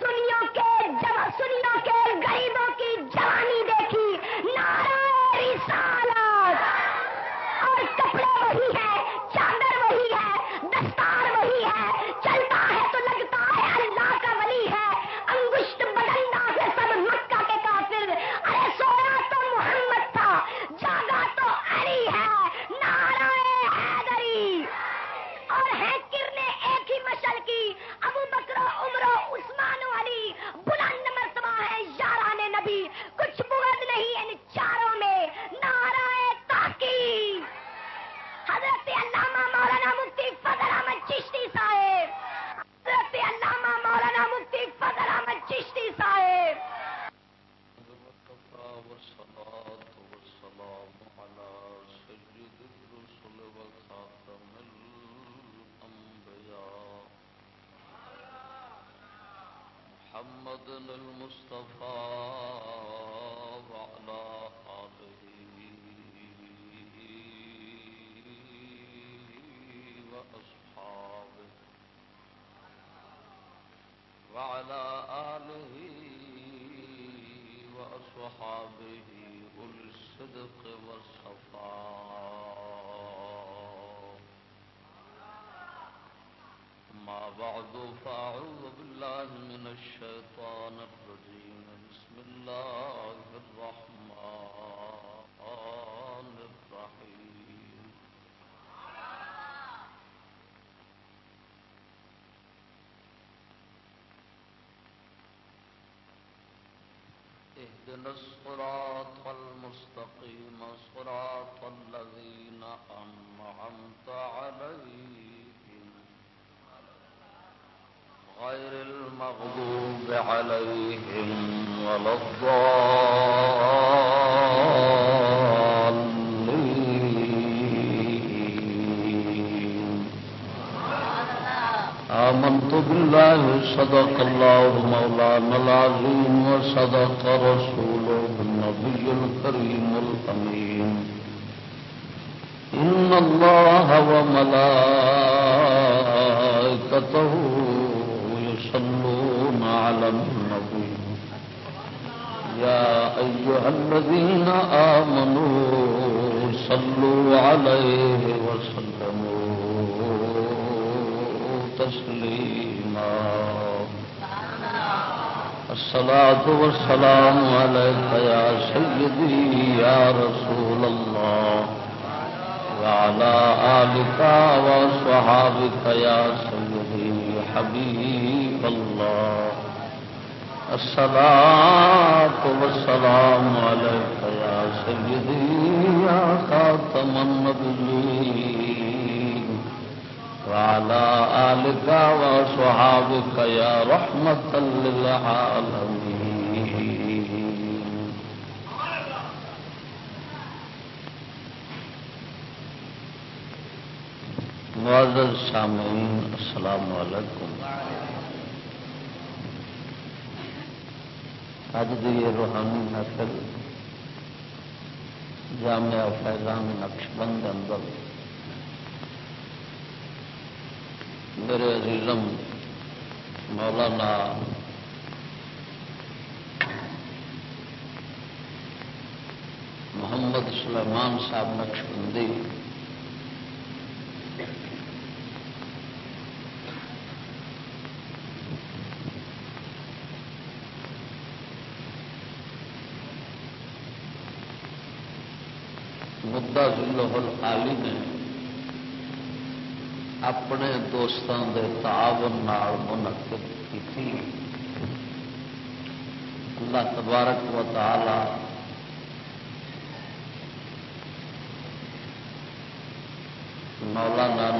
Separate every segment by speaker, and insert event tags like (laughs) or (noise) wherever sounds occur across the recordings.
Speaker 1: سنیوں کے جمع سنیوں کے غریبوں
Speaker 2: المصطفى وعلى آله وأصحابه. وعلى آله وأصحابه الصدق والصفاء. ما بعد فأعوذ بالله من الشيطان الله الرحمن الرحيم. اهدنا الصراط المستقيم صراط الذين أنعمت عليهم. غير المغضوب عليهم ولا الضالين. آمنت بالله صدق الله مولانا العظيم وصدق رسوله النبي الكريم الأمين. إن الله وملائكته على النبي، يا أيها الذين آمنوا صلوا عليه وسلموا تسليما. الصلاة والسلام عليك يا سيدي، يا رسول الله، وعلى آلك وصحابك يا سيدي حبيب الله. الصلاة والسلام عليك يا سيدي، يا خاتم النبيين. وعلى آلك وصحابك يا رحمة للعالمين. معزز سامعین السلام علیکم. اج دی روحانی نقل جامعہ فیضان نقش بند اندر میرے عزیزم، مولانا، محمد سلیمان صاحب نقش بندی۔ مدعا ذلہ نے اپنے دوستوں کے تعاون منعقد کی اللہ تبارک و تعالی مولانا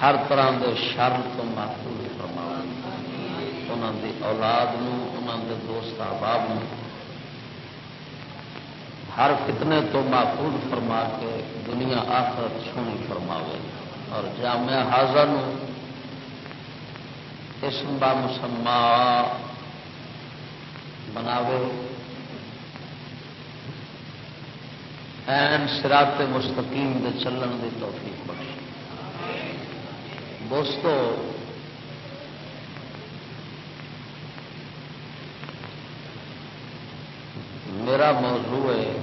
Speaker 2: ہر طرح کے شر تو محفوظ فرما انہوں دی اولاد نو انہوں دے دوست احباب نو ہر فتنے تو محفوظ فرما کے دنیا آخرت سونی فرماوے۔ اور جامعہ حاضر اسم با مسما بناوے۔
Speaker 3: این سرات مستقیم دے چلن دی توفیق بخش دوستو موضوع ہے۔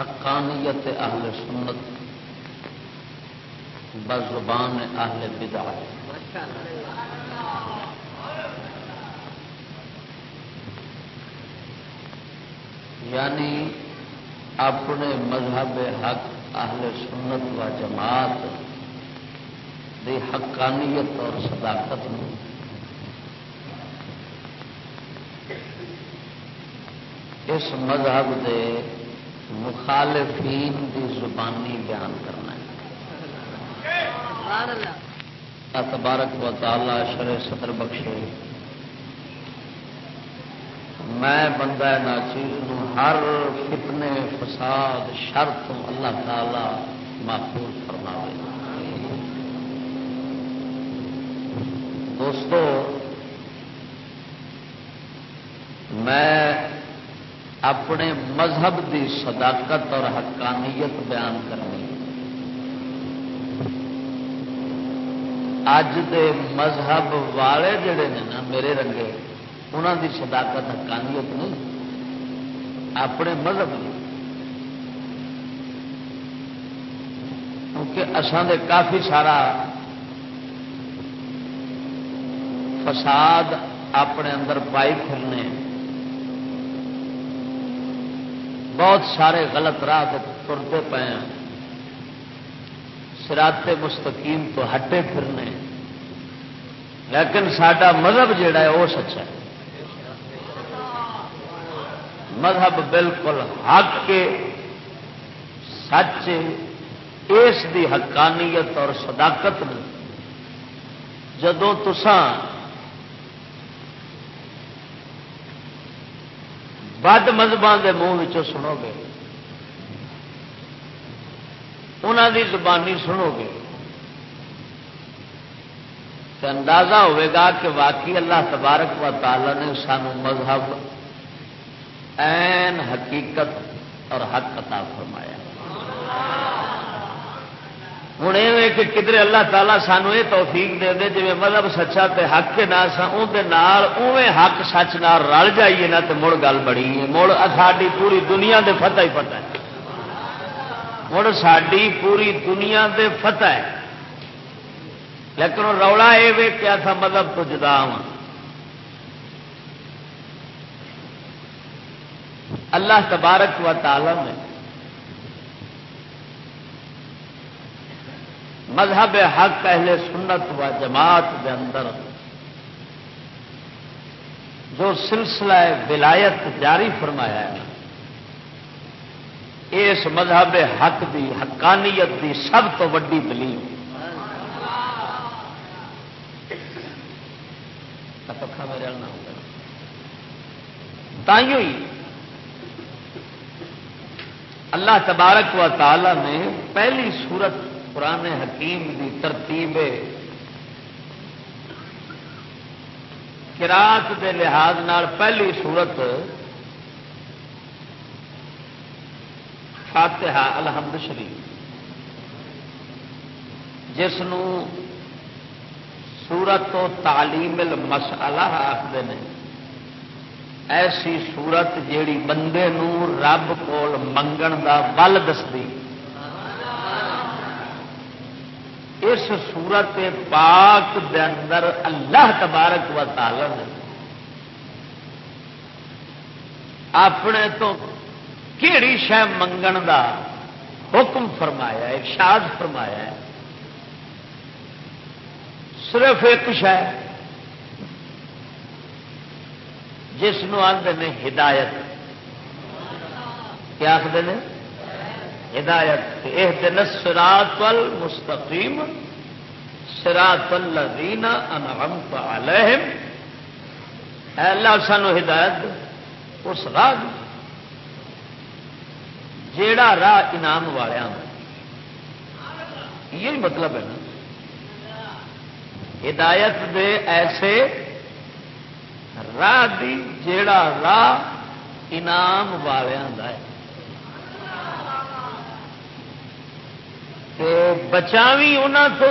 Speaker 3: حقانیت اہل سنت۔ بزبان اہل بدعت یعنی اپنے مذہب حق اہل سنت و جماعت دی حقانیت اور صداقت میں اس مذہب دے مخالفین دی زبانی بیان کرنا ہے۔ تبارک و تعالی شر صدر بخشے۔ میں بندہ ناچیز ہر فتنے، فساد شرط اللہ تعالی محفوظ فرما دوستو، میں اپنے مذہب دی صداقت اور حقانیت بیان کرنی اج دے مذہب والے جڑے نے نا میرے رنگے انہوں دی صداقت حقانیت نہیں، اپنے مذہب کی کیونکہ اسان دے کافی سارا فساد اپنے اندر پائی پھرنے بہت سارے غلط راہ ترتے پے ہیں۔ سراتے مستقیم تو ہٹے پھرنے۔ لیکن سڈا مذہب جڑا ہے وہ سچا ہے۔ مذہب بالکل حق کے سچ اس دی حقانیت اور صداقت میں۔ جدو تسان بد مذہبوں کے منہ سنو گے انہوں دی زبانی سنو گے تو اندازہ ہوئے گا کہ واقعی اللہ تبارک و تعالی نے سانو مذہب این حقیقت اور حق عطا فرمایا ہوں یہ کہ کدھر اللہ تعالیٰ سانو یہ توفیق دے دے جی مذہب سچا تے حق کے نہ اوے حق سچ نہ رل جائیے نا تو مڑ گل بڑی ہے۔ مڑ ساری پوری دنیا دے فتح ہی فتح ہے۔ مڑ ساری پوری دنیا دے فتح ہے۔ لیکن رولا یہ کیا تھا مذہب تو جدا ہوا اللہ تبارک و تعالی نے مذہب حق اہل سنت و جماعت کے اندر جو سلسلہ ولایت جاری فرمایا ہے، اس مذہب حق دی، حقانیت دی سب تو ویڈی دلیل۔ پکا میرے تھی اللہ تبارک و تعالی نے پہلی صورت قرآن حکیم دی ترتیب کراط دے لحاظ نال پہلی صورت فاتحہ الحمد شریف۔ جس سورت و تعلیم المسئلہ آخر نے۔ ایسی سورت جیڑی بندے نو رب کول منگن دا ول دستی اس سورت پاک دے اندر اللہ تبارک و تعالی نے اپنے تو کیڑی شہ منگن دا حکم فرمایا ارشاد فرمایا ہے۔ صرف ایک شہ جس آدھے نے ہدایت۔ کیا آخر نے؟ ہدایت یہ دن سراط مستقیم سراط الذین انعمت علیہم۔ اے اللہ سانو ہدایت اس راہ جیڑا راہ انعام والوں یہ مطلب ہے نا۔ ہدایت دے ایسے راہ دی جیڑا راہ انعام والوں کا ہے۔ بچاوی انہوں تو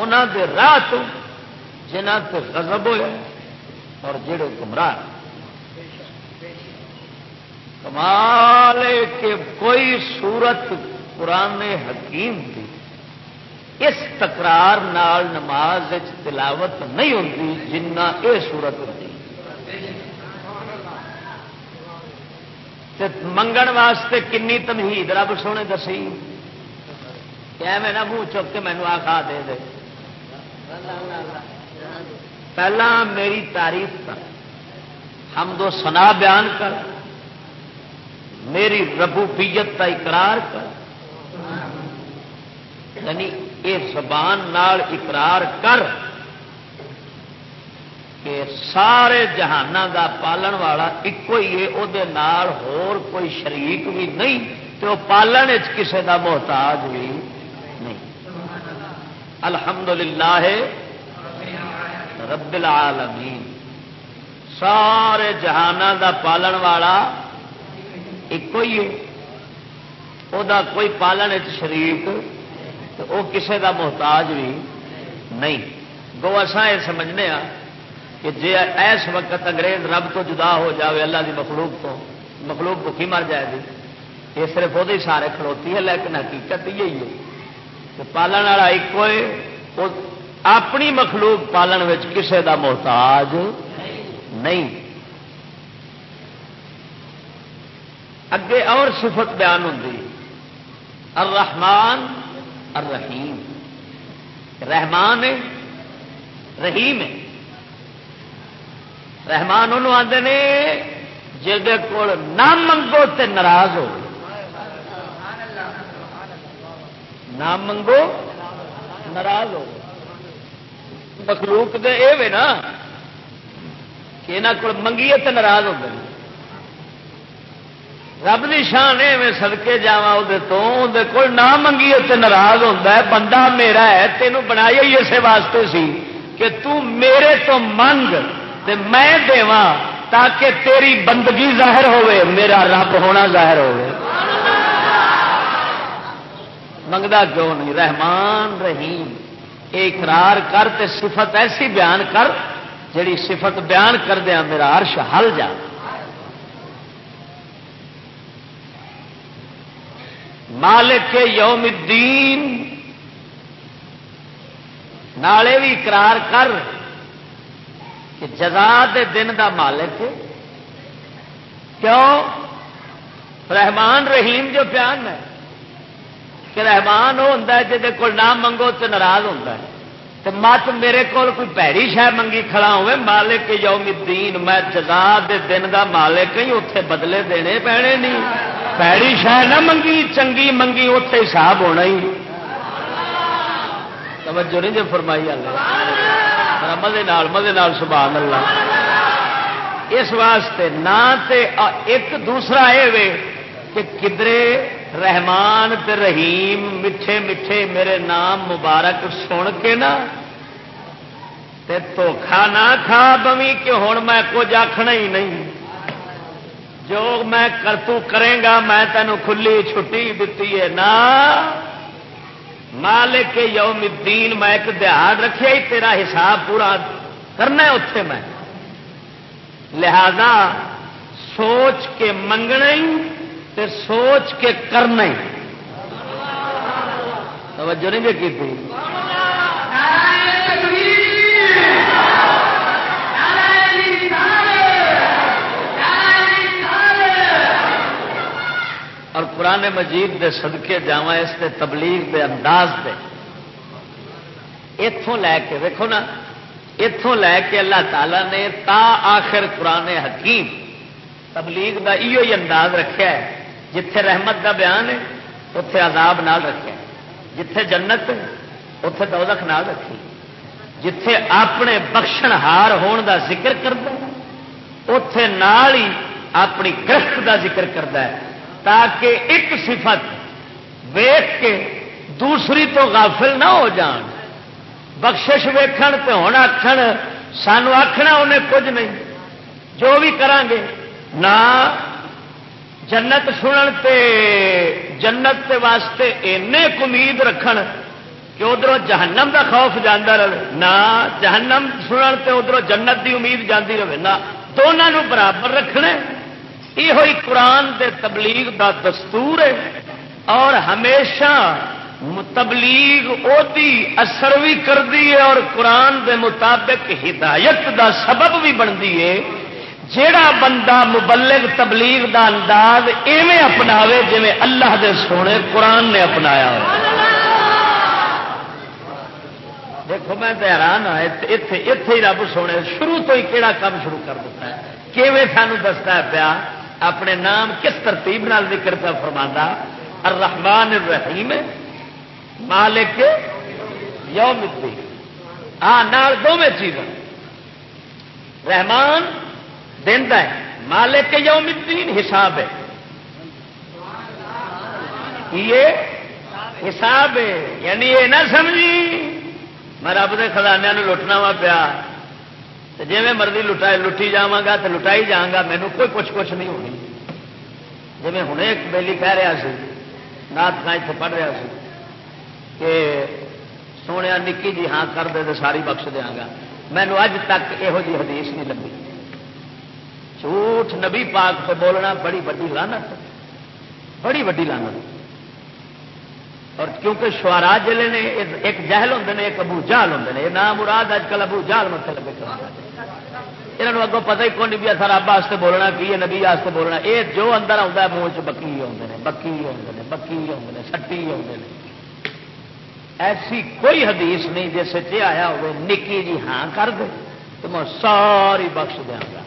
Speaker 3: انہوں دے راہ تو جنہ سے غضب ہوا اور جڑے گمراہ۔ کمال کہ کوئی صورت قرآن حکیم کی اس تکرار نال نماز تلاوت نہیں ہوتی جنہ یہ سورت ہوتی منگن واسطے کنی تمہید، رب سونے دسی کہ میں منہ چک کے مینو آخا دے دے۔ پہلا میری تعریف کر۔ ہم دو سنا بیان کر۔ میری ربوبیت کا اقرار کر۔ یعنی یہ زبان نال اقرار کر کہ سارے جہان دا پالن والا ایک ہی ہے وہ کوئی شریک بھی نہیں تو پالن کسی دا محتاج بھی الحمدللہ رب العالمین۔ سارے جہان دا پالن والا ایک ہی ہے۔ وہ کوئی پالن شریک تو وہ کسے دا محتاج بھی نہیں۔ گو اصا یہ سمجھنے ہاں کہ جی ایس وقت انگریز رب تو جدا ہو جاوے، اللہ دی مخلوق تو، مخلوق بھوکی مر جائے گی۔ یہ صرف وہ سارے کھڑوتی ہے، لیکن حقیقت یہی ہے۔ پالن والا ایک اپنی مخلوق پالن کسے دا محتاج نہیں۔ اگے اور صفت بیان ہوں الرحمن الرحیم۔ رحمان ہے، رحیم ہے۔ رحمان انہوں آتے نے جہد کول نہ منگو تے ناراض ہو۔ نہ منگو، ناراض ہو مخلوق دے اے نا کہ یہاں کو منگیے تو ناراض ہو گئے رب کی شان سڑکے جا کول نہ منگیے تو ناراض ہوتا ہے، بندہ میرا ہے تینوں بنایا ہی اسے واسطے سی کہ تو میرے تو منگ تے میں دیواں تاکہ تیری بندگی ظاہر ہوئے میرا رب ہونا ظاہر ہوئے منگتا کیوں نہیں؟ رحمان رحیم۔ اقرار کر تے صفت ایسی بیان کر جڑی صفت بیان کر دیا میرا عرش ہل جا مالک یوم الدین۔ نالے بھی اقرار کر کہ جزا دے دن دا مالک کیوں؟ رحمان رحیم جو پیان ہے۔ کہ رحمان وہ ہوں جہد کو نہ منگو تو ناراض ہوتا ہے۔ تو مت میرے کو کوئی پیڑی شہ منگی کھڑا ہوئے، مالک یوم الدین، میں جزا دے دن دا مالک ہی اتے بدلے دینے پینے نہیں پیڑی شہ نہ منگی، چنگی منگی اتے حساب ہونا ہی۔ توجہ نہیں جو فرمائی اللہ مزے نال مزے نال، سبحان اللہ۔ اس واسطے نہ تے ایک دوسرا یہ کہ کدرے رحمان تے رحیم، میٹھے میٹھے میرے نام مبارک سن کے نا، تے دھوکھا نہ کھا بوی کہ ہوں میں کچھ آخنا ہی نہیں۔ جو میں کرتو کرے گا، میں تینوں کھلی چھٹی دیتی ہے نا۔ مالک یوم الدین، میں ایک دہاڑ رکھے ہی، تیرا حساب پورا کرنا اتے میں۔ لہذا سوچ کے منگنا ہی تے سوچ کے کرنا توجہ نہیں جی کی تھی اور پرانے مجید دے صدقے جا اس کے تبلیغ دے انداز دے۔ اتوں لے کے دیکھو نا۔ اتوں لے کے اللہ تعالی نے تا آخر قرآن حکیم تبلیغ دا ایو ہی انداز رکھا ہے۔ جتھے رحمت دا بیان ہے اتے عذاب نال رکھے۔ جتھے جنت اتے دولت نال رکھی جتھے اپنے بخشن ہار ہون دا ذکر کرتا اتے نال ہی اپنی گرفت دا ذکر کرتا ہے۔ تاکہ ایک صفت ویخ کے دوسری تو غافل نہ ہو جان۔ بخشش ویکھن تے ہوں آخر سانو آخنا انہیں کچھ نہیں۔ جو بھی کرانگے، نہ جنت سنن تے، جنت تے واسطے اینے امید رکھن کہ ادھر جہنم دا خوف جانا رہے۔ نہ، جہنم سنن تے ادھر جنت دی امید جاندی رہے، نہ۔ دونوں برابر رکھنے یہ ہوئی قرآن دے تبلیغ دا دستور ہے۔ اور ہمیشہ تبلیغ دی اثر بھی کرتی ہے اور قرآن دے مطابق ہدایت دا سبب بھی بنتی ہے۔ جیڑا بندہ مبلغ تبلیغ دا انداز ایویں اپناوے جی اللہ دے سونے قرآن نے اپنایا ہو دیکھو، میں تو حیران ہاں اتے ہی رب سونے، شروع تو ہی کہڑا کام شروع کر دیتا ہے؟ کیویں سانو دستا پیا؟ اپنے نام کس ترتیب نال ذکر پہ فرما الرحمن الرحیم، مالک یوم الدین۔ ہاں نال دونوں چیز رحمان دینا ہے۔ مالک یوم الدین حساب ہے۔ یہ حساب ہے۔ یعنی یہ نہ سمجھی۔ میں رب کے خزانے لٹنا وا پیا۔ جی میں مرضی لٹا لٹی جا تو لٹائی جا گا مینو کوئی پوچھ پوچھ نہیں ہونی۔ جی میں ہوں ایک بیلی کہہ رہا سی نات اتنے پڑھ رہا سی کہ سونے نکی جی ہاں کر دے تو ساری بخش دیا گا۔ مینو اج تک یہو جی حدیث نہیں لگی جھوٹ نبی پاک تو بولنا بڑی وڈی لانت بڑی وڈی لانت اور کیونکہ شوارا جلے نے، ایک جہل ہوں نے، ایک ابو جہل ہوں نے۔ یہ نام مراد اج کل ابو جہل مت لگے یہاں اگوں پتہ ہی کون بھی سر رب واسطے بولنا کی ہے، نبی واسطے بولنا۔ یہ جو اندر آتا ہے، منہ چ بکی آتے ہیں بکی آتے ہیں بکی آتے ہیں سٹی آتے ہیں ایسی کوئی حدیث نہیں جیسے چ آیا ہو نکی جی ہاں کر دے تو میں ساری بخش دیا گا۔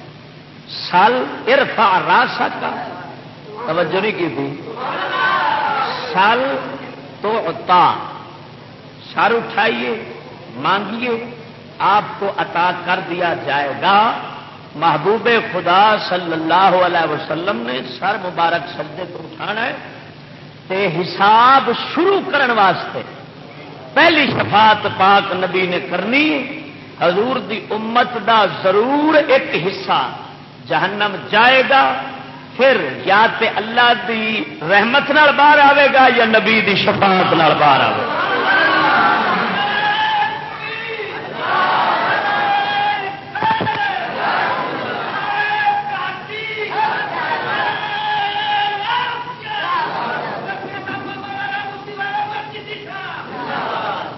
Speaker 3: سل ارفا را سکا توجہ نہیں کی تھی۔ سل تو عطا۔ سر اٹھائیے، مانگیے، آپ کو عطا کر دیا جائے گا۔ محبوب خدا صلی اللہ علیہ وسلم نے سر مبارک سجدے کو اٹھانا ہے۔ تے حساب شروع کرن واسطے پہلی شفاعت پاک نبی نے کرنی حضور دی امت دا ضرور ایک حصہ۔ جہنم جائے گا، پھر یا تے اللہ دی رحمت نال باہر آئے گا یا نبی دی شفاعت نال باہر آئے گا؟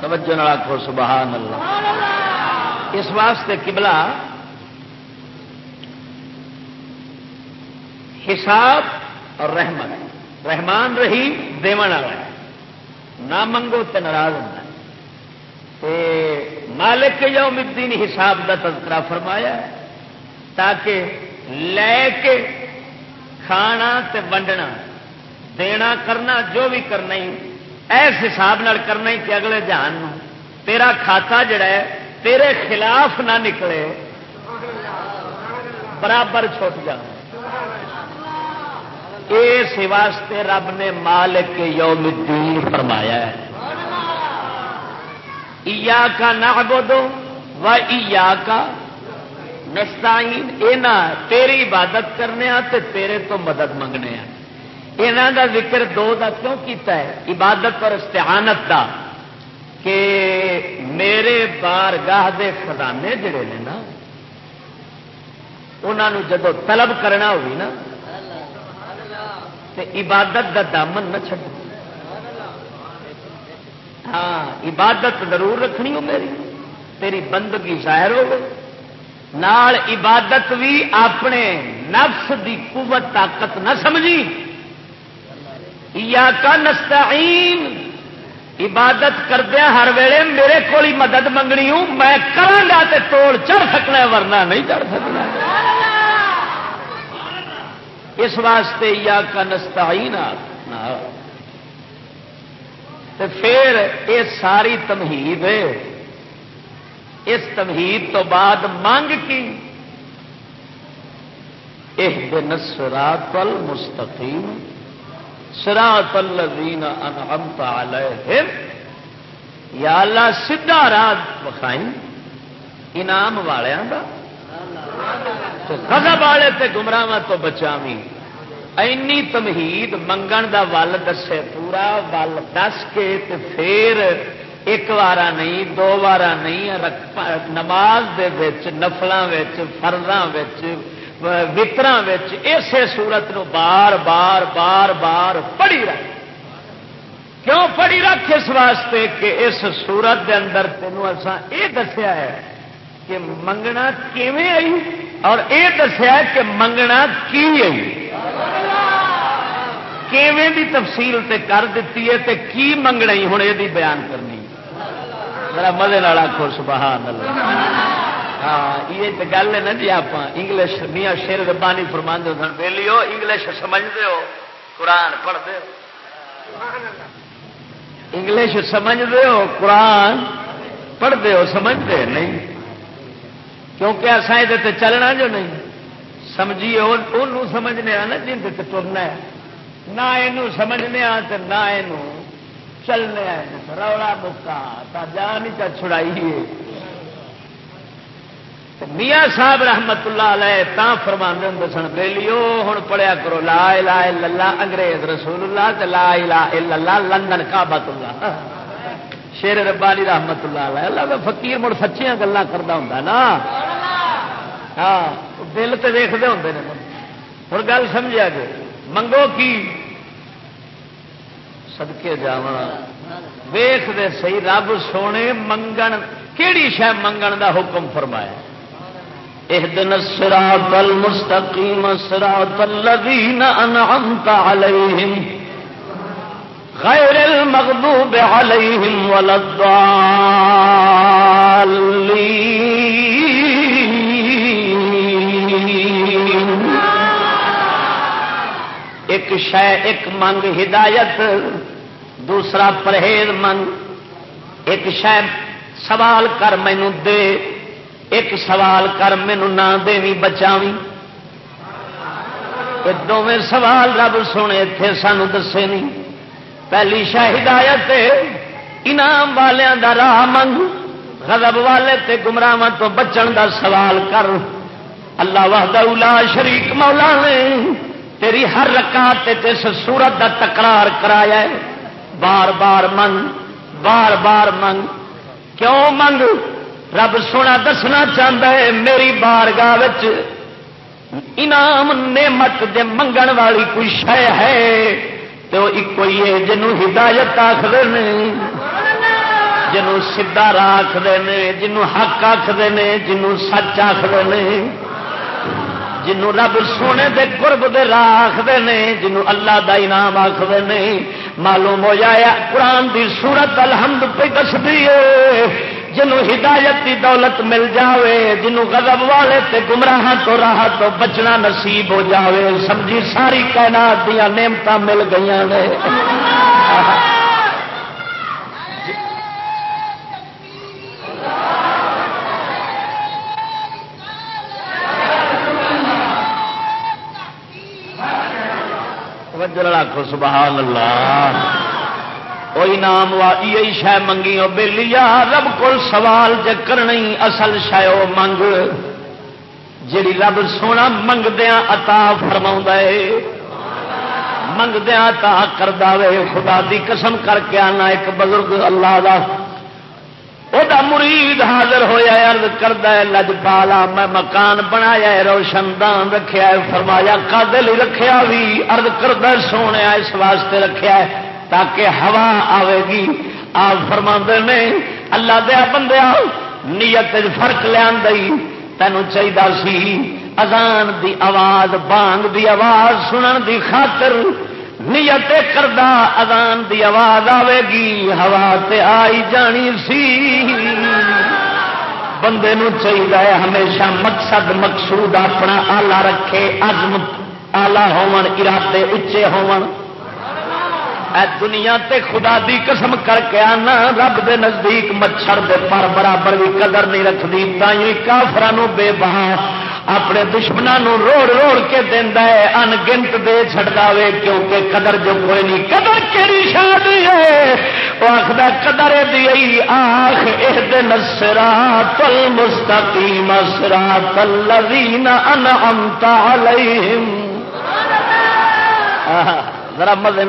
Speaker 3: توجہ نال سبحان اللہ۔ اس واسطے قبلہ حساب اور رحمت۔ رحمان رہی والا نہ منگو تو ناراض ہوتا مالک یوم الدین حساب کا تذکرہ فرمایا تاکہ لے کے کھانا تے ونڈنا، دینا کرنا، جو بھی کرنا ہی، ایس حساب نال کرنا ہی کہ اگلے جہان تیرا کھاتا جڑا ہے، تیرے خلاف نہ نکلے۔ برابر چھوٹ جانا اس واسطے رب نے مالک یوم الدین فرمایا ہے۔ ایا کا نہ بدو و ایا کا نستعین، اینا تیری عبادت کرنے ہاں تے تیرے تو مدد منگنے ہیں یہاں کا ذکر دو دا کیوں کیتا ہے؟ عبادت اور استعانت دا۔ کہ میرے بارگاہ دے خزانے جڑے نے نا انہوں جدو طلب کرنا ہوگی نا تے عبادت دا دامن نہ چڈ ہاں عبادت ضرور رکھنی ہو میری۔ تیری بندگی ظاہر ہو نال عبادت بھی اپنے نفس دی قوت، طاقت نہ سمجھی۔ یا کا نستعین۔ عبادت کردیا ہر ویلے میرے کو مدد منگنی ہوں۔ میں کرا تے توڑ چڑھ سکنا ورنہ نہیں چڑھ سکنا۔ اس واسطے یا کا نستا ہی پھر یہ ساری تمہید ہے۔ اس تمہید تو بعد منگ کی؟ ایک دن سرا تل مستقیم سرا تل انعمت علیہم۔ یا اللہ سیدھا راہ بخائی انعام والوں کا غضب والے تے گمراہ تو بچاوی اینی تمہید منگن دا ول دسے پورا، ول دس کے تے پھر ایک وارا نہیں، دو وارا نہیں نماز دے وچ، نفلاں وچ، فرضاں وچ، وطراں وچ اسے صورت نو بار بار بار بار پڑھی رکھ۔ کیوں پڑھی رکھ؟ اس واسطے کہ اس سورت دے اندر تینوں اساں اے دسیا ہے کہ منگنا کیویں آئی؟ اور اے دسیا کہ منگنا کی آئی کیویں دی تفصیل تے کر دیتی ہے تے کی منگنا ہی؟ ہوں یہ بیان کرنی۔ میرا مزے والا آخو سبحان اللہ۔ ہاں یہ تو گل ہے نا جی آپ انگلش میاں شیر ربانی فرما سن۔ ویلی ہو انگلش سمجھتے ہو۔ قرآن پڑھتے ہو۔ انگلش سمجھتے ہو، قرآن پڑھتے ہو سمجھتے نہیں۔ کیونکہ اصا یہ چلنا جو نہیں۔ سمجھیے وہ سمجھنے نا جن سے ترنا ہے۔ نہ یہ سمجھنے تو نہ یہ چلنے روڑا مکا تا جان ہی چھڑائی میاں صاحب رحمت اللہ علیہ تا فرما ہوں سن بہلیو ہوں پڑھیا کرو، لا الہ الا اللہ، انگریز رسول اللہ لا الہ الا اللہ، لندن، کعبۃ اللہ۔ شیر ربانی رحمت اللہ علیہ. اللہ میں فقیر مڑ سچیاں گلا کرتا ہوں نا؟ ہاں دل تو ویختے ہوں ہوں گل سمجھا جی منگو کی؟ سدکے جا ویخ دے سی رب سونے منگن، کیڑی شہ منگن دا حکم فرمایا؟ اهدنا الصراط المستقيم صراط الذين أنعمت عليهم غير المغضوب عليهم ولا الضالين ایک شہ ایک منگ ہدایت، دوسرا پرہیز منگ۔ ایک شہ سوال کر مینو دے۔ ایک سوال کر مینو نہ دینی بچاوی۔ دونیں سوال رب سونے اتے سانو دسے نہیں۔ پہلی شاہدایت انعام والوں دا راہ منگ، غضب والے تے گمراہ تو بچن دا سوال کر۔ اللہ وحدہ لا شریک مولا نے تیری ہر رکعت اس سورت دا تکرار کرایا ہے، بار بار منگ، بار بار منگ۔ کیوں منگ؟ رب سونا دسنا چاہتا ہے، میری بارگاہ انعام نعمت دے منگن والی کوئی شہ ہے؟ تو ایک ہی ہے جنوں ہدایت آخر جنوں سیدا راہ آخر جنوں حق آخر جنوں سچ آخر جنوں رب سونے دے قرب دے راہ آخر جنوں اللہ دا انعام آخر معلوم ہو جایا، قرآن دی صورت الحمد پہ دس ہے۔ جنوں ہدایت کی دولت مل جاوے، جنوں غضب والے تے گمراہ تو راہ تو بچنا نصیب ہو جاوے۔ سمجھی ساری کائنات دیا نعمت مل گئی نے۔ وجر سبحان اللہ۔ کوئی نام وائی شہ منگی بے لیا رب کو سوال جے کرنی، اصل شہ منگ۔ جی رب سونا منگدیا اتا فرما منگدیا تا کر دے خدا دی قسم کر کے آنا ایک بزرگ اللہ دا۔ وہ مرید حاضر ہوا ارد کرتا ہے لج پالا میں مکان بنایا روشن دان رکھا فرمایا کدل رکھا بھی ارد کردہ سونے اس واسطے رکھا ہے تاکہ ہوا آئے گی۔ آپ فرما نے، اللہ دیا بندیا، نیت فرق لیا تینوں چاہیے سی اذان دی آواز، بانگ دی آواز، سنن دی خاطر نیت کردہ اذان دی آواز آئے گی۔ ہوا تے آئی جانی سی۔ بندے نو چاہیے ہمیشہ مقصد، مقصود اپنا آلہ رکھے، عزم، آلہ ہون، ارادے اچے ہون۔ اے دنیا تے خدا دی قسم کر کے آنا، رب دے نزدیک مچھر دے پر برابر بھی قدر نہیں رکھتی تھی کافران بے بہا، اپنے دشمنوں روڑ روڑ کے دینا ہے، ان گنت دے چڑتا وے، کیونکہ قدر جو کوئی نہیں۔ قدر کہڑی شادی ہے؟ وہ آخر قدر دی آخ یہ دن سرا تل مستقیم سرا تلین انتا ذرا مزے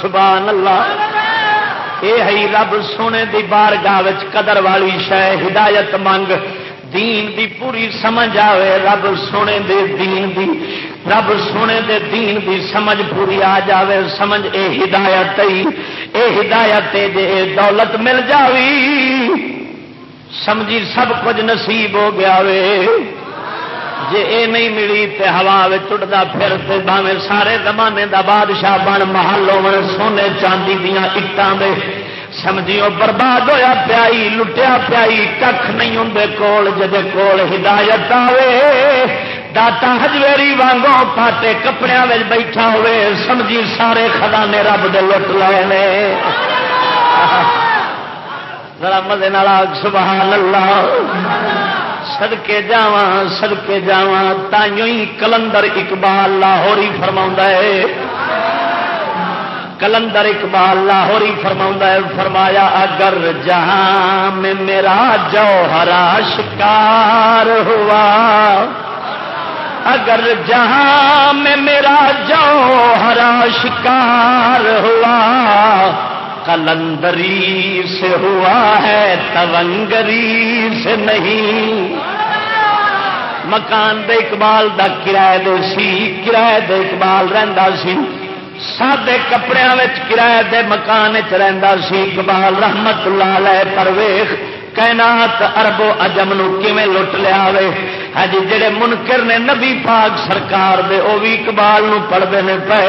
Speaker 3: سبحان اللہ۔ یہ ہے رب سونے دی بارگاہ قدر والی شہ ہدایت منگ۔ دین دی پوری سمجھ آئے رب سونے دے دین دی۔ رب سونے دے دین دی سمجھ پوری آ جاوے، سمجھ اے ہدایت اے ہدایت جے دولت مل جاوی۔ سمجھی سب کچھ نصیب ہو گیا وے۔ جے اے نہیں ملی تے ہوا چڑھتا پھر تے باویں سارے زمانے دا بادشاہ بن محل ہو سونے چاندی دیا اٹان دے سمجھیو برباد ہویا پیائی لٹیا پیائی کھ نہیں ہوں کول جد کول ہدایت آوے داتا ہجویری وانگو پاٹے کپڑے بیٹھا ہوئے سمجھی سارے خزانے رب دے لٹ لے ذرا مزے سبحان اللہ سدکے جا سدکے جا تائیوں ہی کلندر اقبال لاہوری فرما ہے۔ کلندر اقبال لاہوری فرما ہے، فرمایا، اگر جہاں میں میرا جوہرا شکار ہوا، اگر جہاں میں میرا جوہرا شکار ہوا کلندری سے ہوا ہے، تونگری سے نہیں۔ مکان دے اقبال دا کرایہ دے سی، کرایہ دے اقبال رہندا سی۔ سادے کپڑے کرایہ دے مکان چ سی۔ اقبال رحمت اللہ علیہ پرویخ کائنات اربو اجم نو کیویں لٹ لیا ہاں جی جڑے منکر نے نبی پاک سرکار دے وہ بھی اقبال نو پڑھتے ہیں پے۔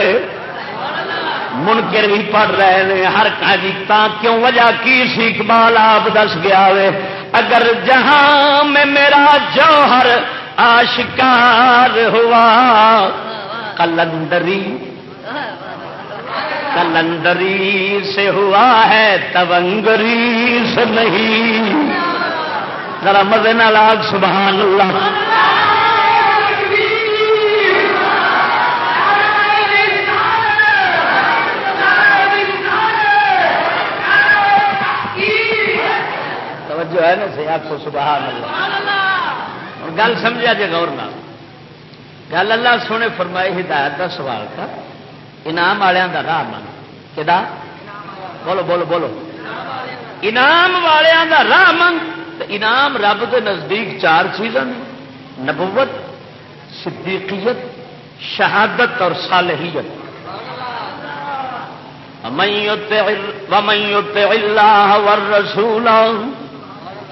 Speaker 3: منکر بھی پڑھ رہے ہیں ہر جی تا کیوں وجہ کی سی اقبال؟ آپ دس گیا وے۔ اگر جہاں میں میرا جوہر آشکار ہوا، کلندری کلندری سے ہوا ہے تونگری سے نہیں۔ ذرا مزے نالاگ سبحان اللہ۔ جو ہے نا سی آپ کو سبحان اللہ۔ اور گل سمجھا جائے گور نہ گل اللہ سونے فرمائی ہدایت کا سوال تھا۔ انعام والوں کا راہ من کہ بولو بولو بولو۔ انعام والوں کا راہ من انعام رب کے نزدیک چار چیزاں نبوت، صدیقیت، شہادت اور صالحیت۔ ومن يطع الله والرسول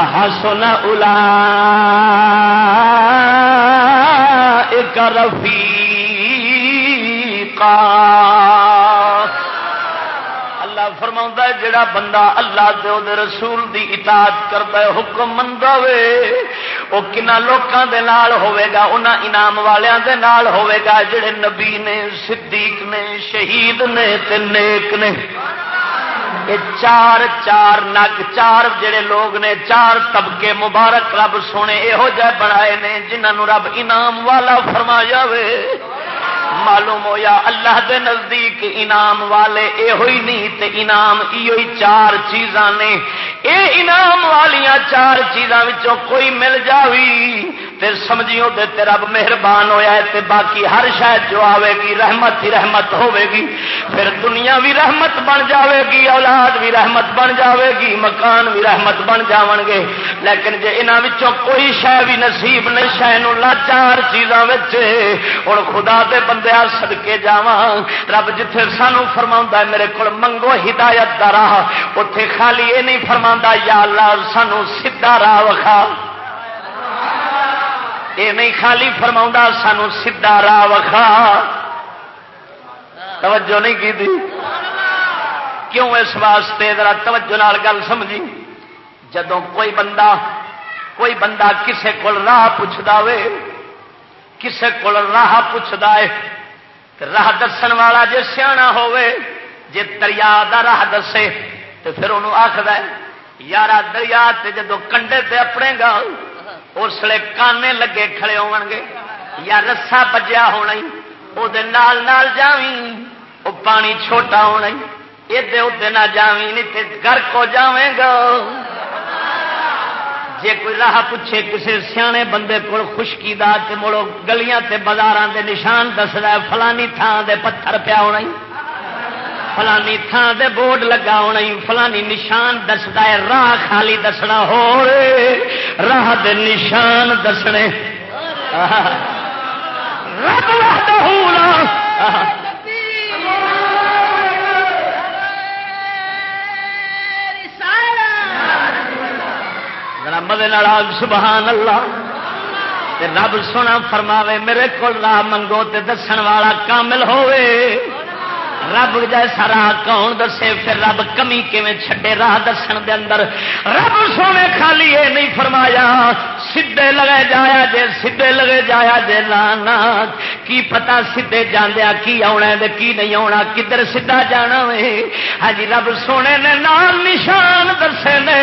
Speaker 3: وحسن أولئك رفيقا. فرما جڑا بندہ اللہ دے دے رسول دی اطاعت کرتا ہے، حکم منگا وے وہ کنا لوکاں دے نال ہوے گا، انہاں انعام والیاں دے نال ہوے گا، جڑے نبی نے، صدیق نے، شہید نے تے نیک نے۔ یہ چار چار نگ چار جڑے لوگ نے، چار طبقے مبارک رب سونے یہو جہ بنائے نے جنہوں رب انعام والا فرمایا وے۔ معلوم ہویا اللہ دے نزدیک انعام والے یہ ہوئی نہیں، تے انعام یہ چار چیزاں نے۔ اے انعام والیاں چار چیزاں وچوں کوئی مل جاوی۔ تے سمجھیو تے تے رب مہربان ہویا ہے تے باقی ہر شاید جو آوے گی رحمت ہی رحمت ہوے گی۔ پھر دنیا بھی رحمت بن جاوے گی، اولاد بھی رحمت بن جاوے گی، مکان بھی رحمت بن جاون گے۔ لیکن جے انہاں وچوں کوئی شے بھی نصیب نہیں، شے نو لا چار چیزاں وچ، ہن خدا دے بندے سدکے جا رب جتھے سانو فرما میرے کو منگو ہدایت کا راہ۔ اتے خالی یہ نہیں فرما یا اللہ سانو سیدا راہ وکھا۔ یہ نہیں خالی فرما سانو سیدا راہ وکھا۔ توجہ نہیں کی دی کیوں اس واسطے؟ ذرا توجہ نال گل سمجھی۔ جدو کوئی بندہ کوئی بندہ کسے کو راہ پوچھتا وے، کسے کو راہ پوچھتا ہے راہ دسن والا جی سیا ہوے جی دریا دا راہ دسے تو پھر انہوں آخر یار دریا جدو کنڈے تے اپنے گا اس لیے کانے لگے کھڑے ہو گے۔ یا رسا بجیا ہونا وہ جاوی وہ پانی چھوٹا ہونا ادھر ادھر نہ جاوی نہیں گھر کو جاویں گا۔ جے کوئی راہ پوچھے کسی سیانے بندے کو خشکی دا، تے مڑو گلیاں تے بازار دے نشان دسدا فلانی تھان دے پتھر پیا ہونا فلانی تھان دے بورڈ لگا ہونا فلانی نشان دستا ہے، راہ خالی دسنا ہو راہ دے نشان دسنے۔ رب سبحان اللہ۔ رب سونا فرماوے، میرے کو راہ منگو تے دسن والا کامل ہوئے۔ رب جیسا راہ کون دسے؟ پھر رب کمی کیون چھڈے راہ دسن دے اندر؟ رب سونے خالی یہ نہیں فرمایا سیدے لگے جایا جے سیدے لگے جایا جے لانا کی پتا سیدے جاندیا، کی آنا دے کی نہیں آنا کدھر سیدا جانا وے؟ ہاں جی، رب سونے نے نام نشان دسے نے،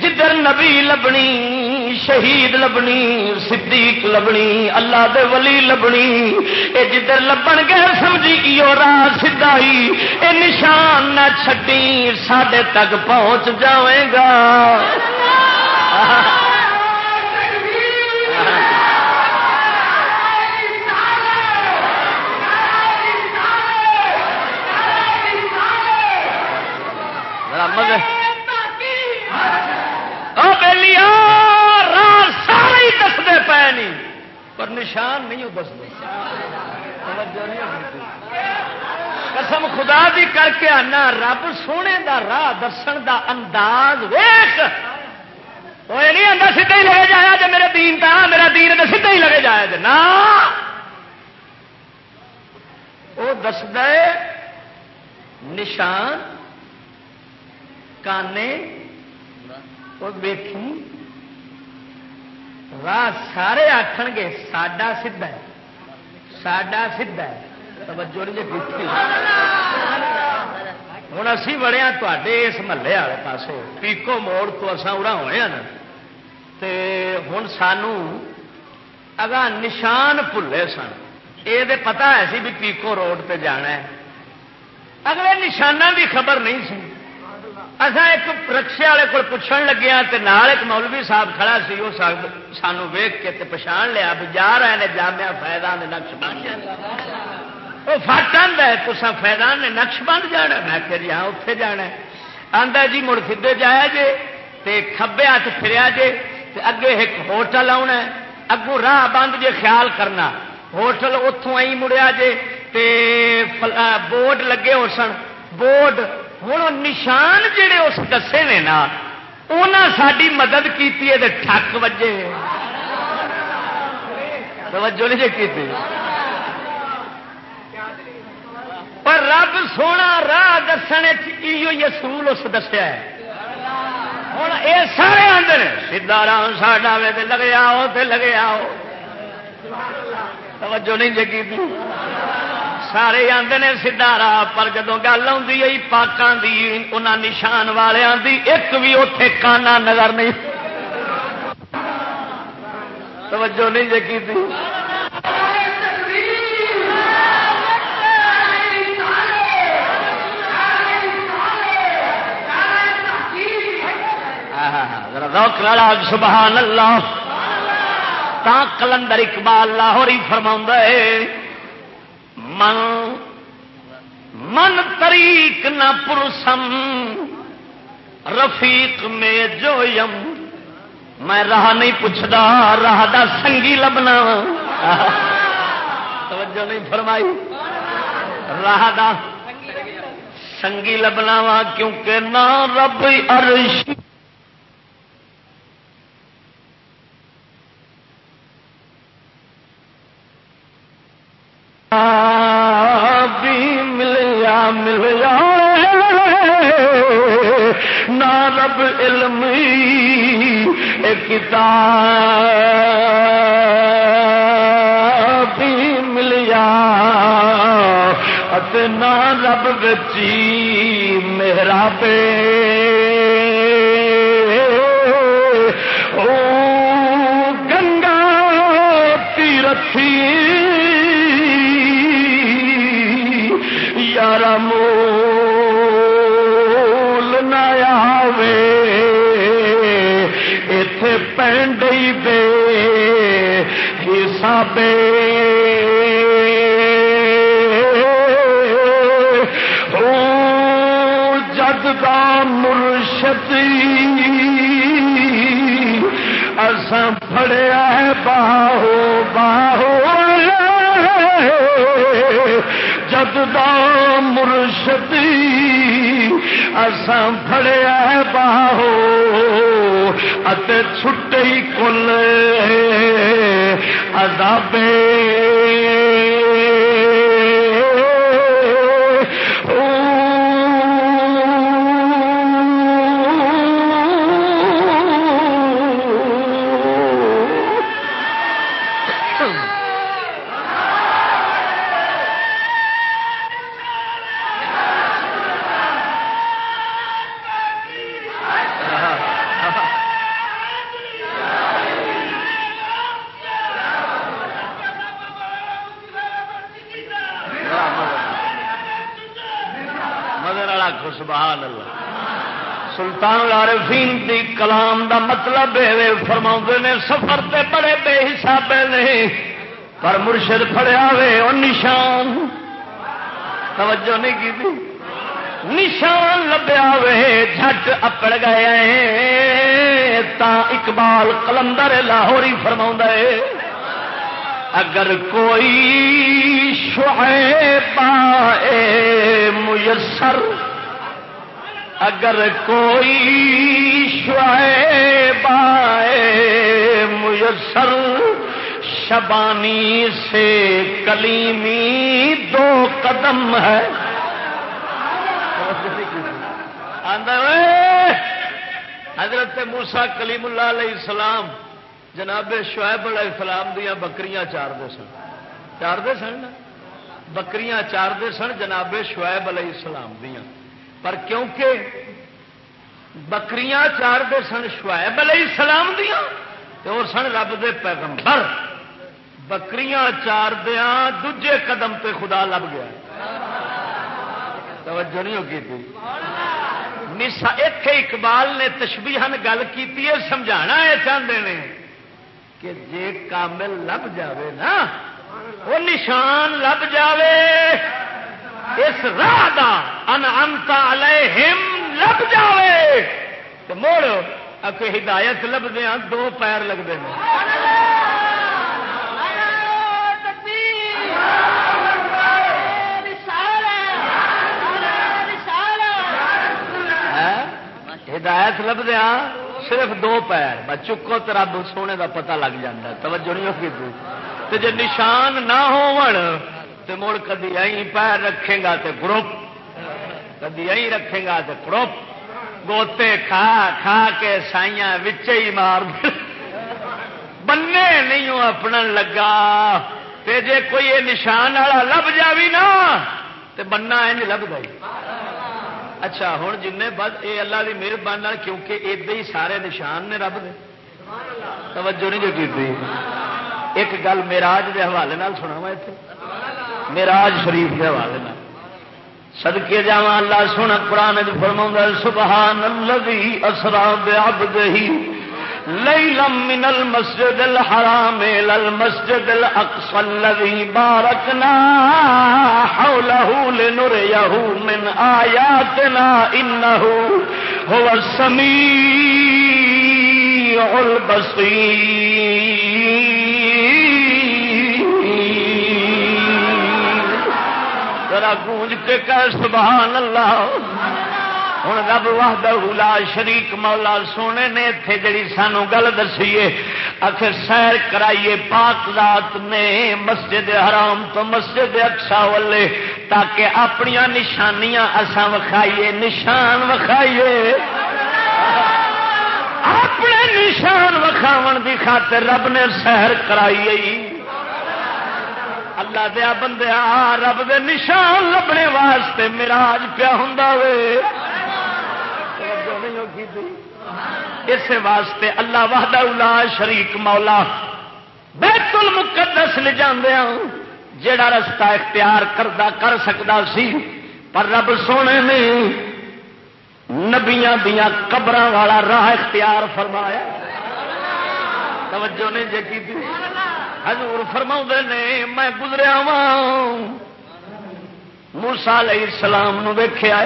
Speaker 3: جدھر نبی لبنی، شہید لبنی، صدیق لبنی، اللہ دے ولی لبنی، اے جدھر لبن گئے، سمجھی کی راہ سدائی اے نشان نہ چھٹی سڈے تک پہنچ جائے گا۔ سارے دستے پے نہیں پر نشان نہیں دستے قسم خدا دی کر کے آنا، رب سونے دا راہ درسن دا انداز ویخ۔ وہ نہیں آتا سیدھا ہی لگے جایا جی میرے دین تا میرا دین تو سیدھا ہی لگے جایا جی نا۔ وہ دسد نشان، کانے وہ دیکھی راہ سارے آخ گے، ساڈا سیدھا ساڈا سیدھا ہے۔ توجہ نہیں جی ہوں اسی بڑے تے اس محلے والے پاس پیکو موڑ تو اصا اڑا ہوئے نا ہوں سانو اگا نشان بھلے سن یہ پتا ہے سی بھی پیکو روڈ پہ جانا ہے اگلے نشانہ کی خبر نہیں سی اصا ایک رکشے والے کو پوچھن لگیا نال ایک مولوی صاحب کھڑا سی وہ سانو ویک کے پچھان لیا بھی جا رہے ہیں جامع فائدہ نقش بن جائے وہ فٹ آدھا تو فائدان نے نقش بند جانا میں کہ جی ہاں اتنے جانا آدھا جی مڑ سیدے جایا جے تے کھبے ہاتھ پھریا جے تے اگے ایک ہوٹل آنا اگوں راہ بند جے خیال کرنا ہوٹل اتوں آئی مڑیا جے تے بورڈ لگے ہو سن بورڈ ہوں نشان جڑے اس دسے نے نا انہیں ساری مدد کی ٹھک وجے توجہ نہیں جی کی پر رب سونا راہ دسنے اصول اس دسیا ہوں یہ سارے آدھے سیدا رام ساڈا وے لگے آؤ تو لگے آؤ۔ توجہ نہیں جگی تھی سارے آدھے نے سیدا راہ، پر جدو گل آئی پاکوں کی انہوں نشان والوں کی ایک بھی اتے کانا نظر نہیں۔ توجہ نہیں جگی تھی روک لڑا سبحان اللہ تا کلندر اقبال لاہوری فرما من من طریق نہ پرسم، رفیق میں جو یم۔ میں راہ نہیں پوچھتا راہ دا سنگی لبنا۔ توجہ نہیں فرمائی۔ راہ دا سنگی لبنا وا، کیونکہ نہ رب عرش۔
Speaker 4: ملیا ملیا۔ نہ رب علم کتاب بھی ملیا۔ نہ رب بچی میرا پہ نیا اتے پینڈی دے حسابے جد دا مرشدی اساں پھڑیا ہے باہو باہو جد دا مرشدی اساں پھڑیا ہے باہو اتے چھٹے ہی کل عذابے
Speaker 3: کلام دا مطلب فرما نے، سفر تے بڑے بے حسابے نہیں پر مرشد فڑیا وے وہ نشان۔ توجہ نہیں کی تھی؟ نشان لبیا وے جھٹ اپڑ گئے تا اقبال کلندر لاہوری فرما ہے، اگر کوئی شعیبہ میسر اگر کوئی شعیبہ میسر، شبانی سے کلیمی دو قدم ہے۔ حضرت موسا کلیم اللہ علیہ السلام جناب شعیب علیہ السلام دیا بکریاں چار دے سن۔ چار دے سن بکریاں چار دے سن جناب شعیب علیہ السلام دیا پر کیونکہ بکریاں چار دے سن شعیب علیہ السلام دیا اور سن رب دے پیغمبر۔ بکریاں چار دیا دجے قدم تے خدا لب گیا۔ توجہ نہیں ہوگی تھی۔ نسا ایک اقبال نے تشبیہن گل کی سمجھانا یہ چاہتے ہیں کہ جے کامل لب جاوے نا، وہ نشان لب جاوے۔ اس راہ دا انتا علیہم لب جاوے۔ تو موڑ اکو ہدایت لبدیا ہاں، دو پیر لگتے ہیں ہاں؟ ہدایت لبدیا ہاں، صرف دو پیر۔ بس چکو تو رب سونے کا پتا لگ جا توجہ نہیں ہوگی تو۔ جی نشان نہ ہو مڑ کدی ائی پیر رکھے گا تو گروپ، کدی ائی رکھے گا تو گروپ۔ گوتے کھا کھا کے سائیاں ہی مار بننے نہیں اپنا لگا۔ تے جے کوئی یہ نشان والا لب جاوی نا، تے بننا انج لب گئی۔ اچھا ہوں جن بد یہ اللہ کی مہربانی کیونکہ ادے ہی سارے نشان نے رب دے۔ توجہ نہیں جو کی ایک گل میراج کے حوالے سنا وا اتنے میراج شریف کے حوالے میں سدکے جا اللہ سونا قرآن فرما سبحان الذي اسرا بعبده ليلا من المسجد الحرام الى المسجد الاقصى الذي باركنا حوله لنريه من اياتنا انه هو السميع البصير ذرا گونج کے کہ سبحان اللہ۔ ہوں رب لا شریک مولا سونے نے اتے جڑی سانو گل دسیے۔ آخر سیر کرائیے پاک رات نے مسجد حرام تو مسجد اکسا والے تاکہ اپنی نشانیاں اسان وکھائیے، نشان وکھائیے۔ اپنے نشان وکھاو کی خاطر رب نے سیر کرائی اللہ دیا بندیا رب دے نشان لبنے واسطے مراج پیا ہوں جی۔ اس واسطے اللہ وحدہ الا شریک مولا بیت المقدس لے جاندے ہاں، جڑا رستہ اختیار کردا کر سکتا سی، پر رب سونے نے نبیاں دیا قبر والا راہ اختیار فرمایا۔ توجہ نے جی کی حضور فرما نے، میں گزریا وا موسا علیہ السلام ویخیا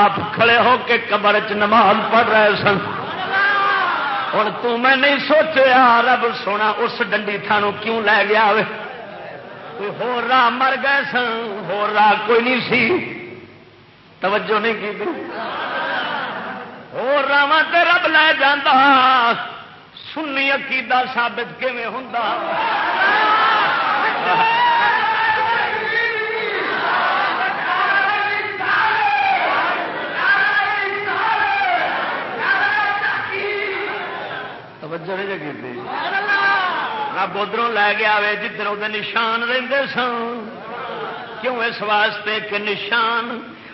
Speaker 3: آپ کھڑے ہو کے قبر چ نماز پڑھ رہے سن۔ ہوں تو میں نہیں سوچیا، رب سونا اس ڈنڈی تھانوں کیوں لے گیا کوئی ہو راہ مر گئے سن ہو راہ کوئی نہیں سی۔ توجہ نہیں کی ہو راہ رب لے جانا سنی عقیدہ ثابت کیون ہوں توجہ نہیں رب ادھر لے گیا جدھر وہ نشان رہتے سن۔ کیوں اس واسطے کہ نشان؟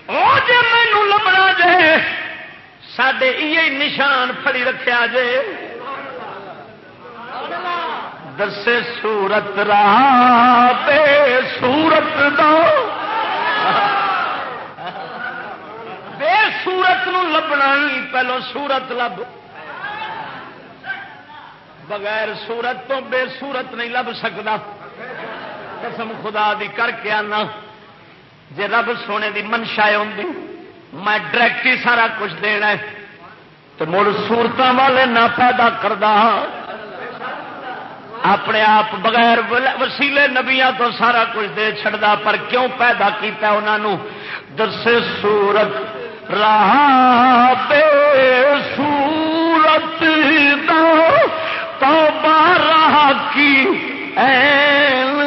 Speaker 3: وہ جی مینو لبنا جے سڈے یہ نشان فری رکھا جے۔ دسے سورت راہ بے سورت دو بے سورت نو لبنا ہی پہلو سورت لب۔ بغیر سورت تو بے سورت نہیں لب سکتا۔ قسم خدا دی کر کے آنا۔ جی رب سونے دی منشا ہوں میں ڈائریکٹ ہی سارا کچھ دینا ہے۔ تو مڑ سورت والے نہ پیدا کرتا اپنے آپ بغیر وسیلے نبیا تو سارا کچھ دے چڑتا پر کیوں پیدا کیتا انہوں دسے سورت راہ بے سورت توبہ کی؟ این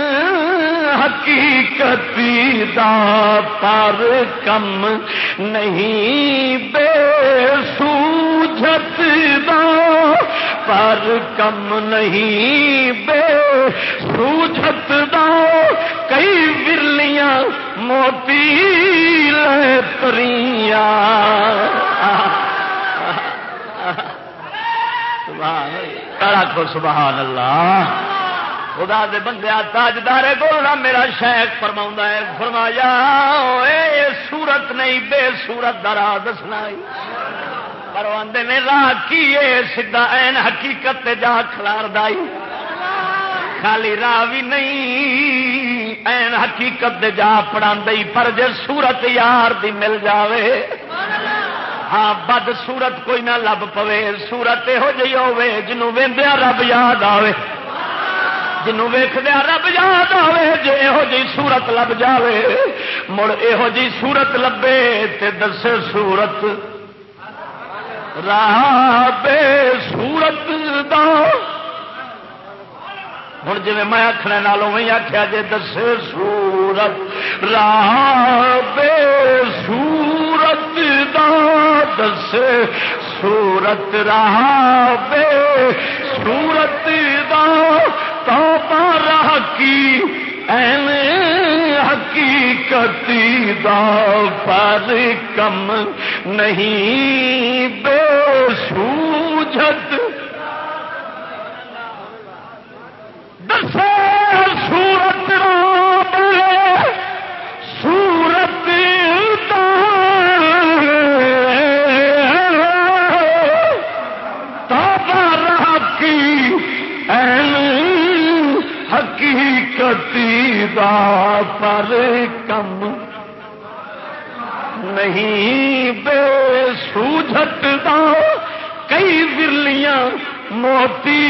Speaker 3: حقیقتی دا، پر کم نہیں، بے سوجت دا۔ پر کم نہیں، بے سوجت دا کئی ورلیاں موتی لتریاں کو سبحان اللہ خدا دے بندے تاجدار بولنا میرا شیخ فرما ہے، فرمایا اے سورت نہیں، بے سورت درا دسنا پروندے نے، راہ کی سیدا این حقیقت جا کھلار دائی۔ خالی راہ بھی نہیں، این حقیقت جا پڑھا پر جے سورت یار دی مل جاوے ہاں بد سورت کوئی نہ لب پوے۔ سورت یہو جی ہوے جنوں ویندیا رب یاد آوے۔ جنوں ویخدیا رب یاد آوے جی یہو جی سورت لب جاوے۔ مڑ یہو جی سورت لبے تے دس سورت راہ بے سورت دا۔ ہوں جی میں آخنا نالوں میں آخیا جی دس سورت۔ راہ بے سورت دا دس سورت۔ راہ بے سورت دا تو راہ کی این حقیقتی دا پر کم نہیں بے سوجت سورت سورت حقیقتی دا پر کم نہیں، بے سوجت دا کئی برلیاں موتی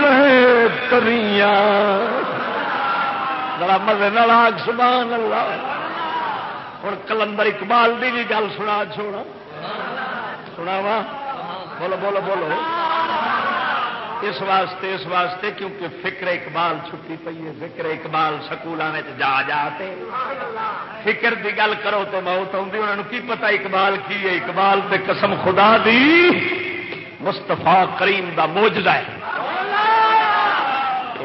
Speaker 3: لے بڑا مزے ناگ سبحان اللہ۔ ہوں کلندر اقبال کی بھی گل سنا چھوڑا سنا وا بولو بولو بولو۔ اس واسطے اس واسطے کیونکہ فکر اقبال چھٹی پی ہے، فکر اقبال سکولوں میں جا جا فکر کی گل کرو تو موت آتی انہوں کی پتا اقبال کی ہے؟ اقبال تے قسم خدا دی مستفا کریم دا موجدہ ہے۔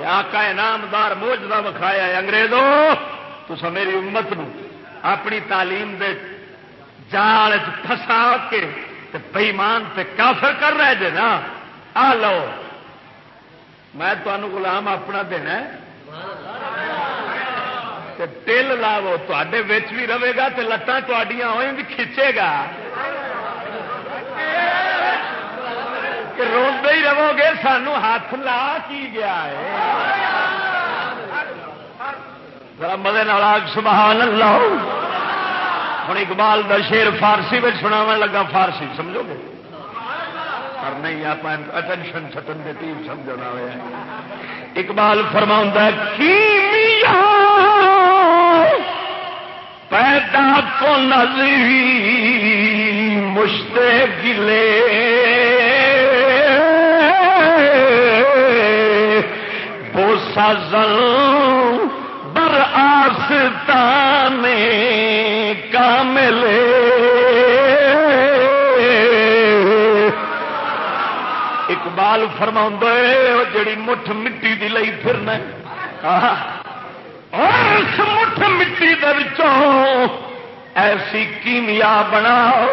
Speaker 3: آقا انعامدار موجدہ وکھایا ہے، انگریزوں تو میری امت نو اپنی تعلیم دے جال پسا کے بئیمان تے کافر کر رہے جے نا۔ آ لو۔ میں تمہوں گلام اپنا دینا تل لاو تے بھی رہے گا تو لتان ہوئیں بھی کھچے گا۔ روڈے ہی رہو گے، سانو ہاتھ لا کی گیا ہے۔ مدے ناگ سبحان اللہ۔ ہوں اقبال دا شیر فارسی میں سناو لگا، فارسی، سمجھو گے؟ پر نہیں آپ اٹینشن چھٹن کے تیر سمجھنا ہوا اقبال فرما پیدا کو نظری مشتے گلے۔ وہ سازل بر آستان کاملے۔ اقبال فرما جڑی مٹھ مٹی دی لئی پھرنا اس مٹھ مٹی درچوں ایسی کیمیا بناؤ،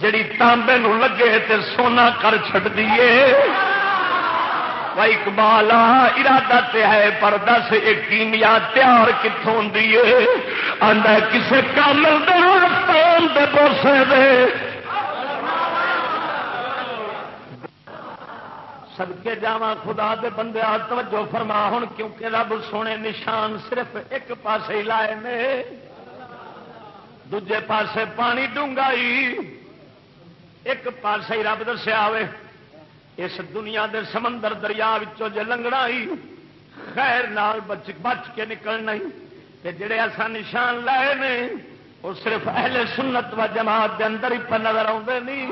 Speaker 3: جڑی تانبے نو لگے تے سونا کر چڑ دیے اقبال ارادہ تے ہے، پر دس ایک کیمیا تیار کتوں دیے آدھا کسے کامل دے بوسے دے۔ سدکے جا خدا دے بندے توجہ فرما ہوں کیونکہ رب سونے نشان صرف ایک پاس ہی لائے نے۔ دجے پاسے پانی ڈونگائی، ایک پاس ہی رب دسیا اس دنیا دے سمندر دریا جے لنگنا ہی خیر نال بچ بچ کے نکلنا ہی جڑے ایسا نشان لائے نے وہ صرف اہل سنت و جماعت دے اندر ہی نظر آتے نہیں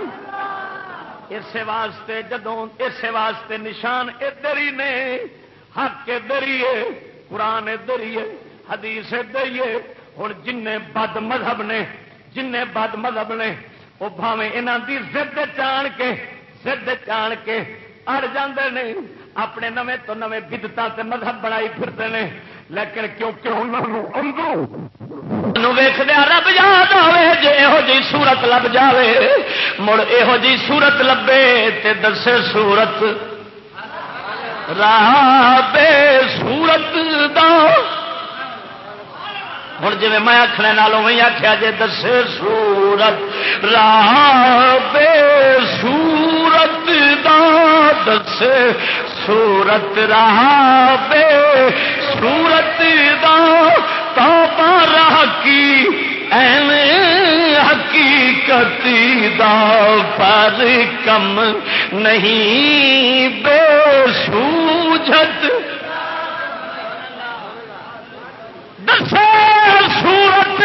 Speaker 3: اسے واسطے جدوں اسے واسطے نشان ادھر ہی نے، حق ادھر ہی ہے قرآن ادھر ہی ہے حدیث ادھر ہی ہے ہوں جن بد مذہب نے جن بد مذہب نے وہ بھاوے یہاں کی زد چان کے زد چان کے اڑ جاندے نے، اپنے نویں تو نویں بدتا مذہب بنائی پھرتے ہیں لیکن کیونکہ انہوں اندروں ویخدیا ہاں رب یاد آئے جی یہو جی سورت لب جائے مڑ یہو جی سورت لبے تے دسے سورت راہ بے سورت دا۔ ہوں جی میں آخنے نالوں میں آخیا جی دسے سورت راہ بے سورت دا دسے سورت راہ بے سورت دا راہ کی، این حقیقتی دا پر کم نہیں بے سوجت دسے سورت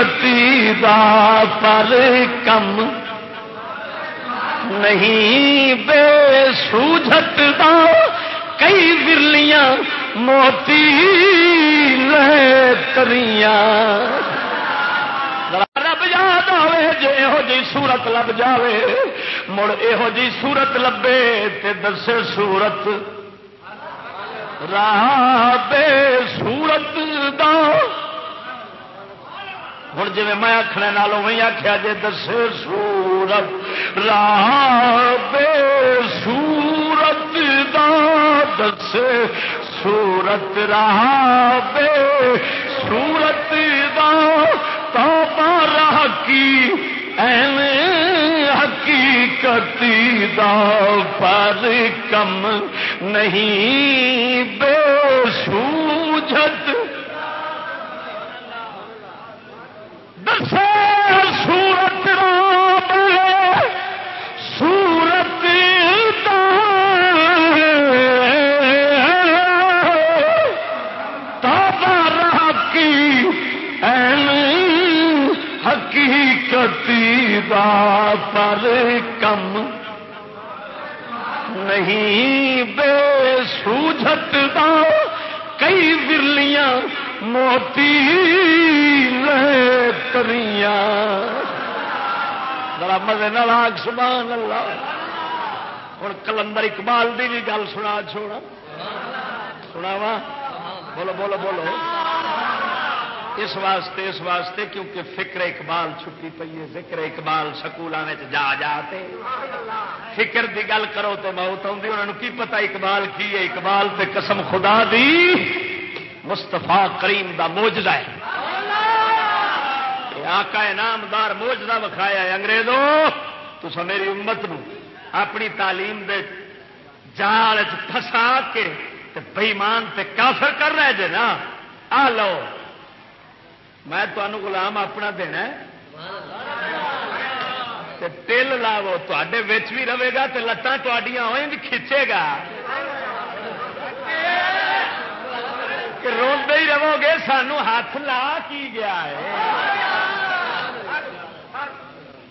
Speaker 3: سورت دا پر کم نہیں، بے سوجت دا کئی برلیاں موتی لے تریاں۔ رب یاد آئے جو یہو جی سورت لب جاوے، مڑ یہو جی سورت لبے تے دسے سورت راہ بے سورت دا ہوں جی میں آخنے نالوں میں آخیا جی دس سورت بے سورت دا دس سورت بے سورت دا تو راہ کی این حقیقتی دا پر کم نہیں بے سوجت سورت سورت حقیقتی دا پر کم نہیں بے سوجت دا کئی برلیاں موتی لے کریاں ذرا مزے نال سبحان اللہ۔ ہوں کلندر اقبال دی بھی گل سنا چھوڑا سنا وا بولو بولو بولو۔ اس واسطے اس واسطے کیونکہ فکر اقبال چھٹی پی ہے ذکر اقبال سکولوں میں جا جاتے فکر دی گل کرو تو موت آتی انہوں کی پتا اقبال کی ہے؟ اقبال تے قسم خدا دی۔ مستفا کریم دا موجدہ ہے۔ آقا انعامدار موجدہ وکھایا ہے انگریزوں تو میری امت نو اپنی تعلیم دے جال پھسا کے بئیمان تے کافر کر رہے جے نا۔ آ لو۔ میں تمہوں غلام اپنا دینا تل لاو تے بھی رہے گا تو لتان ہوئیں بھی کھچے گا۔ روڈ ہی رہو گے، سانو ہاتھ لا کی گیا ہے؟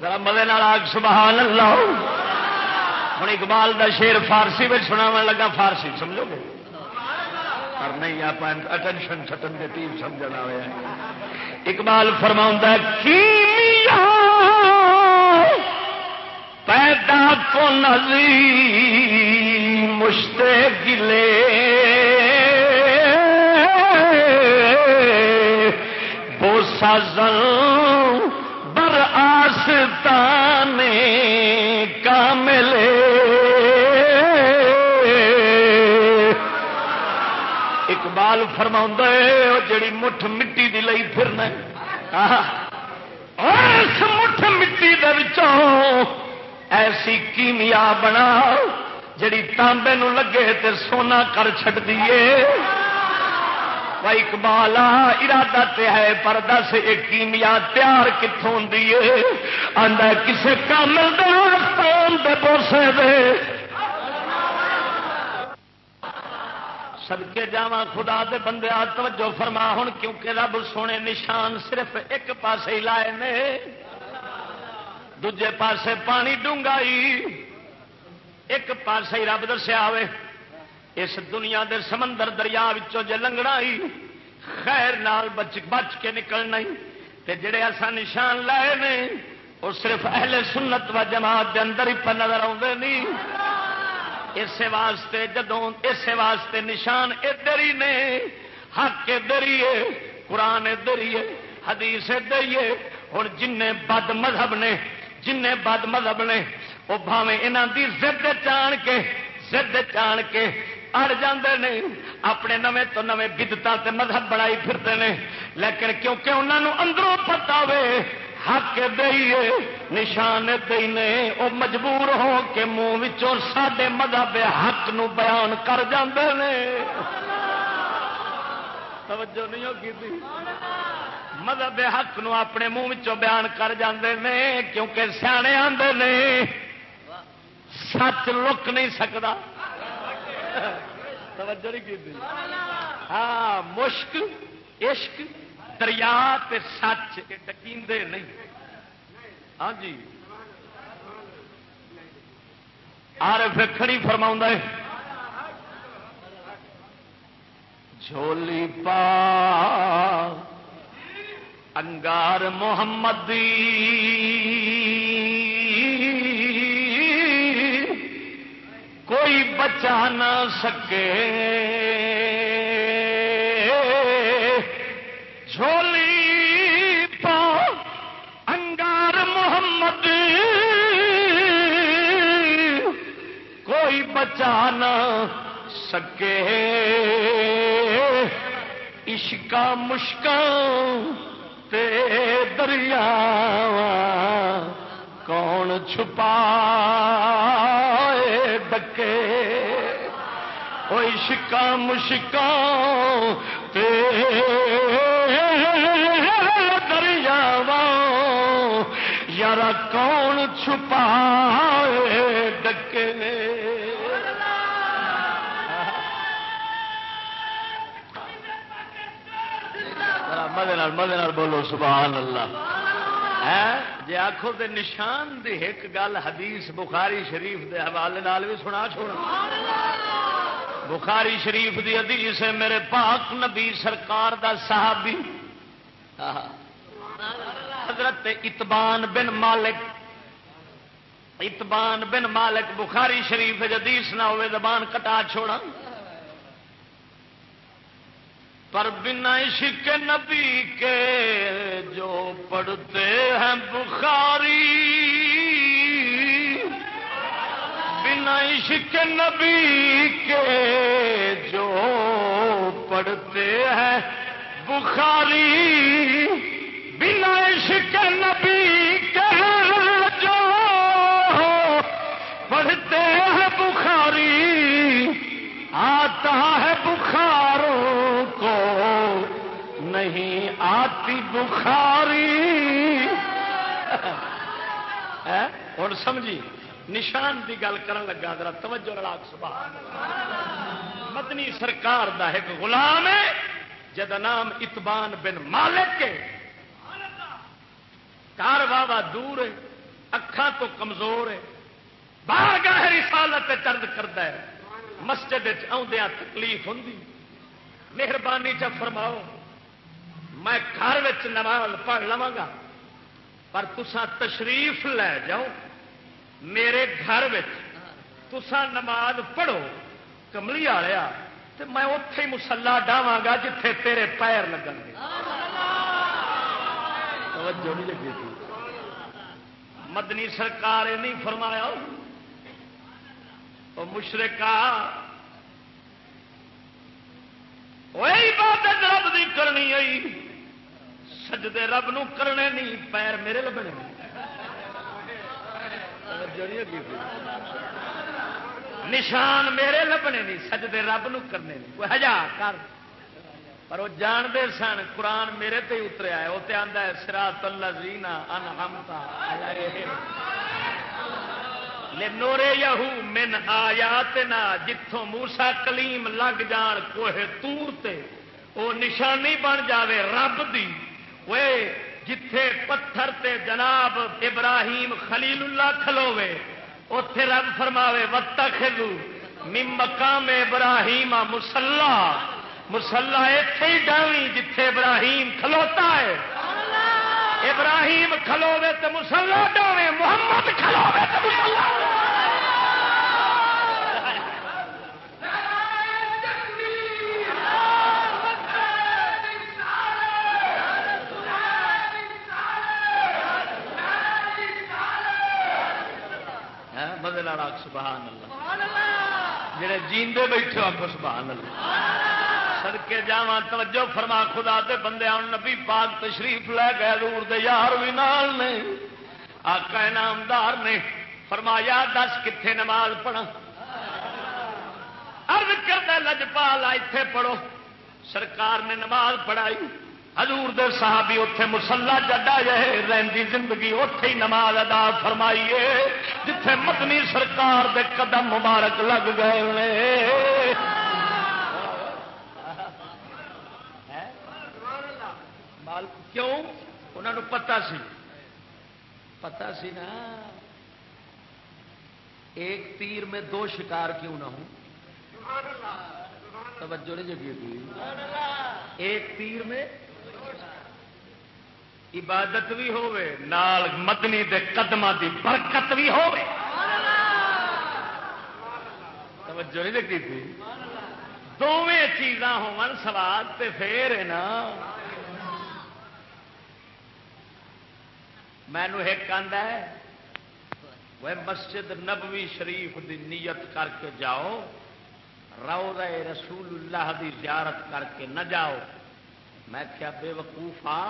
Speaker 3: ذرا مدے آگ، سبحان اللہ۔ ہوں اقبال دا شیر فارسی میں سنا لگا، فارسی سمجھو گے؟ اور نہیں، آپ اٹینشن چھٹن کے تیر سمجھنا ہوا اقبال فرما کیمیا پیدا کو نظی مشتے گلے۔ سازن بر آستانے کا ملے اقبال فرما جڑی مٹھ مٹی دی لئی پھرنا اس مٹھ مٹی ایسی کیمیا بنا جڑی تانبے نو لگے تے سونا کر چڈ دیے اقبال ارادہ تے ہے پر دس یہ کیمیا تیار کتوں دیے آدھا کسے کامل دے بوسے دے۔ سدکے جا خدا دے بندے توجہ فرما ہوں کیونکہ رب سونے نشان صرف ایک پاسے ہی لائے نے۔ دجے پاسے پانی ڈونگائی، ایک پاسے ہی رب دسیا ہوئے۔ اس دنیا دے سمندر دریا جے لنگنا خیر نال بچ بچ کے نکلنا تے جڑے ایسا نشان لائے نے وہ صرف اہل سنت و جماعت دے اندر ہی نظر آتے نہیں اسے واسطے جدوں، اسے واسطے نشان ادھر ہی نے۔ حق ادھر ہی ہے، قرآن ادھر ہی ہے، حدیث ادھر ہی ہے۔ ہوں جن بد مذہب نے جن بد مذہب نے وہ بھاوے یہاں کی زد چان کے زد چان کے اڑ جاندے نے، اپنے نویں تو نویں بدتا مذہب بنائی پھرتے ہیں لیکن کیونکہ انہوں اندروں پتا وے، حق دئیے، نشان دے وہ مجبور ہو کے منہ سڈے مذہب حق نو بیان کر جاندے نے۔ توجہ نہیں ہوگی مذہب حق نو اپنے منہ بیان کر جاندے نے، کیونکہ سیانے آندے نے۔ سچ لک نہیں سکتا توجہ نہیں کی ہاں مشک، عشق، دریا سچ ڈکیندے نہیں۔ ہاں جی۔ آر کھڑی فرما جھولی پا۔ انگار محمد کوئی بچا نہ سکے۔ جھولی پا انگار محمد۔ کوئی بچا نہ سکے۔ عشقا مشکل تے دریا کون چھپا۔ ڈکے وہ عشقا مشکا دریا یار کون چھپا ڈکے مدے مدے بولو سبحان اللہ۔ جی آخو تو نشان دی ایک گل حدیث بخاری شریف دے حوالے نال بھی سنا چھوڑا۔ بخاری شریف دی حدیث ہے، میرے پاک نبی سرکار دا صحابی۔ حضرت اتبان بن مالک۔ اتبان بن مالک بخاری شریف حدیث نہ ہوئے، زبان کٹا چھوڑا۔ پر بنا عشق نبی کے جو پڑھتے ہیں بخاری۔ بنا عشق نبی کے جو پڑھتے ہیں بخاری۔ بنا عشق بخاری۔ (laughs) اور سمجھی نشان کی گل کر لگا ذرا توجہ لڑاک سبحان مدنی سرکار دا ایک غلام ہے جد نام اتبان بن مالک کے کار بابا دور ہے اکھان تو کمزور ہے۔ باہر گاہ رسالت چرد کرتا ہے۔ مسجد آدھا تکلیف ہوں مہربانی چ فرماؤ۔ میں گھر نماز پڑھ لوا گا پر تسا تشریف لے جاؤ، میرے گھر تسا نماز پڑھو، کملی والیا تو میں اتے ہی مسلا ڈاوا گا جتھے تیرے پیر لگن گے۔ مدنی سرکار نہیں فرمایا۔ مشرقہ عبادت رب دی کرنی آئی سجدے رب نو کرنے نہیں، پیر میرے لبنے نشان میرے لبنے نہیں، سجدے رب نو کرنے نہیں۔ کوئی ہزار کر۔ پر وہ جانتے سن، قرآن میرے تے اتریا ہے وہ آتا ہے سرا تلا زینا انہمتا نورے یہو من آیات نا جتوں موسا کلیم لگ جان، کوہ تور تے۔ او نشانی بن جاوے رب دی۔ وہ جتھے پتھر تے جناب ابراہیم خلیل اللہ کھلوے اتے رب فرماوے وقت خلو مقام ابراہیم مسلا مسلا اتے ہی ڈاوی جتھے ابراہیم کھلوتا ہے۔ ابراہیم کھلوے تو مسلا ڈاوے محمد کھلوے تو مسلا سبحان اللہ۔ جڑے جیندے بیٹھے آپ سبحان اللہ۔ سڑکے جا توجہ فرما خدا دے بندے آن نبی پاک تشریف لے گئے دور دے یار بھی نال نے۔ آقا انعامدار نے فرمایا دس کتنے نماز پڑھا ارد کردہ لجپال اتے پڑھو۔ سرکار نے نماز پڑھائی۔ حضور دے صحابی اتے مسلا جڈا جائے رہی زندگی اتے ہی نماز ادا فرمائیے، جتھے مدنی سرکار دے قدم مبارک لگ گئے کیوں؟ انہوں پتا سی۔ پتا سی نا۔ ایک تیر میں دو شکار کیوں نہ ہوں؟ توجہ نہیں جگی ایک تیر میں عبادت بھی نال مدنی دے قدم دی برکت بھی توجہ نہیں لگی تھی؟ دونیں چیزاں سواد تے پھر ہے نا۔ مینو ایک آدھا ہے، وہ مسجد نبوی شریف دی نیت کر کے جاؤ رو رہے رسول اللہ دی زیارت کر کے نہ جاؤ۔ میں کیا بے وقوف آ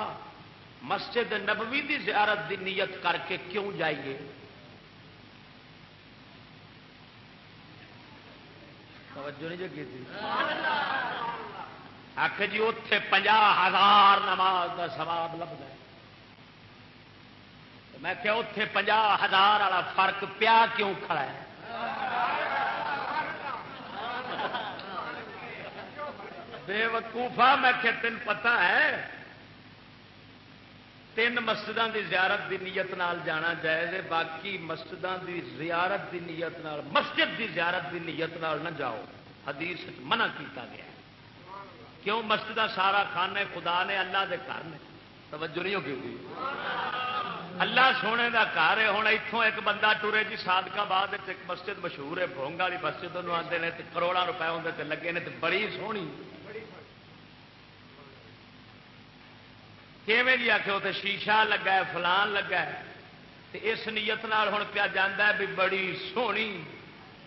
Speaker 3: مسجد نبوی دی زیارت دی نیت کر کے کیوں جائیے؟ توجہ نہیں جگی تھی۔ آخ جی اتے پنجا ہزار نماز کا سواب لگتا ہے۔ میں کہ اتے پنجا ہزار والا فرق پیا کیوں کھڑا ہے؟ بے وقوفا میں کہ تین پتا ہے۔ تین مسجدوں کی زیارت کی نیت نال جانا جائے باقی مسجدوں کی زیارت کی نیت نال، مسجد کی زیارت کی نیت نال نہ جاؤ۔ حدیث منع کیتا گیا کیوں؟ مسجد سارا خانے خدا نے اللہ دے گھر نے۔ توجہ نہیں ہوگی اللہ سونے کا گھر ہے ہوں اتوں ایک بندہ ٹورے جی سادکا بعد ایک مسجد مشہور ہے بونگا والی مسجد آتے ہیں کروڑا روپئے اندر لگے نے بڑی سونی۔ کیویں جی آخو تو شیشہ لگا ہے، فلان لگا ہے۔ تے اس نیت نال ہوں پیا جا بھی بڑی سونی۔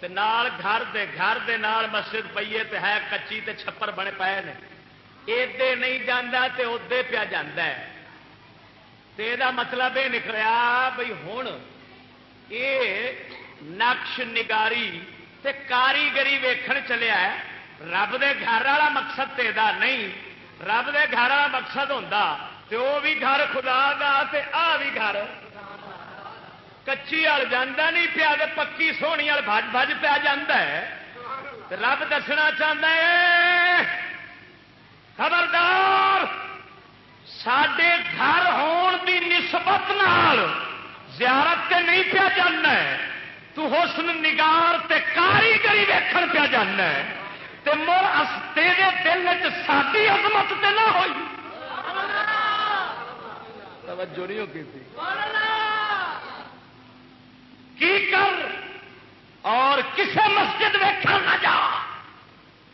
Speaker 3: تے نال گھر دے گھر دے نال مسجد پیے تے ہے کچی تے چھپر بنے پے نے۔ ایڈے نہیں جانا تے ادے پیا جانا ہے۔ تے دا مطلب یہ نکلیا بھائی ہوں یہ نقش نگاری تے کاریگری ویکھن چلیا ہے۔ رب دے گھر والا مقصد تے دا نہیں۔ رب دے گھر والا مقصد ہوتا تے وہ بھی گھر خدا دا تے آ بھی گھر کچی وال جانا نہیں پیا پکی سونی وال بج بج پیا جا رب دسنا چاہتا ہے خبردار سڈے گھر ہون دی نسبت نال زیارت کے نہیں پیا جانا تو حسن نگار تے کاریگری ویکھن پیا جانا تے مر تیرے دل چ ساری عظمت تے نہ ہوئی توجہ نہیں ہوگی تھی۔ کی کر اور کسے مسجد ویکھنا نہ جا۔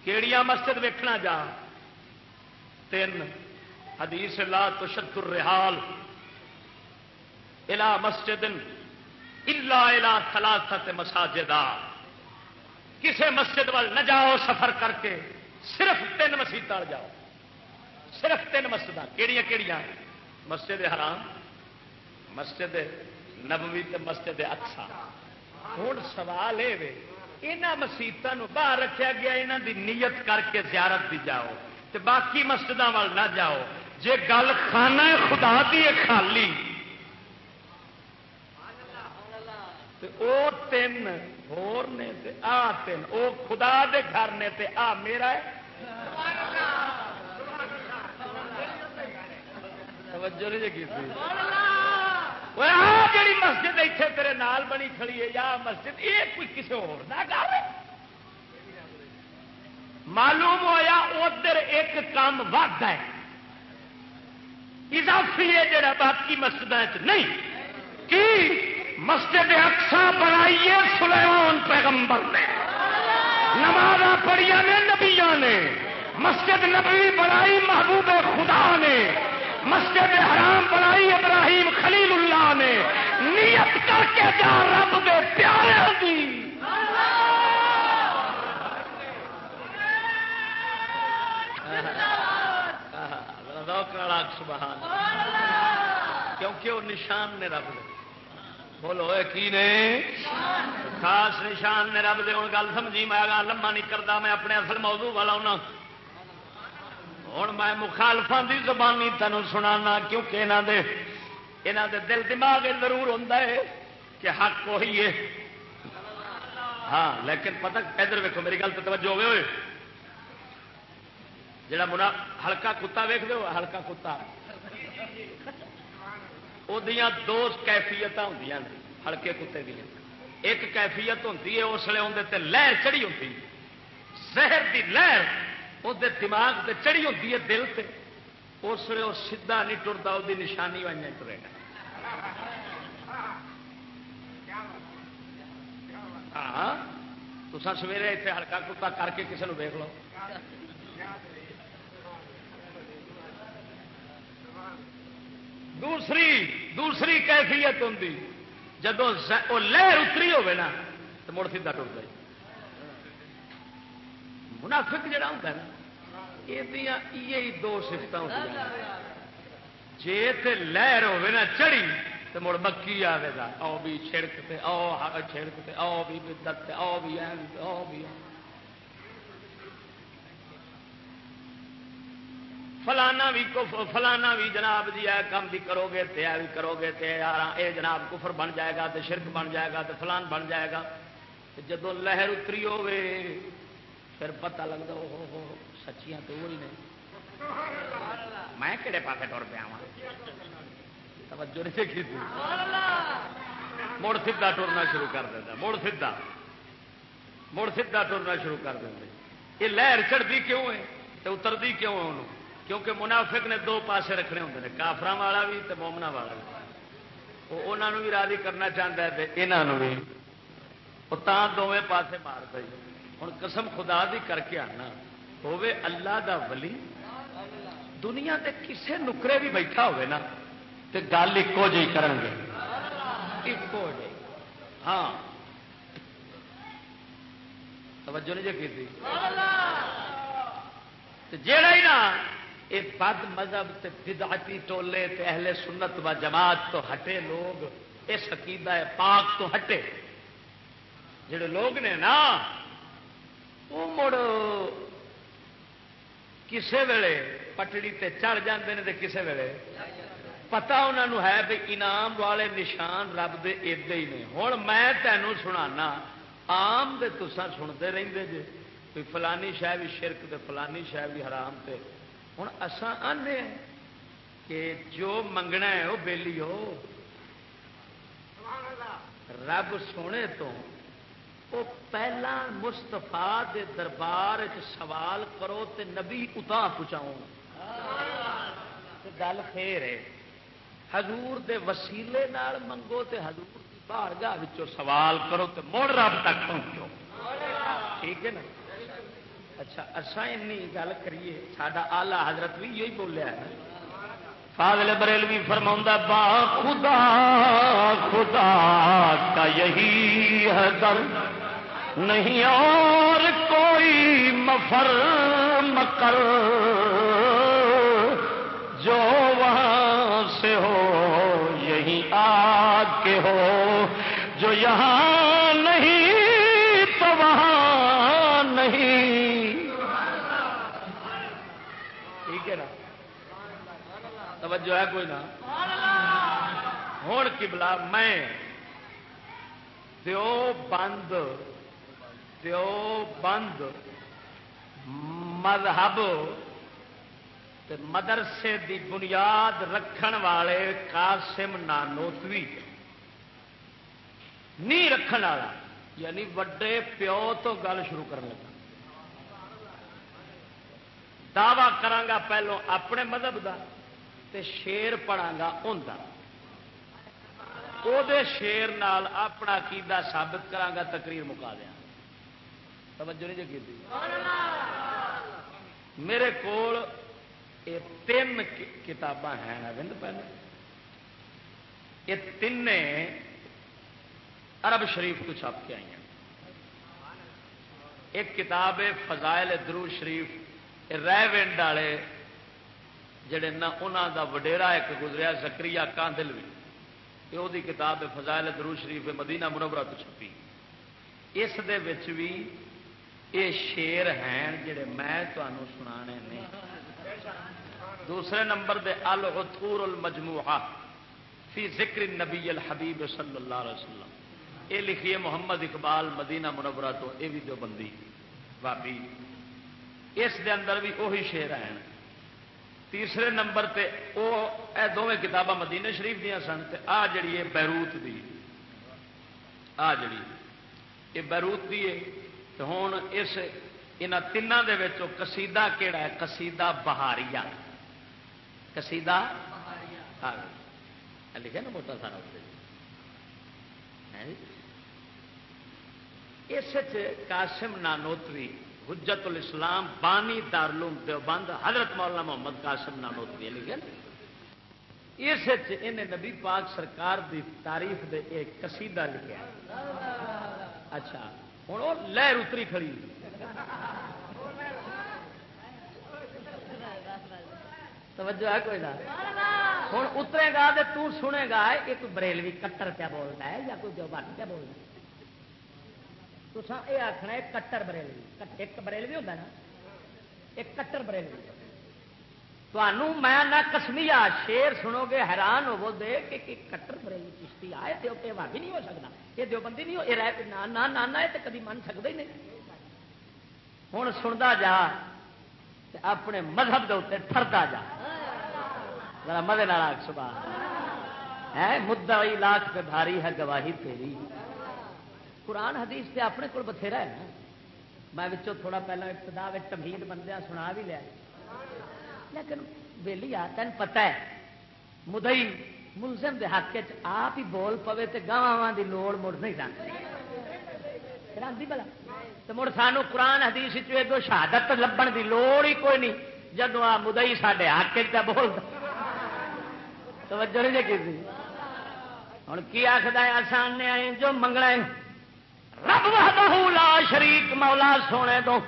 Speaker 3: کیڑیا مسجد ویکھنا جا۔ تین حدیث لا تشد الرحال۔ الى مسجد الا الى ثلاثه مساجد کسے مسجد وال نہ جاؤ سفر کر کے صرف تین مسیح جاؤ۔ صرف تین مسجد کہڑی کہڑی مسجد حرام، مسجد نبوی تے مسجد اکسا ہوں سوال یہ یہاں مسیطوں باہر رکھا گیا یہاں دی نیت کر کے زیارت دی جاؤ تے باقی مسجد وال نہ جاؤ۔ جے گل خانہ خدا دی ہے خالی۔ او تین ہور نے تے آ تین، او خدا دے گھر نے تے آ میرا ہے۔ توجہ نہیں جی جی مسجد اتنے تیرے نال بنی کھڑی ہے یا مسجد یہ کوئی کسی اور معلوم ہوا ادھر ایک کام ود ہے۔ اضافی ہے جڑا باقی مسجد نہیں۔ کی؟ مسجد اکسا بنائیے سلیمان پیغمبر نے۔ نماز پڑھیا نے نبیا نے۔ مسجد نبی بنائی محبوب خدا نے۔ مسجد حرام بنائی ابراہیم خلیل اللہ نے. نیت کر کے جا رب دے پیارے دی. سبحان کیونکہ وہ نشان نے رب دے. بولو کی نے؟ خاص نشان نے رب دے. ہوں گل سمجھی، میں لما نہیں کرتا میں اپنے اصل موضوع والا ہونا. ہوں میں مخالفا کی زبانی تینوں سنا کیونکہ یہاں دے یہاں دے دل دماغ ضرور ہوتا ہے کہ حق وہی ہے۔ ہاں لیکن پتہ ادھر ویکو میری گل تو توجہ ہوئے ہوئے۔ جڑا منا ہلکا کتا ویک دو ہلکا کتا۔ وہ دو کیفیت ہوں ہلکے کتے دیا ایک کیفیت ہوتی ہے، اس لیے اندر لہر چڑی ہوتی زہر دی لہر وہ دماغ سے چڑی ہوتی ہے دل سے اس لیے وہ سیدا نہیں ٹرتا وہ نشانی وائی ٹرے گا۔ ہاں تو سویرے اتنے ہلکا کتا کر کے کسی نے لو۔ دوسری دوسری کیفیت ہوں جب لہر اتری ہوے نا تو مڑ سیدا ٹر گئی منافق جڑا ہوتا ہے نا، یہ دو سفت جی لہر ہوے نا چڑی تو مڑ مکی آئے گا۔ او بھی چھڑک او چھڑک او بھی بدت او بھی او بھی فلانا بھی فلانا بھی جناب جی ہے کام بھی کرو گے تے بھی کرو گے تے یار اے جناب کفر بن جائے گا تے شرک بن جائے گا تے فلان بن جائے گا۔ جدو لہر اتری ہوے پھر پتا لگتا ہو ہو سچیاں تو وہی نہیں میں کہڑے پاس ٹر پیا توجہ نہیں کی مڑ سیدا ٹرنا شروع کر دینا مڑ سیدا مڑ سیدا ٹرنا شروع کر دیں یہ لہر چڑھتی کیوں ہے تو اترتی کیوں ہے انہوں کیونکہ منافق نے دو پاسے رکھنے ہوں نے کافر والا بھی تو مومنا والا بھی وہ انہوں بھی راضی کرنا چاہتا ہے یہاں بھی وہ دونوں پاسے مار دے ہوں قسم خدا دی کر کے آنا۔ ہوے اللہ دا ولی۔ دنیا کے کسے نکرے بھی بیٹھا ہوئے نا تو گل ایکو جی کر گے۔ ایکو جی۔ ہاں۔ توجہ نہیں جی کی جیڑا ہی نا یہ بد مذہب تے بدعتی ٹولے تے اہل سنت و جماعت تو ہٹے لوگ، اس عقیدہ پاک تو ہٹے۔ جڑے لوگ نے نا وہ مڑ کسے ویلے پٹڑی تے چڑھ جاندے ہیں کسے ویلے پتا انہوں ہے بھی انعام والے نشان رب دے ادے ہی نے ہوں میں تینوں سنا آم دے تسا سنتے رہتے جی کوئی فلانی شہ بھی شرک دے فلانی شہ بھی حرام تے ہوں اسان آنے کہ جو منگنا ہے وہ بےلی ہو رب سونے تو وہ پہلا مستفا دے دربار سوال کرو تے نبی اتنا پہنچاؤ گل پھر ہے، حضور دے وسیلے نال منگو تے حضور کی بارگاہ سوال کرو تے مڑ رب تک پہنچو۔ ٹھیک ہے نا؟ اچھا اچھا گل کریے سڈا آلہ حضرت بھی یہی بولیا ہے۔ فاضل بریلوی فرما با خدا خدا کا یہی ہے در۔ نہیں اور کوئی مفر مکر جو وہاں سے ہو، یہی آ کے ہو۔ جو یہاں نہیں، تو وہاں نہیں۔ ٹھیک ہے نا؟ توجہ ہے کوئی نا؟ ہوں کبلا میں دیو بند دیو بند مذہب مدرسے دی بنیاد رکھن والے قاسم نانوتوی نہیں رکھن والا یعنی وڈے پیو تو گل شروع کرنے لگا۔ دعوی کرانگا پہلو اپنے مذہب دا تے شیر پڑھا گا ان شیر نال اپنا کیدا ثابت کرانگا، تقریر مکا دیا۔ توجہ نہیں جی کی میرے کول یہ تین کتاباں ہیں اروند پہلے یہ تین عرب شریف کو چھپ کے آئی ہیں۔ ایک کتاب ہے فضائل درو شریف رہ ونڈ والے، جڑے نہ انہوں دا وڈیرا ایک گزریا زکری کاندل بھی یہ وہ کتاب ہے فضائل درو شریف مدینہ منورہ تو چھپی۔ اس دے بھی یہ شیر ہیں جڑے میں تمہوں سنا نے. دوسرے نمبر دے العطور المجموعہ فی ذکر نبی الحبیب صلی اللہ علیہ وسلم. یہ لکھیے محمد اقبال مدینہ منورہ تو یہ بھی جو بندی. بابی اس دے اندر بھی وہی شیر ہیں. تیسرے نمبر تے وہ اے دونیں کتاباں مدینہ شریف دیا سن تے آ جڑی ہے بیروت دی. آ جڑی یہ بیروت دی ہے. تو ہوں اس یہاں تینوں کے کہڑا ہے کسیدہ بہاریا کسیدہ لکھا نا موٹا سارا اس قاسم نانوتوی حجت الاسلام بانی دارلوم دیوبند حضرت مولانا محمد قاسم نانوتوی لکھے اس نبی پاک سرکار دی تعریف دے ایک قصیدہ لکھا اچھا ہوں وہ لہر اتری کھڑی توجہ ہے کوئی نہ ہوں اترے گا تو سنے گا یہ کوئی بریلوی کٹر کیا بولتا ہے یا کوئی جو بٹ کیا بولنا تو یہ آخنا ہے کٹر بریلوی ایک بریلوی ہوتا نا ایک کٹر بریلوی تمہوں میں نہ کسمیا شیر سنو گے حیران ہو دے کہ کٹر بریلوی چشتی آئے تو بھی نہیں ہو سکتا یہ دو بندی نہیں ہو، یہ رہ نانا یہ تو کدی من سکتا ہی نہیں۔ ہوں سنتا جا اپنے مذہب کے اتنے ٹرتا جا۔ ذرا مدے نال سبا ہے مدعی لاکھ پہ بھاری ہے گواہی تیری۔ قرآن حدیث تے اپنے کو بتھیرا ہے نا۔ میں تھوڑا پہلے ابتدا تمہید بندیا سنا بھی لیا۔ لیکن ویلی آ تین پتا ہے مدئی ملزم دے حق آپ ہی بول پوے تو گاواں کی لوڑ مڑ نہیں رکھتی بلا تو مڑ سانو قرآن حدیث دو شہادت لبن کی لوڑ ہی کوئی نہیں جدو آ مدئی سڈے حق بول توجہ نہیں کی ہوں کی آخر آسان آئے جو منگنا رب لا شریک، مولا سونے دو۔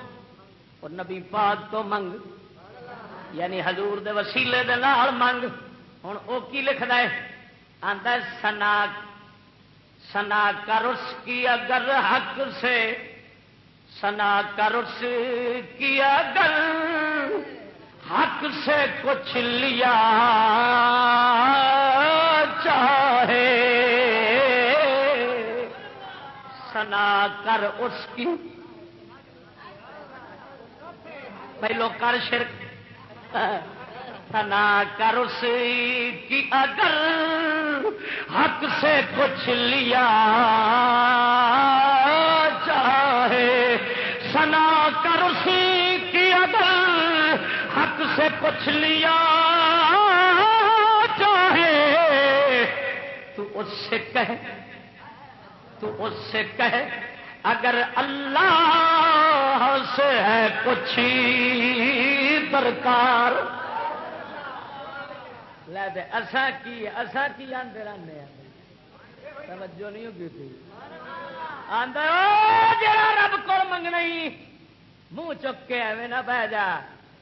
Speaker 3: اور نبی پاک تو منگ یعنی حضور دے وسیلے دے نال منگ۔ ہوں وہ کی لکھنا ہے؟ آتا سنا سنا کرس کی اگر حق سے۔ سنا کرس کی اگر حق سے کچھ لیا چاہے۔ سنا کر اس کی۔ پہلو کر شرک۔ سنا کر اس کی اگر حق سے کچھ لیا چاہے سنا کر اس کی اگر حق سے کچھ لیا چاہے تو اس سے کہے تو اس سے کہے اگر اللہ سے ہے کچھ درکار۔ لے دے اسا کی اسا کی آدھے رہنے توجہ نہیں ہوگی تھی۔ آدھا جا رب کو منگنا منہ چک کے ایویں نہ بہ جا۔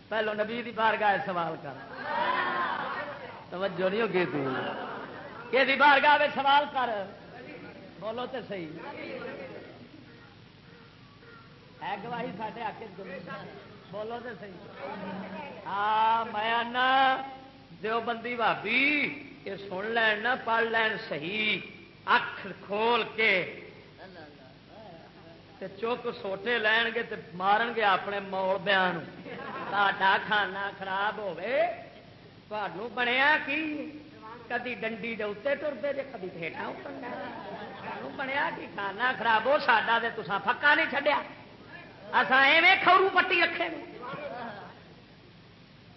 Speaker 3: پہلو نبی دی بارگاہ سوال کر۔ توجہ نہیں ہوگی تھی۔ کہ بارگاہ سوال کر؟ بولو تو صحیح۔ ہے گواہی سارے آ کے بولو تو صحیح۔ ہاں میں دو بندی بھابی یہ سن لین نہ، پڑھ لین صحیح۔ اکھ کھول کے۔ چوک سوٹے لین گے مارن گے اپنے موڑ بیان تا کھانا خراب ہوے بنیا کی؟ کدی ڈنڈی دے اتنے ٹرتے جی کدی ہیٹا اتر بنیا کہ کھانا خراب ہو ساڈا تو تسا پکا نہیں چڈیا اصا ایویں کھورو پٹی رکھے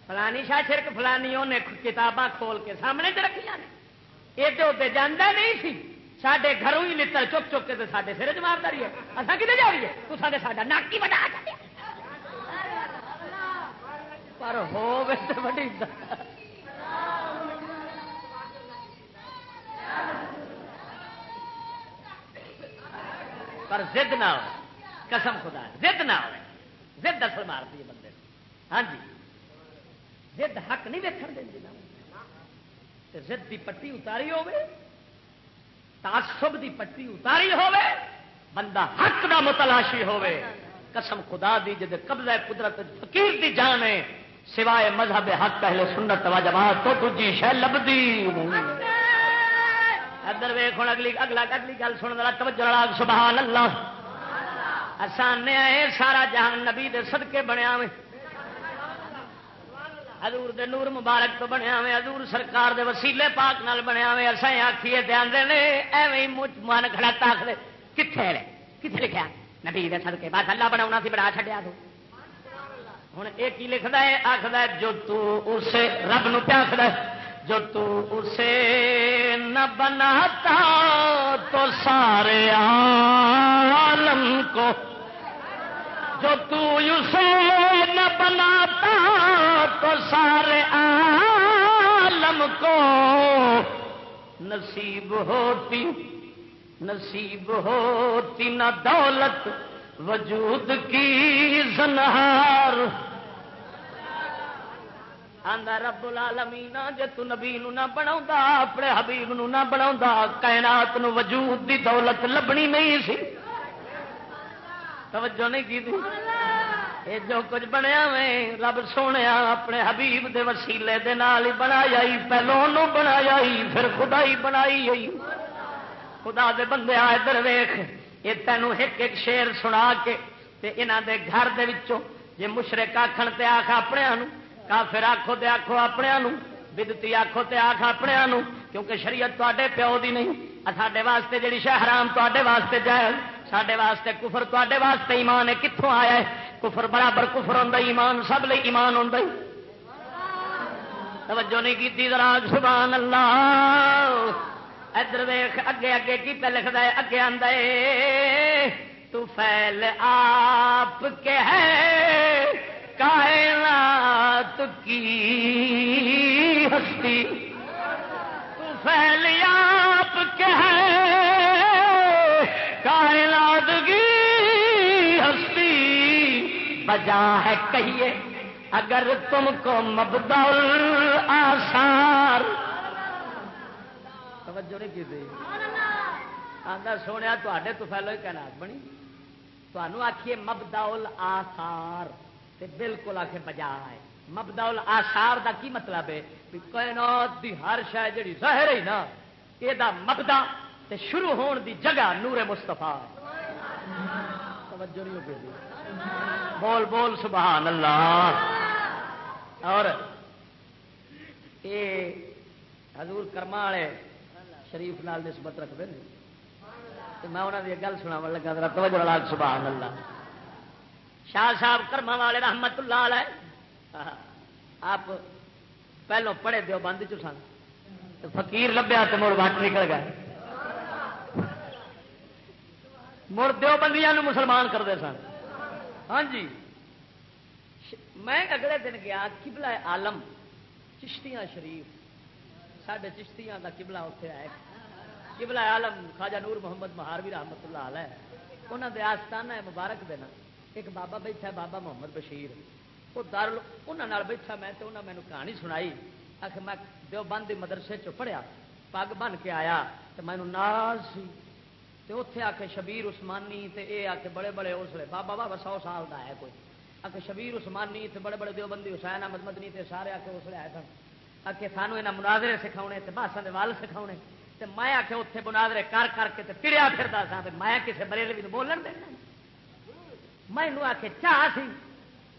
Speaker 3: فلانی شاہ شرک فلانی انہیں کتاباں کھول کے سامنے چ رکھیا نے ادھر ادھر جانا نہیں سی۔ سڈے گھروں ہی لڑ چک چک کے سارے سر چ رہی ہے اصا کتنے جا رہی ہے تو سارے ساڈا ناکی بنا پر ہو بڑی پر زد نہ ہو۔ قسم خدا زد نہ ہو زد اصل مارتی ہے بندے ہاں جی۔ زد حق نہیں دیکھ دیں زد کی پٹی اتاری ہوے تعصب دی پٹی اتاری ہوے بندہ حق دا متلاشی ہوے قسم خدا دی جد قبضہ قدرت فقیر دی جان ہے سوائے مذہب حق پہلے سنت جماعت تو تجھی شہ لبدی۔ ادھر ویخ ہوں اگلی اگلا اگلی گل سن رہا توجہ سبحان اللہ۔ آسان آئے سارا جہان نبی دے صدقے بنیا میں حضور دے نور مبارک تو بنیا میں حضور سرکار دے وسیلے پاک نال بنیا میں اصا آخیے دھیان دے ایویں مجھ من کھڑا تاخ دے۔ کتنے رہے؟ کتنے لکھا نبی دے صدقے بس اللہ بنا سی، بڑا چڈیا تو۔ ہوں یہ لکھتا ہے؟ آخر جو تو اسے رب نو پیا آخر جو تو اسے نہ بناتا تو سارے عالم کو جو تو اسے نہ بناتا تو سارے عالم کو نصیب ہوتی نصیب ہوتی، نہ دولت، وجود کی زنہار۔ آندا رب العالمین، جے تو نبی نو نہ بناوندا اپنے حبیب نو نہ بناوندا کائنات نو وجود دی دولت لبنی نہیں سی۔ توجہ نہیں کی تھی؟ اے جو کچھ بنیا میں، رب سونے اپنے حبیب دے وسیلے دے نال ہی بنایا ہی، پہلو نو بنایا ہی، پھر خدا ہی بنائی ہی۔ خدا دے بندے آئے در ویخ یہ تینوں ایک ایک شیر سنا کے تے انہاں دے گھر دے وچوں جے مشرک آکھن تے آکھ اپنے کافر آخو تے آخو اپنے بدتی آخو تے آخ اپنے کیونکہ شریعت تے پیو دی نہیں۔ ساڈے واسطے جی شہ حرام تے واسطے جائز۔ سڈے واسطے کفر تے واسطے ایمان ہے۔ کتوں آیا ہے؟ کفر برابر کفر ہوں ایمان سب لی ایمان ہوں توجہ نہیں کی دراج سبحان اللہ۔ ادھر ویخ اگے اگے کی پہ لکھتا ہے، اگے آدھا تو فیل آپ کے ہے، کائنات کی ہستی۔ تو فیل آپ کے ہے۔ کائنات کی ہستی بجا ہے کہیے، اگر تم کو مبدول آسار توجہ نہیں کی آدھا سونے تے تو پہلو ہی کہنا بنی۔ تمہوں آخیے مبدول آسار بالکل آخ بجا ہے۔ مبدول آسار دا کی مطلب ہے؟ کائنات دی ہر شاید جی ظاہر ہی نا یہ مبدا تے شروع ہون دی جگہ نور مستفا توجہ نہیں بول بول سبحان اللہ۔ اور یہ حضور کرما والے شریف نال نسبت رکھتے ہیں۔ میں انہوں کی گل سنا لگا توجہ لال سبحان اللہ۔ شاہ صاحب کرما والے رحمت اللہ علیہ۔ آپ پہلو پڑھے دیو بند چ سن۔ فقیر لبیا تو مڑ بٹ نکل گئے۔ مڑ دو بندیاں مسلمان کرتے سن۔ ہاں جی۔ میں اگلے دن گیا کبلا آلم چشتیاں شریف۔ سڈے چشتیاں کا کبلا اتنے آئے۔ کبلا آلم خواجہ نور محمد مہاروی رحمت اللہ علیہ۔ انہوں نے آستانہ مبارک دینا ایک بابا بیٹھا بابا محمد بشیر۔ وہ در انہوں بیٹھا میں تو انہوں نے مینو کہانی سنائی۔ آخر میں دو بند مدرسے چ پڑھیا، پگ بن کے آیا تو مینو ناز سی۔ اتے آ کے شبیر عثمانی تے اے آ کے بڑے بڑے اسلے بابا بابا سو سال کا ہے کوئی۔ آ کے شبیر عثمانی تے بڑے بڑے دیوبندی، حسین احمد مدنی تے سارے آ کے اسلے آئے سن۔ آ کے سانو یہاں مناظرے سکھاؤنے تے باسا دے وال سکھاؤنے تے میں آ کے اتنے مناظرے کر کر کے تے پڑیا پھرتا سا میں کسی بریل بھی بولن دینا میں آ کے چاہ سی۔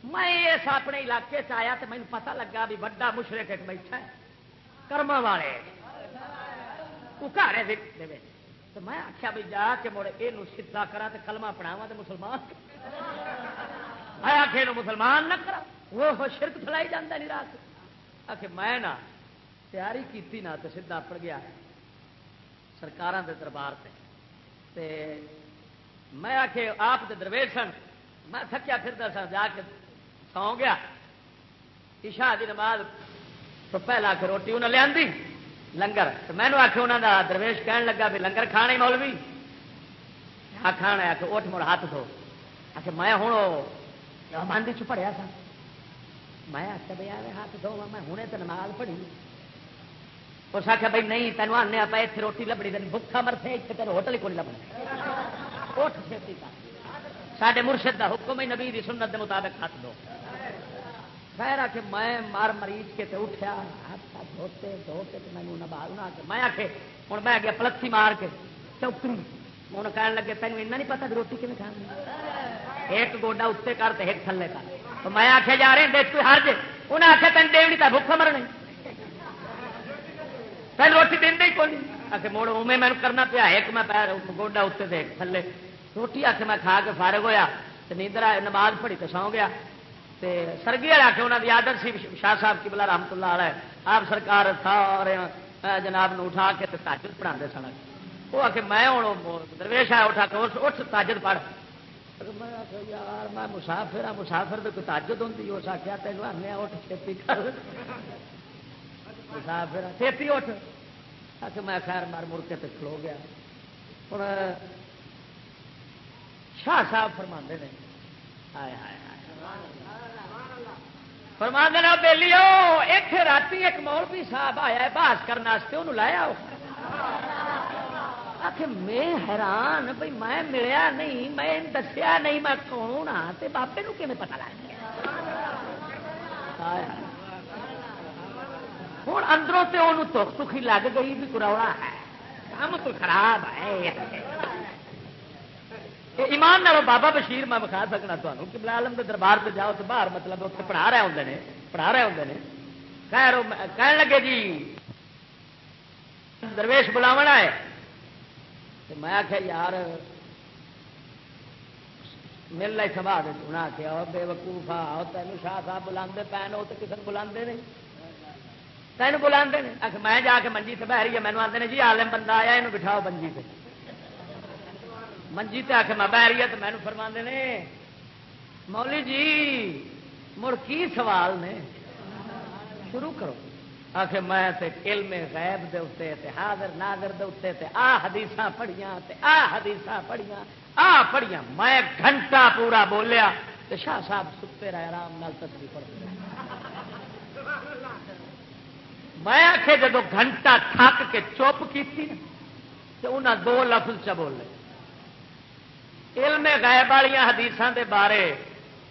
Speaker 3: میں اس اپنے علاقے سے آیا تو مجھے پتا لگا بھی بڑا مشرق ایک بیٹھا ہے۔ کرم والے۔ وہ گھر تو میں آخیا بھی جا کے مڑے یہ سیدا کرا تو کلما پڑھاوا تو مسلمان (laughs) میں آیا کہ مسلمان نہ کرا۔ وہ شرک فلائی جانا نہیں رات آ میں نہ تیاری کی نہ تو سیدا پڑ گیا سرکار کے دربار سے تے میں آ کے آپ کے درویش سن۔ میں تھکیا پھرتا سا جا کے سو گیا۔ عشاء دی نماز تو پہلا کے روٹی انہیں لیا لنگر۔ تو میں آخ انہوں کا درویش کہن لگا بھی لنگر کھانے مولوی۔ ہاں کھانا آ اٹھ مڑ ہاتھ دھو۔ آ میں ہوں مند چ پڑھیا سا میں آخیا بھائی آئے ہاتھ دھو، میں ہوں تو نماز پڑھی۔ اس آخیا بھائی نہیں تینوں آنے آپ اتنے روٹی لبنی تین بکھا مرتے اتنے تین ہوٹل کو لبنا اٹھ چھتی کا سارے مرشد کا حکم ہی نبی سنت کے مطابق ہاتھ دو خیر آ کے میں مار مریض کے تے اٹھیا، ہاتھ دھوتے دھوتے میں نبال نہ کے میں آ کے ہوں میں گیا پلتھی مار کے چوکری ہوں کہنے لگے، تینوں ایسا نہیں پتا کہ روٹی کھانے کھانی ایک گوڈا اتنے کر تو ایک تھلے کر۔ تو میں آخیا جا رہے دیکھ کوئی ہر جے انہیں آخیا تین دیونی تو بھوکا مرنی تین روٹی دیں ہی کون آ کے مڑ اوے میں کرنا پیا۔ ایک میں پیر گوڈا اتنے ایک تھلے۔ روٹی آ کے میں کھا کے فارغ ہوا نیندر نماز پڑھی تو سو گیا۔ سرگی آ کے انہوں کی آدت سی، شاہ صاحب کی بلا رحمت اللہ علیہ، آپ سرکار سارے جناب نو اٹھا کے تاجر پڑھا سن۔ وہ آ کے میں ہوں، درویش آیا اٹھا کے اٹھ تاجر پڑھ۔ یار، میں مسافر ہاں مسافر تو کوئی تاجد ہوتی اس آخیا تین آنے اٹھ، چھتی کر۔ مسافر ہاں، چھتی اٹھ۔ آ کے میں خیر مار مڑ کے کھلو گیا۔ ہوں شاہ صاحب فرما نے، ہائے ہائے۔ فرما دینا بہلی ایک رات ایک مولوی صاحب آیا باس کرنے انہوں لایا آخر میں حیران بھائی میں ملیا نہیں، میں دسیا نہیں، میں کون ہاں بابے کو کھے پتا لگ گیا؟ ہوں اندروں سے انہوں تخ تخی لگ گئی بھی کروڑا ہے۔ کام تو خراب ہے۔ ایمان نالو بابا بشیر میں بکھا سکنا تمہیں کہ بلا عالم کے دربار سے جاؤ تو باہر مطلب اتنے پڑھا رہے ہوں نے، پڑھا رہے ہوں نے۔ خیر کہنے لگے جی درویش بلاو ہے میں آخیا یار، مل رہی سبھا دے۔ انہیں آخیا بے وقوف آ تین شاہ صاحب بلا پین وہ تو کسی بلا نہیں تین بلا آخ میں جا کے منجی سے بہ رہی ہاں، ہے مینو آتے ہیں جی آلم بندہ آیا یہ بٹھاؤ منجی سے منجی تے آ میں بہ رہی ہے تو مینو فرما نے مولی جی مڑ کی سوال نے؟ شروع کرو۔ آخ میں علم غیب دے اتنے تے حاضر ناظر دے اتنے تے آ حدیث پڑھیاں تے آ حدیث پڑھیاں، آ پڑھیاں۔ میں گھنٹہ پورا بولیا تے شاہ صاحب ستے رہے آرام نال تصویر پڑھ میں آخ جب گھنٹہ تھک کے چپ کی تو انہیں دو لفظ چ بولے علم غیب والی حدیث دے بارے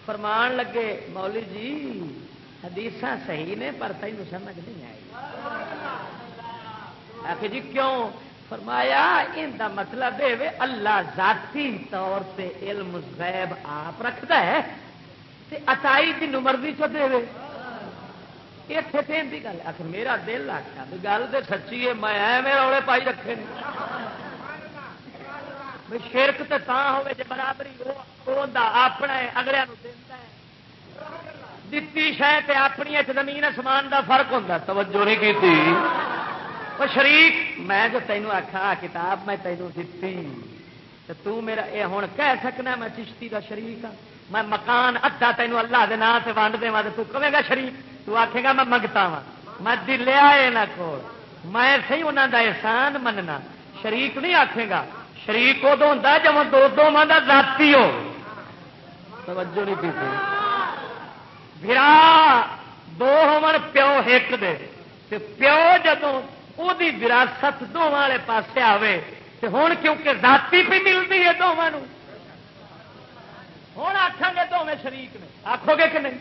Speaker 3: فرمان لگے مولی جی حدیث صحیح نے پر تین سمجھ نہیں آئی۔ آخ جی کیوں؟ فرمایا، ان کا مطلب ہے اللہ ذاتی طور سے علم غیب آپ رکھتا ہے اتائی کی مرضی چ دے اتنے گل۔ آخر میرا دل آخیا گل تو سچی ہے میں ایویں روڑے پائی رکھے شرک تو ہوے برابری اپنا اگلے دتی شاید اپنی زمین آسمان دا فرق ہوتا توجہ نہیں کی شریف میں جو تینوں آخا کتاب میں تینوں دتی۔ تو میرا یہ ہوں کہہ سکنا میں چشتی کا شریف ہاں۔ میں مکان ادھا تینوں اللہ کے نام سے ونڈ دوا تو کہے گا شریف تو آخے گا میں منگتا وا ہاں۔ میں دلیا یہاں کو میں سی انہوں کا احسان مننا۔ شریک نہیں آخے گا۔ شریک ادو ہوں جب دو دو کا ذاتی ہو۔ توجہ نہیں کی برا دو ہون پیو ایک دے۔ تے پیو جدو وہ وراثت دونوں والے پاس آئے تو ہوں کیونکہ ذاتی بھی ملتی ہے دونوں ہوں آخان گے دونوں شریک نے۔ آخو گے کہ نہیں؟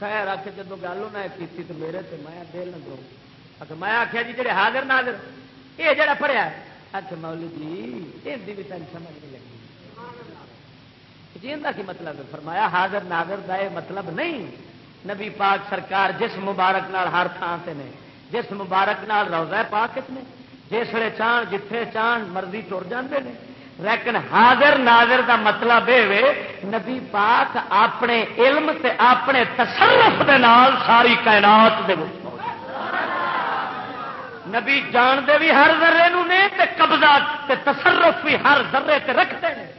Speaker 3: خیر آ کے جب گل نہ کی تو میرے تو میں دل نہ دوں میں آخیا جی جی حاضر ناظر، یہ جڑا پڑھیا اچھا مولی جی یہ بھی تین سمجھ نہیں لگی۔ جی کی مطلب ہے؟ فرمایا، حاضر ناظر کا یہ مطلب نہیں۔ نبی پاک سرکار جس مبارک نال ہر تھان سے نے، جس مبارک نال روزہ پاک نے جسے چان جتھے چان مرضی تر جاندے نے۔ لیکن حاضر ناظر دا مطلب یہ نبی پاک اپنے علم تے اپنے تصرف دے نال ساری کائنات دے نبی جانتے بھی ہر ذرے نو نے تے قبضہ تے تصرف بھی ہر ذرے تے رکھتے ہیں۔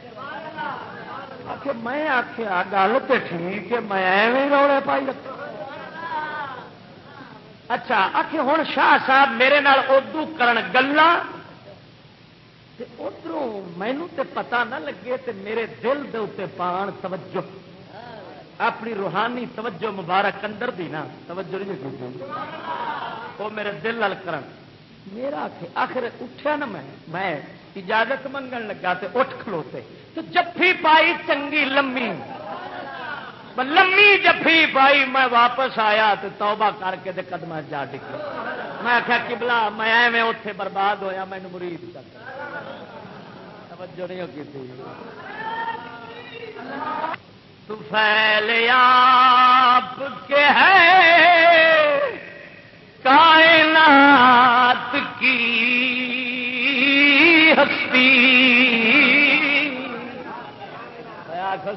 Speaker 3: میں آخیا گل تو ٹھیک ہے، میں ایویں روڑے پائی رکھ اچھا آخ ہوں شاہ صاحب میرے نال ادو کرن گلا۔ ادھر مینو تے پتا نہ لگے تے میرے دل دے اتنے پان توجہ۔ اپنی روحانی توجہ مبارک اندر دی نا، توجہ نہیں وہ میرے دل وال کرن۔ میرا آخر اٹھیا نا میں میں اجازت منگن لگا تے اٹھ کھلوتے۔ تو جفی پائی چنگی لمبی لمبی جفی پائی، میں واپس آیا تو توبہ کر کے قدم جا ٹکے میں آخیا کبلا میں ایویں اتے برباد ہویا مینو مرید کر۔ توجہ نہیں کی تھی۔ تو پھیل آپ کے ہے۔ کائنات کی ہستی۔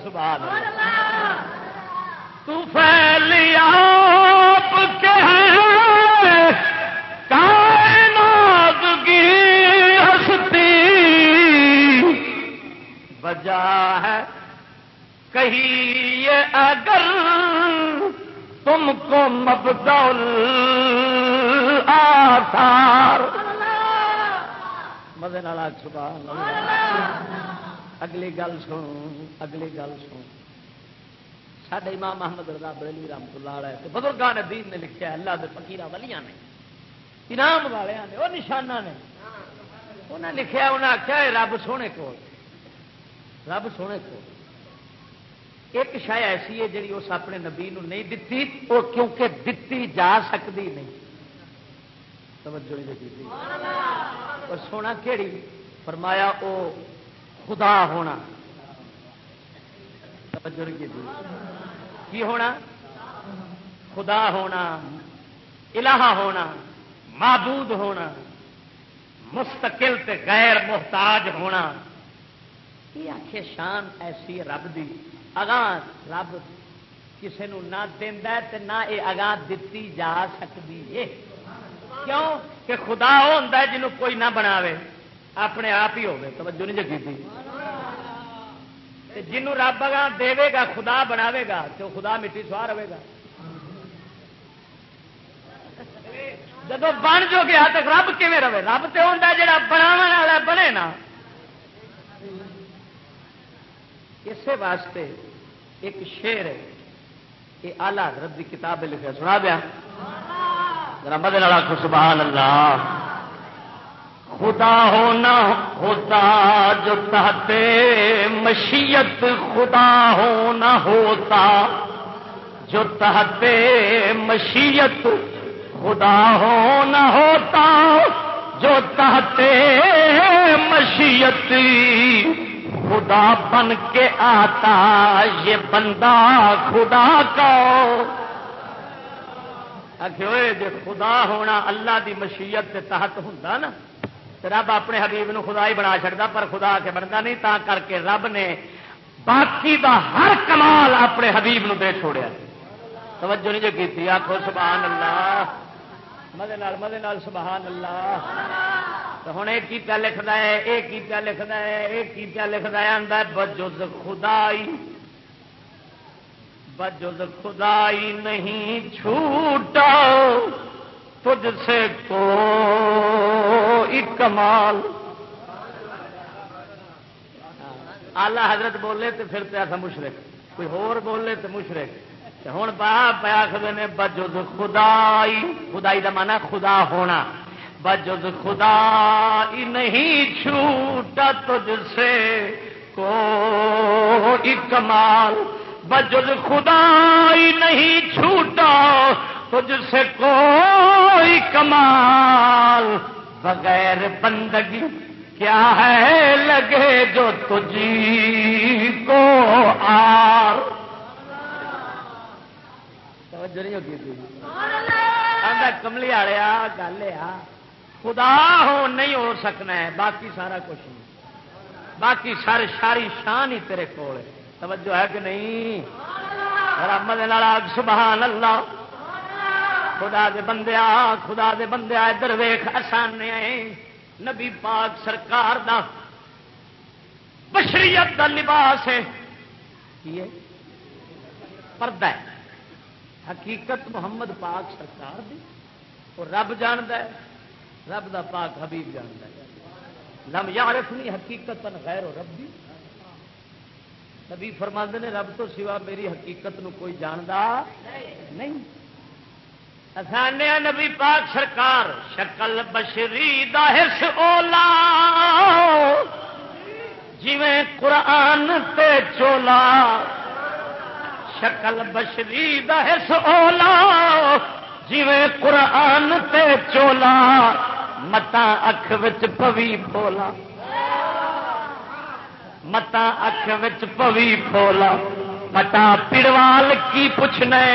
Speaker 3: سبحان تو پھیل آپ کے کائنات کی ہستی۔ وجہ ہے کہیے، اگر تم کو مبدول آثار۔ مزے نال سبحان اگلی گل سن، اگلی گل سن۔ سڈے امام محمد رضا بریلی رحمت اللہ علیہ بزرگان نے دین نے لکھا اللہ دے فقیر ولیاں نے، انعام والے نے وہ نشانہ نے۔ انہیں لکھا انہیں آخیا رب سونے کو رب سونے کو ایک شاید ایسی ہے جی اس اپنے نبی نہیں دتی وہ کیونکہ دتی جا سکتی نہیں۔ اور سونا کہڑی فرمایا وہ خدا ہونا۔ کی ہونا؟ خدا ہونا، الہ ہونا، معبود ہونا، مستقل تے غیر محتاج ہونا۔ یہ آخے شان ایسی رب دی۔ اگاں رب کسی نہ دینا نہ یہ اگاں دتی جا سکتی ہے کیوں کہ خدا وہ ہوں جنہوں کوئی نہ بناوے؟ اپنے آپ ہی ہوگی توجہ نہیں جگی تھی۔ جنوں رب دے گا، خدا بناوے گا تو خدا مٹی سوا رہے گا۔ جب بن جو گیا ہاں تو رب کیون رہے رب تو ہوتا جا بنا بنے نا۔ اسی واسطے ایک شیر ہے یہ آلہ حضرت کی کتاب لکھا سنا دیا؟ رب آخو سبحان اللہ۔ خدا ہونا ہوتا جو تحتے مشیت، خدا ہونا ہوتا جو تحتے مشیت، خدا ہو نہ ہوتا جو تحتے مشیت۔ خدا بن کے آتا، یہ بندہ خدا کا۔ جی خدا ہونا اللہ دی مشیت کے تحت ہوں نا رب اپنے حبیب نو خدا ہی بنا چڑتا پر خدا کے بنتا نہیں، تا کر کے رب نے باقی دا ہر کمال اپنے حبیب نو دے چھوڑیا۔ توجہ نہیں جو کی آخو سبحان اللہ۔ مدے مدے سبحان اللہ۔ تو ہوں یہ پیا لکھتا ہے یہ پیا لکھتا ہے یہ پیا لکھتا ہے آدھا بجز خدائی۔ بجز خدائی نہیں چھوٹا، تجھ سے کو کمال۔ آلہ حضرت بولے تو پھر پیاسا مشرق۔ کوئی ہور بولے تو مشرق۔ ہوں باپ آخر نے بجز خدائی۔ خدائی کا مانا خدا ہونا۔ بجز خدا نہیں چھوٹا، تجھ سے کو کمال۔ بجز خدائی نہیں چھوٹا تجھ سے کوئی کمال۔ بغیر بندگی، کیا ہے لگے جو تجھی کو آر؟ کملی والے گل خدا ہو نہیں ہو سکنا ہے، باقی سارا کچھ نہیں۔ باقی سارے ساری شان ہی تیرے کول توجہ ہے کہ نہیں؟ رحمد سبحان اللہ۔ خدا دے بندیا خدا دے بندیا ادھر ویخ آسان نبی پاک سرکار دا بشریت دا لباس ہے۔ پردہ ہے۔ حقیقت محمد پاک سرکار دی۔ اور رب جاند رب دا پاک حبیب جاند لم یارفنی حقیقت غیر و ربی۔ نبی فرماند نے رب تو سوا میری حقیقت نو کوئی جاندا نہیں۔ اسانے نبی پاک سرکار، شکل بشری داہس اولا۔ جویں قرآن تے چولا۔ شکل بشری دہس اولا۔ جی قرآن تے چولا۔ متا اکھ پوی بولا متا اکھ پوی بولا متا پڑوال کی پوچھنے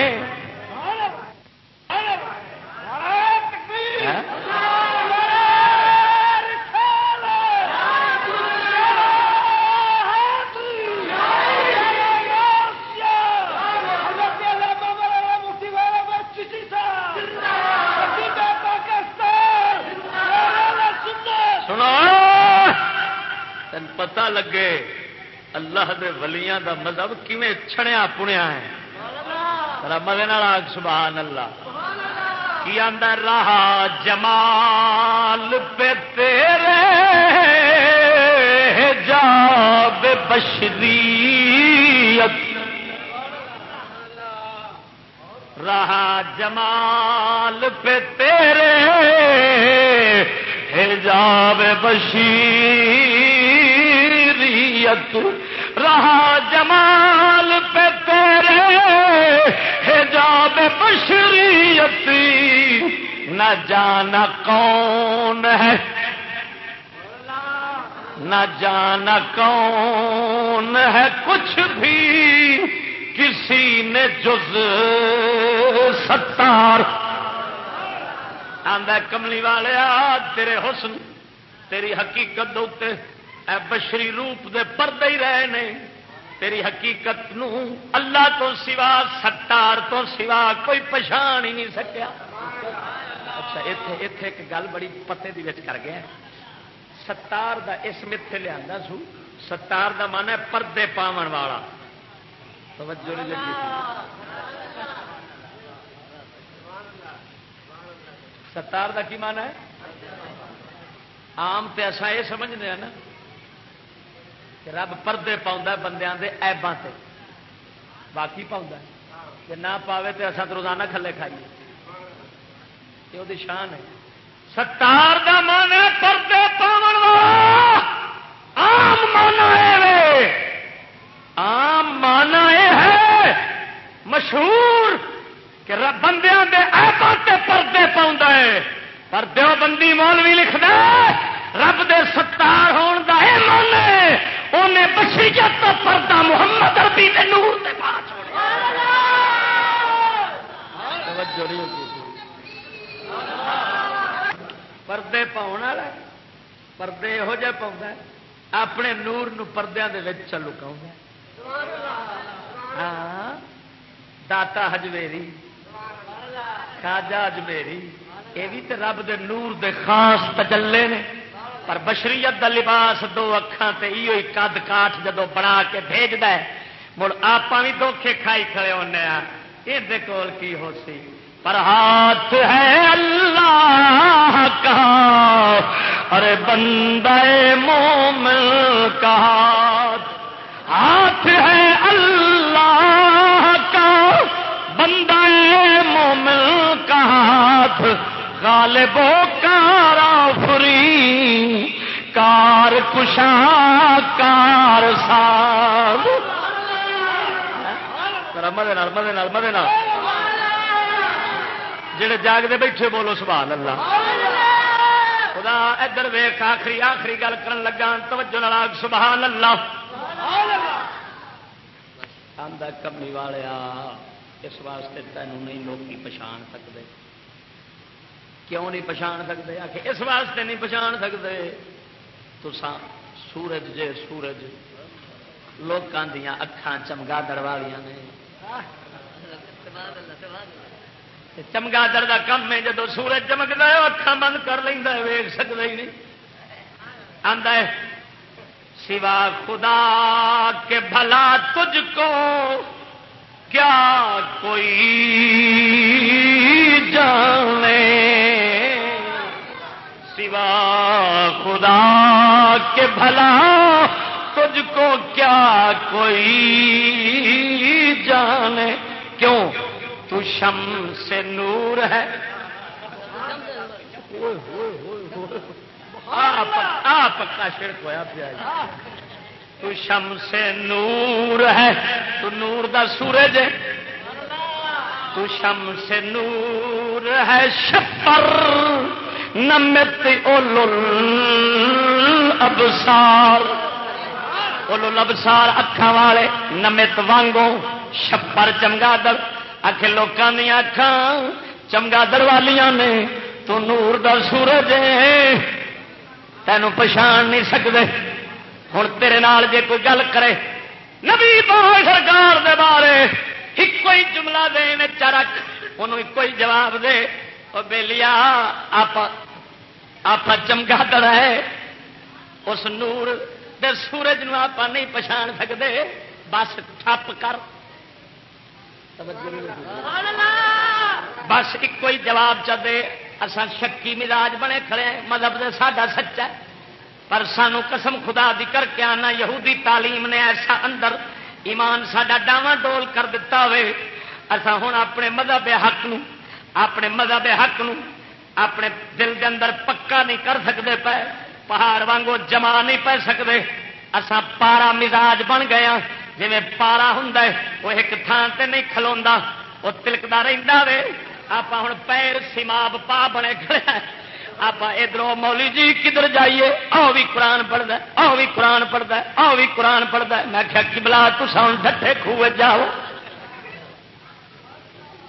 Speaker 3: پتا لگے اللہ دے ولیاں دا مذہب کیویں چھڑیا پنیا ہے۔ آگ سبحان اللہ کی آدھا رہا جمال پہ تیرے جا بشری رہا جمال پہ تیرے حجاب بشیر رہا جمال پہ تیرے حجاب بشریت نہ جانا کون ہے نہ جانا کون ہے کچھ بھی کسی نے جز ستار آدھا کملی والے تیرے حسن، تیری حقیقت اے بشری روپ دے پردے ہی رہے نے۔ تیری حقیقت نو اللہ تو سوا، ستار تو سوا کوئی پچھان ہی نہیں سکیا۔ اچھا اتے اتے ایک گل بڑی پتے دی کر گیا۔ ستار دا اس متے لیا سو۔ ستار دا من ہے پردے پاون والا۔ توجہ نہیں لگی۔ ستار دا کی من ہے؟ آم تو ایسا یہ سمجھنے ہیں نا۔ رب پردے پاؤں بندیاں دے ایباں تے۔ باقی پاؤں کہ نہ پاوے تو اصل روزانہ کھلے کھائیے۔ یہ وہ شان ہے۔ ستار دا من ہے پردے پاون والا آم مانا ہے آم مانا یہ ہے مشہور کہ بندیاں دے ایباں تے پردے پاؤں ہے۔ پر دیو بندی مولوی لکھنا رب دے ستار ہون دا انہیں بشریت تو پردہ محمد ربی دے نور دے پا چھوڑا پردے پاؤ والا پردے یہو جہ پاؤں اپنے نور نو پردے دے چلو کاؤں ہاں۔ داتا ہجویری خاجا ہجویری یہ بھی تو رب دے نور دے خاص تجلے نے۔ پر بشریت دا لباس دو اکھان تے ایو ہی کد کاٹ جدو بنا کے بھیج ہے، مڑ آپ بھی دھوکھے کھائی کھڑے ہونے ہاں۔ یہ کول کی ہو سی؟ پر ہاتھ ہے اللہ کا، ارے بندے مومن کا ہاتھ۔ ہے اللہ کا بندے مومن کا ہاتھ۔ غالب و کارا فری کار کشا کار سار مدے مدے مدے جڑے جاگتے بیٹھے بولو سبحان اللہ خدا ادھر ویخ آخری آخری گل کر لگا توجہ ناگ سبحان اللہ کمی والیا اس واسطے تینوں نہیں لوگ پچھان سکتے کیوں نہیں پچھان سکتے آ اس واسطے نہیں پچھان سکتے تو سورج جے سورج لوگوں دیا اکھان چمگادڑ والیا نے چمگادڑ کا کم ہے جب سورج چمکتا ہے اکھان بند کر لینا ویگ سکتا ہی نہیں آتا ہے سوا خدا کے بھلا تجھ کو کیا کوئی جانے سوا خدا کے بھلا تجھ کو کیا کوئی جانے؟ کیوں؟ تو شم سے نور ہے۔ پکا شرک ہوا پیا جی۔ تو شم سے نور ہے۔ تو نور دا سورج ہے۔ تو شم سے نور ہے شپر نمت ابسار اولو ابسار اکھان والے نمت وانگو چھپر چمگادڑ آخ لوگوں دیا اکھان چمگادڑ والیاں نے، تو نور دا سورج تینوں پچھان نہیں سکتے ہوں تیرے نال جے کوئی گل کرے، نبی پاک سرکار دے بارے ایک کوئی جملہ دے چرک انہوں ایک کوئی جواب دے۔ بےلیا آپ چمگا در ہے اس نور دے سورج نو آپ نہیں پچھان سکتے بس ٹھپ کر بس ایک ہی جواب چلے اصا شکی مزاج بنے کھڑے مذہب سے ساڈا سچا پر سانو قسم خدا دی کر کے آنا یہودی تعلیم نے ایسا اندر ایمان ساڈا ڈاواں ڈول کر دیتا ہوئے اصا ہوں اپنے مذہب حق نو اپنے مذہب حق نو اپنے دل کے اندر پکا نہیں کر سکتے پے، پہاڑ وانگو جما نہیں پی سکتے اسا پارا مزاج بن گیا ہاں، جی پارا ہوں وہ ایک تھان سے نہیں کھلوا وہ تلکتا رہتا وے۔ آپ ہوں پیر سیماب پا بنے کھڑے ہاں۔ آپ ادھر مولی جی کدھر جائیے، آؤ بھی قرآن پڑھتا آؤ بھی قرآن پڑھتا آؤ بھی قرآن پڑھتا میں کیا بلا تو ساؤن ڈٹے خوہ جاؤ۔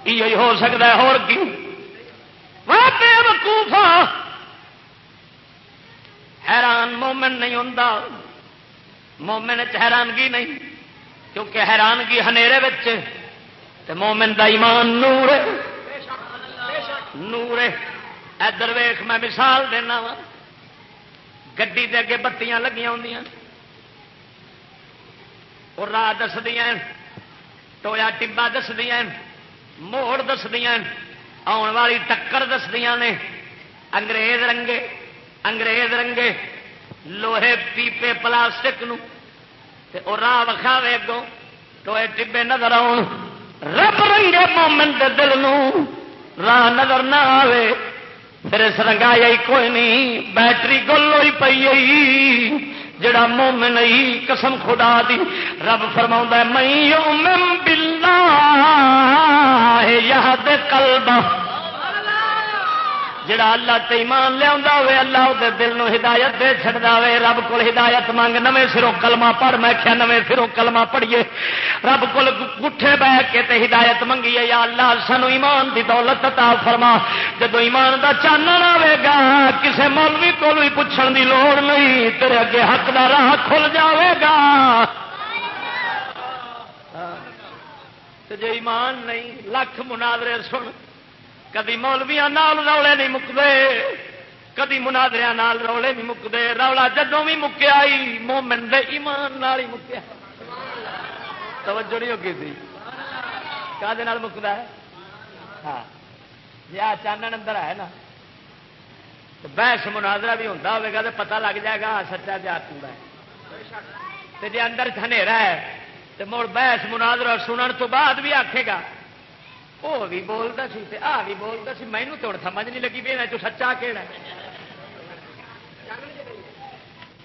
Speaker 3: یہ ہو سکتا ہے، اور کی وقوفا ہاں۔ حیران مومن نہیں ہوں مومن حیرانگی نہیں، کیونکہ حیرانگی تے مومن دا ایمان نور نور ادھر ویخ میں مثال دینا وا۔ گی اگے بتیاں لگی ہو راہ دسدیا ٹویا ٹبا دسدیا موڑ دسدیا آن والی ٹکر دسدیا نے۔ انگریز رنگے انگریز رنگے، لوہے پیپے پلاسٹک راہ وکھاوے اگوں ٹوئے ٹبے نظر آؤ رب رنگے مومن دے دل نو۔ راہ نظر نہ آئے پھر اس رنگایا کوئی نہیں، بیٹری گل ہوئی پی جڑا مومن قسم خدا دی۔ رب فرما میں بلا یاد کلبا جڑا اللہ تے ایمان لیا ہوئے، اللہ دے دل نو ہدایت دے چڑھتا ہوئے، رب کو ہدایت منگ نویں سروں کلمہ پڑھ، میں کیا نویں سروں کلمہ پڑھیے۔ رب کو گٹھے بہ کے تے ہدایت منگیے، یا اللہ سانو ایمان دی دولت عطا فرما۔ جدو ایمان دا چانن آئے گا، کسے مولوی کو بھی پوچھن دی لوڑ نہیں، تیرے اگے حق دا راہ کھل جاوے گا۔ جی ایمان نہیں، لکھ مناظرے سن۔ کدی مولویا نال روڑے نہیں مکتے کدی منادریا نال نہیں مکتے رولا جدوں بھی مکیا مومن دے ایمان نال ہی مکیا توجہ نہیں ہوگی تھی کہ مکتا ہے؟ ہاں۔ جی آ چانن اندر ہے نا۔ بحث مناظرہ بھی ہوتا ہوگا تو پتا لگ جائے گا ہاں، سچا جا پورا ہے۔ جی اندر ہے تو مڑ بحث مناظرہ سنن تو بعد بھی آکھے گا وہ بھی بولتا سی آ بھی بولتا سی مینو تو سمجھ نہیں لگی بھی تو سچا کہڑا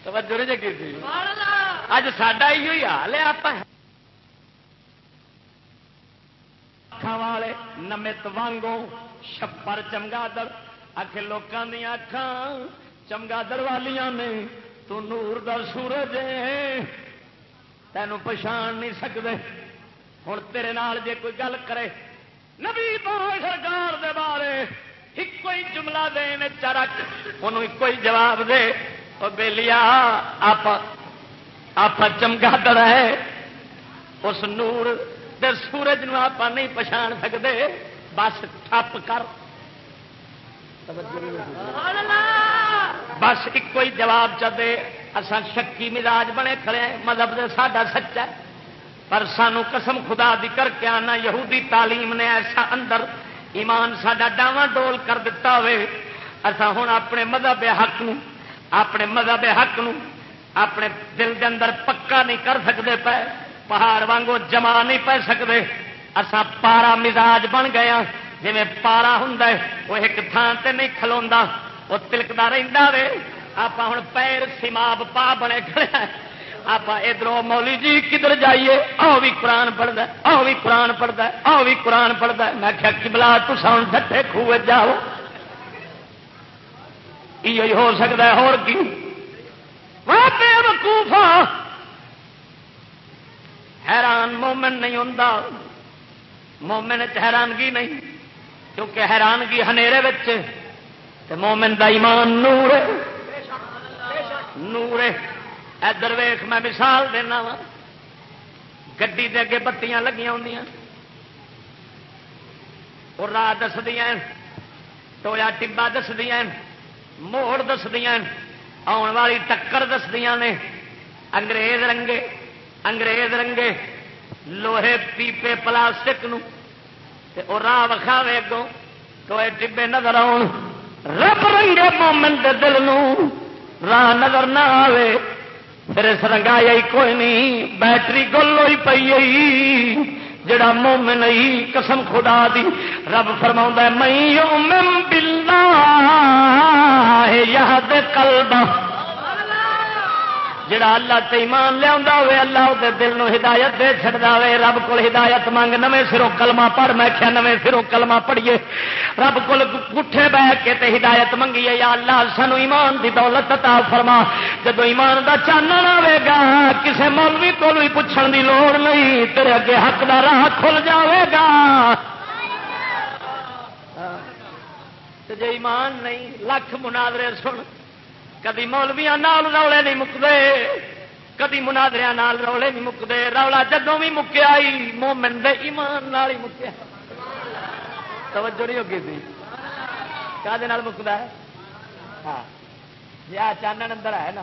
Speaker 3: توجہ جگی تھی اج ساڈا ہی حال ہے آپ والے نمت وانگو چھپر چمگادڑ آخ لوگوں دیا اکھان چمگادڑ والیاں نے تو نور در سورج تینوں پچھان نہیں سکتے ہوں تیرے نال جے کوئی گل کرے نبی پاک سرکار دے بارے ایک کوئی جملہ دین چرک انہوں ایک کوئی جواب دے۔ وہ بے لیا آپ آپ چمکا در ہے۔ اس نور دے سورج نو آپ نہیں پچھان سکتے بس ٹھپ کر۔ بس ایک کوئی جواب چلے اصا شکی مزاج بنے کھڑے مذہب دے ساڈا سچا ہے۔ پر سانو قسم خدا دی کر کے آنا، یہودی تعلیم نے ایسا اندر ایمان سڈا ڈاواں ڈول کر دیتا ہوئے۔ اصا ہوں اپنے مذہب حق نو اپنے مذہب حق نو اپنے دل دے اندر پکا نہیں کر سکتے پے، پہاڑ وانگو جما نہیں پی سکتے اسا پارا مزاج بن گیا ہاں، جی پارا ہوں وہ ایک تھان سے نہیں کھلوا وہ تلکتا رہتا وے۔ آپ ہوں پیر سیماب پا بنے کھڑے آپ ادھر مولی جی کدھر جائیے؟ آؤ بھی قرآن پڑھتا آؤ بھی قرآن پڑھتا آؤ بھی قرآن پڑھتا میں کیا کبلا تو ساؤن ڈٹے خوہ جاؤ۔ یہ ہو سکتا ہے اور کی؟ وقوفا حیران مومن نہیں ہوں مومن حیرانگی نہیں، کیونکہ حیرانگی ہیں مومن دا ایمان نور نور ادھر ویخ میں مثال دینا وا۔ گی اگے بتیاں لگی ہو راہ دسدیا ٹویا ٹبا دسدیا موڑ دسدیا آن والی ٹکر دسدیا نے۔ انگریز رنگے انگریز رنگے، لوہے پیپے پلاسٹک راہ وکھاوے اگوں ٹوئے ٹبے نظر آن۔ رب رنگے مومن دے دل نو، راہ نظر نہ آئے پھر اس رنگایا کوئی نہیں بیٹری گل ہوئی پی جڑا مومن قسم خدا دی رب فرما میں بلا یاد کلبا جڑا اللہ تے ایمان لیا ہوئے، اللہ دے دل نو ہدایت دے چڑھتا ہوئے، رب کو ہدایت منگ، نویں سروں کلمہ پڑھ، میں کیا نویں سروں کلمہ پڑھیے۔ رب کو گٹھے بہ کے تے ہدایت منگیے، یا اللہ سانو ایمان دی دولت عطا فرما۔ جدو ایمان دا چانن آئے گا، کسے مولوی کو بھی پوچھن دی لوڑ نہیں، تیرے اگے حق دا راہ کھل جاوے گا۔ جی ایمان نہیں، لکھ مناظرے سن۔ کدی مولویا نال نہیں مکتے کدی منادریا نال نہیں مکتے رولا جدوں بھی مکیا مومن دے ایمان نال ہی مکیا توجہ نہیں ہوگی تھی کیا مکتا ہے؟ ہاں۔ جی آ چانن اندر ہے نا۔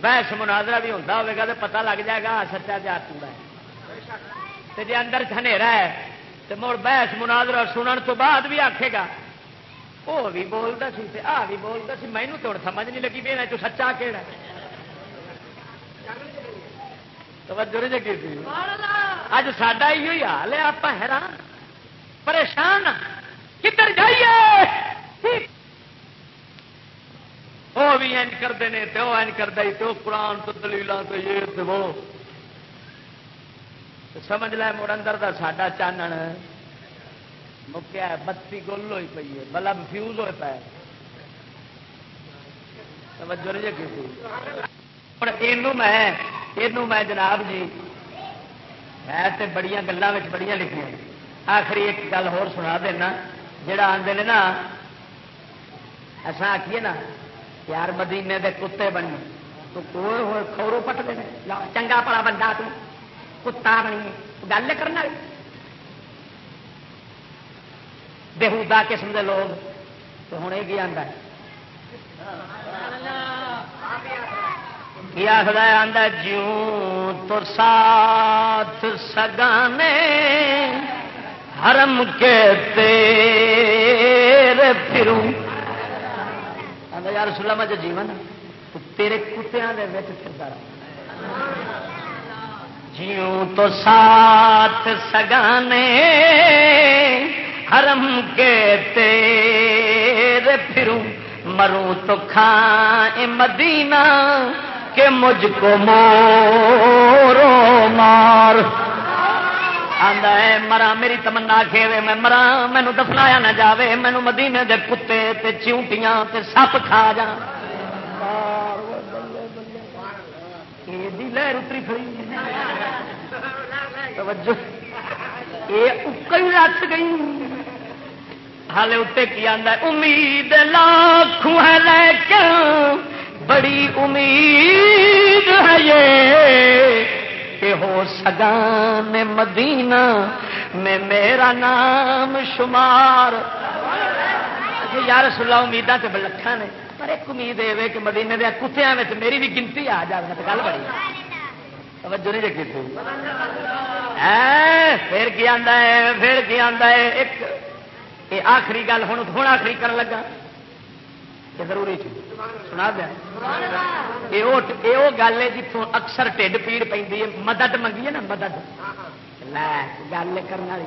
Speaker 3: بحث مناظرہ بھی ہوتا ہوگا تو پتا لگ جائے گا سچا جا پورا ہے۔ جی اندر ہے تو مڑ بحث مناظرہ سنن تو بعد بھی آکھے گا وہ بھی بولتا سی آ بھی بولتا سی مینو تو سمجھ نہیں لگی بھی تو سچا کہڑا توجہ نہیں لگی تھی اج ساڈا یہ حال ہے آپ حیران پریشان کدھر جائیے وہ بھی این کرتے ہیں تو وہ این کرتا تو قرآن تو دلیل تو یہ تو وہ سمجھ لے مڑ اندر دا ساڈا چانن مکیا بتی گل ہوئی پی ہے، بلب فیوز ہوئے پہ توجہ نہیں میں یہ میں جناب جی ہے تو بڑی گلوں بڑی لکھیاں۔ آخری ایک گل ہو سنا دینا، جڑا آدھے نا ایسا آخیے نا، یار مدینے دے کتے بنی۔ تو کورو پٹ دے چنگا پڑا بندہ تو، کتا بنی۔ گل کرنا۔ بےحدا قسم دے لوگ۔ تو ہوں یہ آتا ہے؟ کیا خدا آدھا جیوں تو ساتھ سگانے، حرم کے تیرے پھروں۔ آتا یار سلام جو جیون تیرے کتیا پھرتا رہا جیوں تو ساتھ سگانے حرم کے تیرے پھروں، مروں تو کھائیں مدینہ کہ مجھ کو مورو مار۔ آدھا مرا، میری تمنا کھیوے، میں مرا مینو دفنایا نہ جاوے مینو مدینے دے کتے تے چیونٹیاں تے سپ کھا جا لہر اتری کھڑی توجہ۔ یہ اکل رچ گئی۔ ہالے اتنے کی آدھا امید لاکھ ہے لے بڑی امید ہے یہ کہ ہو سگان مدینہ میں میرا نام شمار۔ اچھا یار سلا امیداں تو بلکھا نے۔ پر ایک امید یہ کہ مدینے دیا کتیا میں میری بھی گنتی آ جائے تو مطلب گل بڑی توجہ نہیں رکھی تھی؟ پھر کی آتا ہے، پھر کی آتا ہے؟ ایک یہ آخری گل ہوں ہوں آخری کر لگا۔ یہ ضروری چیز۔ سنا دیا۔ یہ وہ گل ہے جتوں اکثر ٹھڈ پیڑ پہ مدد منگی ہے نا، مدد۔ گل کرنے والی۔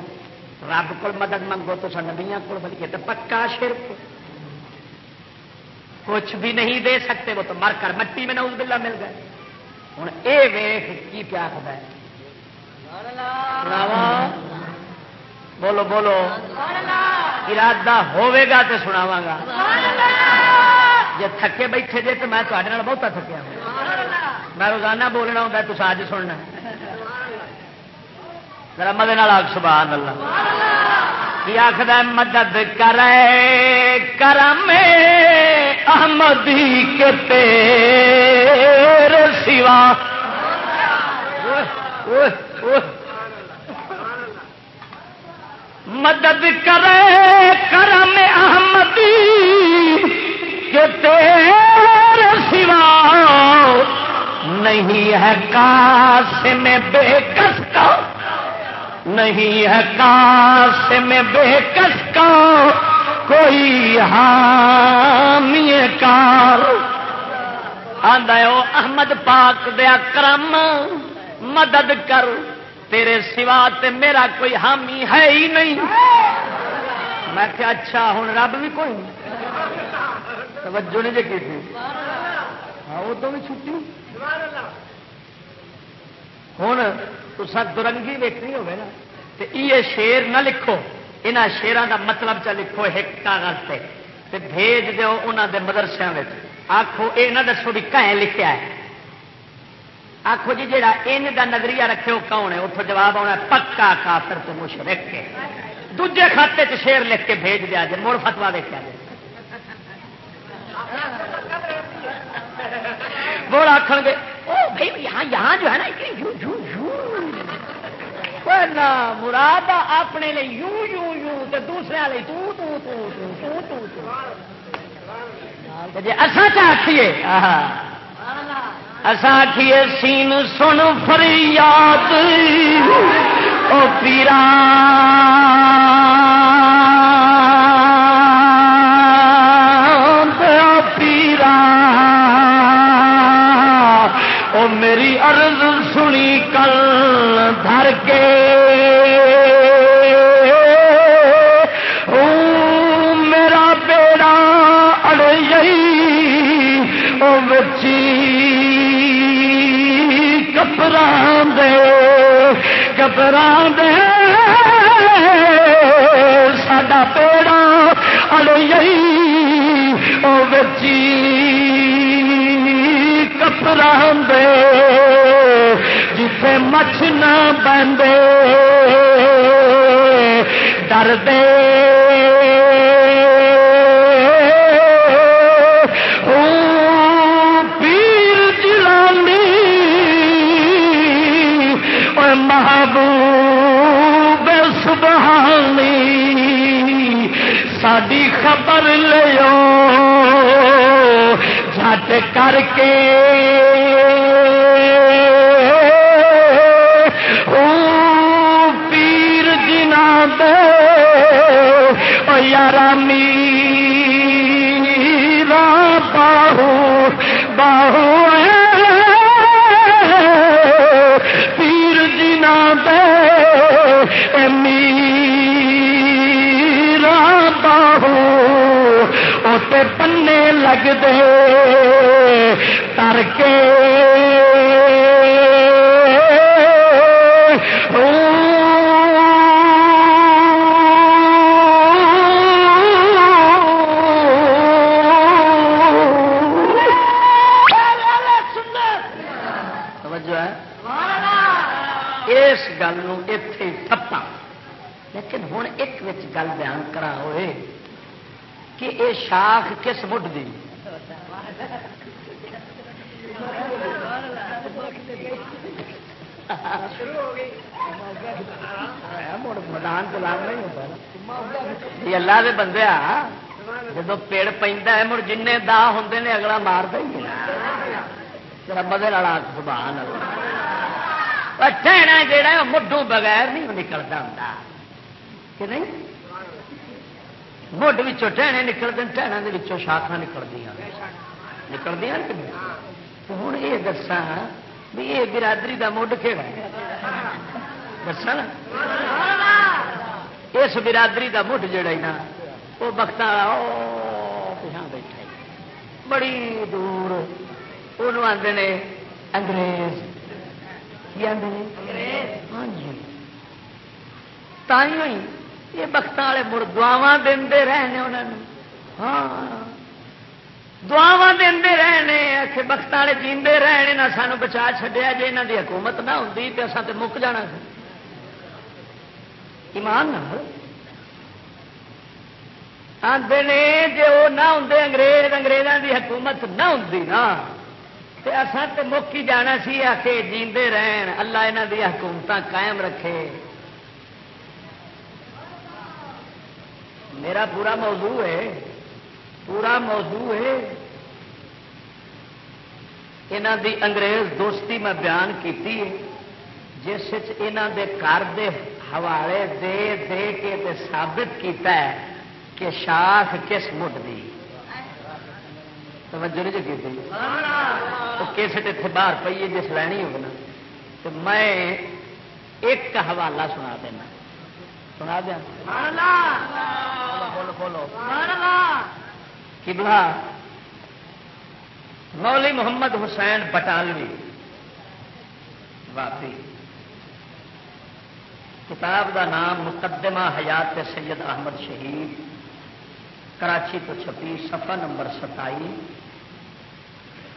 Speaker 3: رب کو مدد منگو تو نبیا کو بلیے تو پکا شرک۔ کچھ بھی نہیں دے سکتے، وہ تو مر کر مٹی میں نوز بلا مل گئے۔ ہوں یہ ویخ کی پیا ہے؟ بولو بولو۔ ارادہ ہوے گا تو سناوا گا۔ جی تھکے بیٹھے جی تو میں بہتا تھکیا ہوں۔ میں روزانہ بولنا ہوں تو اج سننا میرا مدد سبحان اللہ کی آخر مدد کرے کرم احمدی کے تیرے سوا۔ مدد کرے کرم احمدی کے تیرے سوا نہیں ہے کاس میں بے کس کا، نہیں ہے کاس میں بے کس کا، کوئی حامی کار۔ آدھا احمد پاک دیا کرم، مدد کر۔ تیرے سوا تے میرا کوئی حامی ہے ہی نہیں۔ میں کہ اچھا ہوں رب بھی کوئی توجہ نہیں جی تھی ہاں وہ تو بھی چھٹی۔ ہوں تو درنگی ویکنی ہوگی نا تو یہ شیر نہ لکھو۔ یہاں شیران کا مطلب چ لکھو ایک کاغذ سے بھیج دو انہوں دے مدرسے آخو یہ نہ دسو بھی کہیں لکھا ہے۔ آخو جی جا کا نظریہ رکھے وہ کون ہے؟ اتوں جواب آنا پکا کافر تو مشرق کے دوجے کھاتے چ شیر لکھ کے بھیج دیا جی مڑ فتوا دیکھا جائے۔ بول آخ گے، او بھائی یہاں یہاں جو ہے نا یوں یوں یوں۔ نہ مراد اپنے لیے یوں یوں یوں تو دوسرے والے تو تو تو تو تو تو جی اصا چاہیے اصا آخیے سین سن فریاد او پیرا پیرا کپران دے ساڈا پیڑا اڑ او بچی کپڑا دے۔ جسے مچھ نہ بندے، ڈر دے۔ خبر لو جھٹ کر کے۔ او پیر جنا دے او یار میرا باہو باہو لگ دے تر کے اس گل اتے ٹپا لیکن ہوں ایک گل بیان کرا ہوئے۔ کہ یہ شاخ کس مڈ دی؟ میدان نہیں ہوتا یہ اللہ دے بندے جب پیڑ پہ مڑ جن دا ہوں نے اگلا مار دیں تیرا بدل والا سبحان اللہ ٹہنا جہا مڈوں بغیر نہیں نکلتا ہوں کہ نہیں؟ مڈ ٹہنے نکلتے ٹہنوں کے شاخا نکلتی نکلتی ہوں یہ دسا بھی یہ برادری کا مڈ کہڑا دسا نا؟ اس برادری کا مڈ جڑا نا وہ وقت والا بیٹھا بڑی دور وہ آتے نے انگریز۔ کی آدھے ہاں جی۔ تھی یہ بخت والے مڑ دعوا دے رہے انہوں ہاں۔ دعوا دے رہے آخ بخت والے جیندے رہے نہ سانو بچا چڈیا جی یہاں کی حکومت نہ ہوتی تو اصل تو مک جانا ایمان نہ آتے نے جی وہ نہ ہوں انگریز انگریزوں کی حکومت نہ ہوں نا اصل تو مک ہی جانا سی آ کے جیندے رہن، اللہ یہاں دیا حکومت قائم رکھے۔ میرا پورا موضوع ہے، پورا موضوع ہے۔ یہاں دی انگریز دوستی میں بیان کی جس دے کار دے حوالے دے دے کے تے ثابت کیتا ہے کہ شاخ کس مٹ دی۔ توجہ نہیں کی کیسٹ اتنے باہر پی جس لینی ہوگا تو میں ایک حوالہ سنا دینا۔ سنا دیا۔ بولو بولو۔ کبلا مولی محمد حسین بٹالوی۔ واپی کتاب دا نام مقدمہ حیات سید احمد شہید۔ کراچی تو چھپی صفحہ نمبر ستائی۔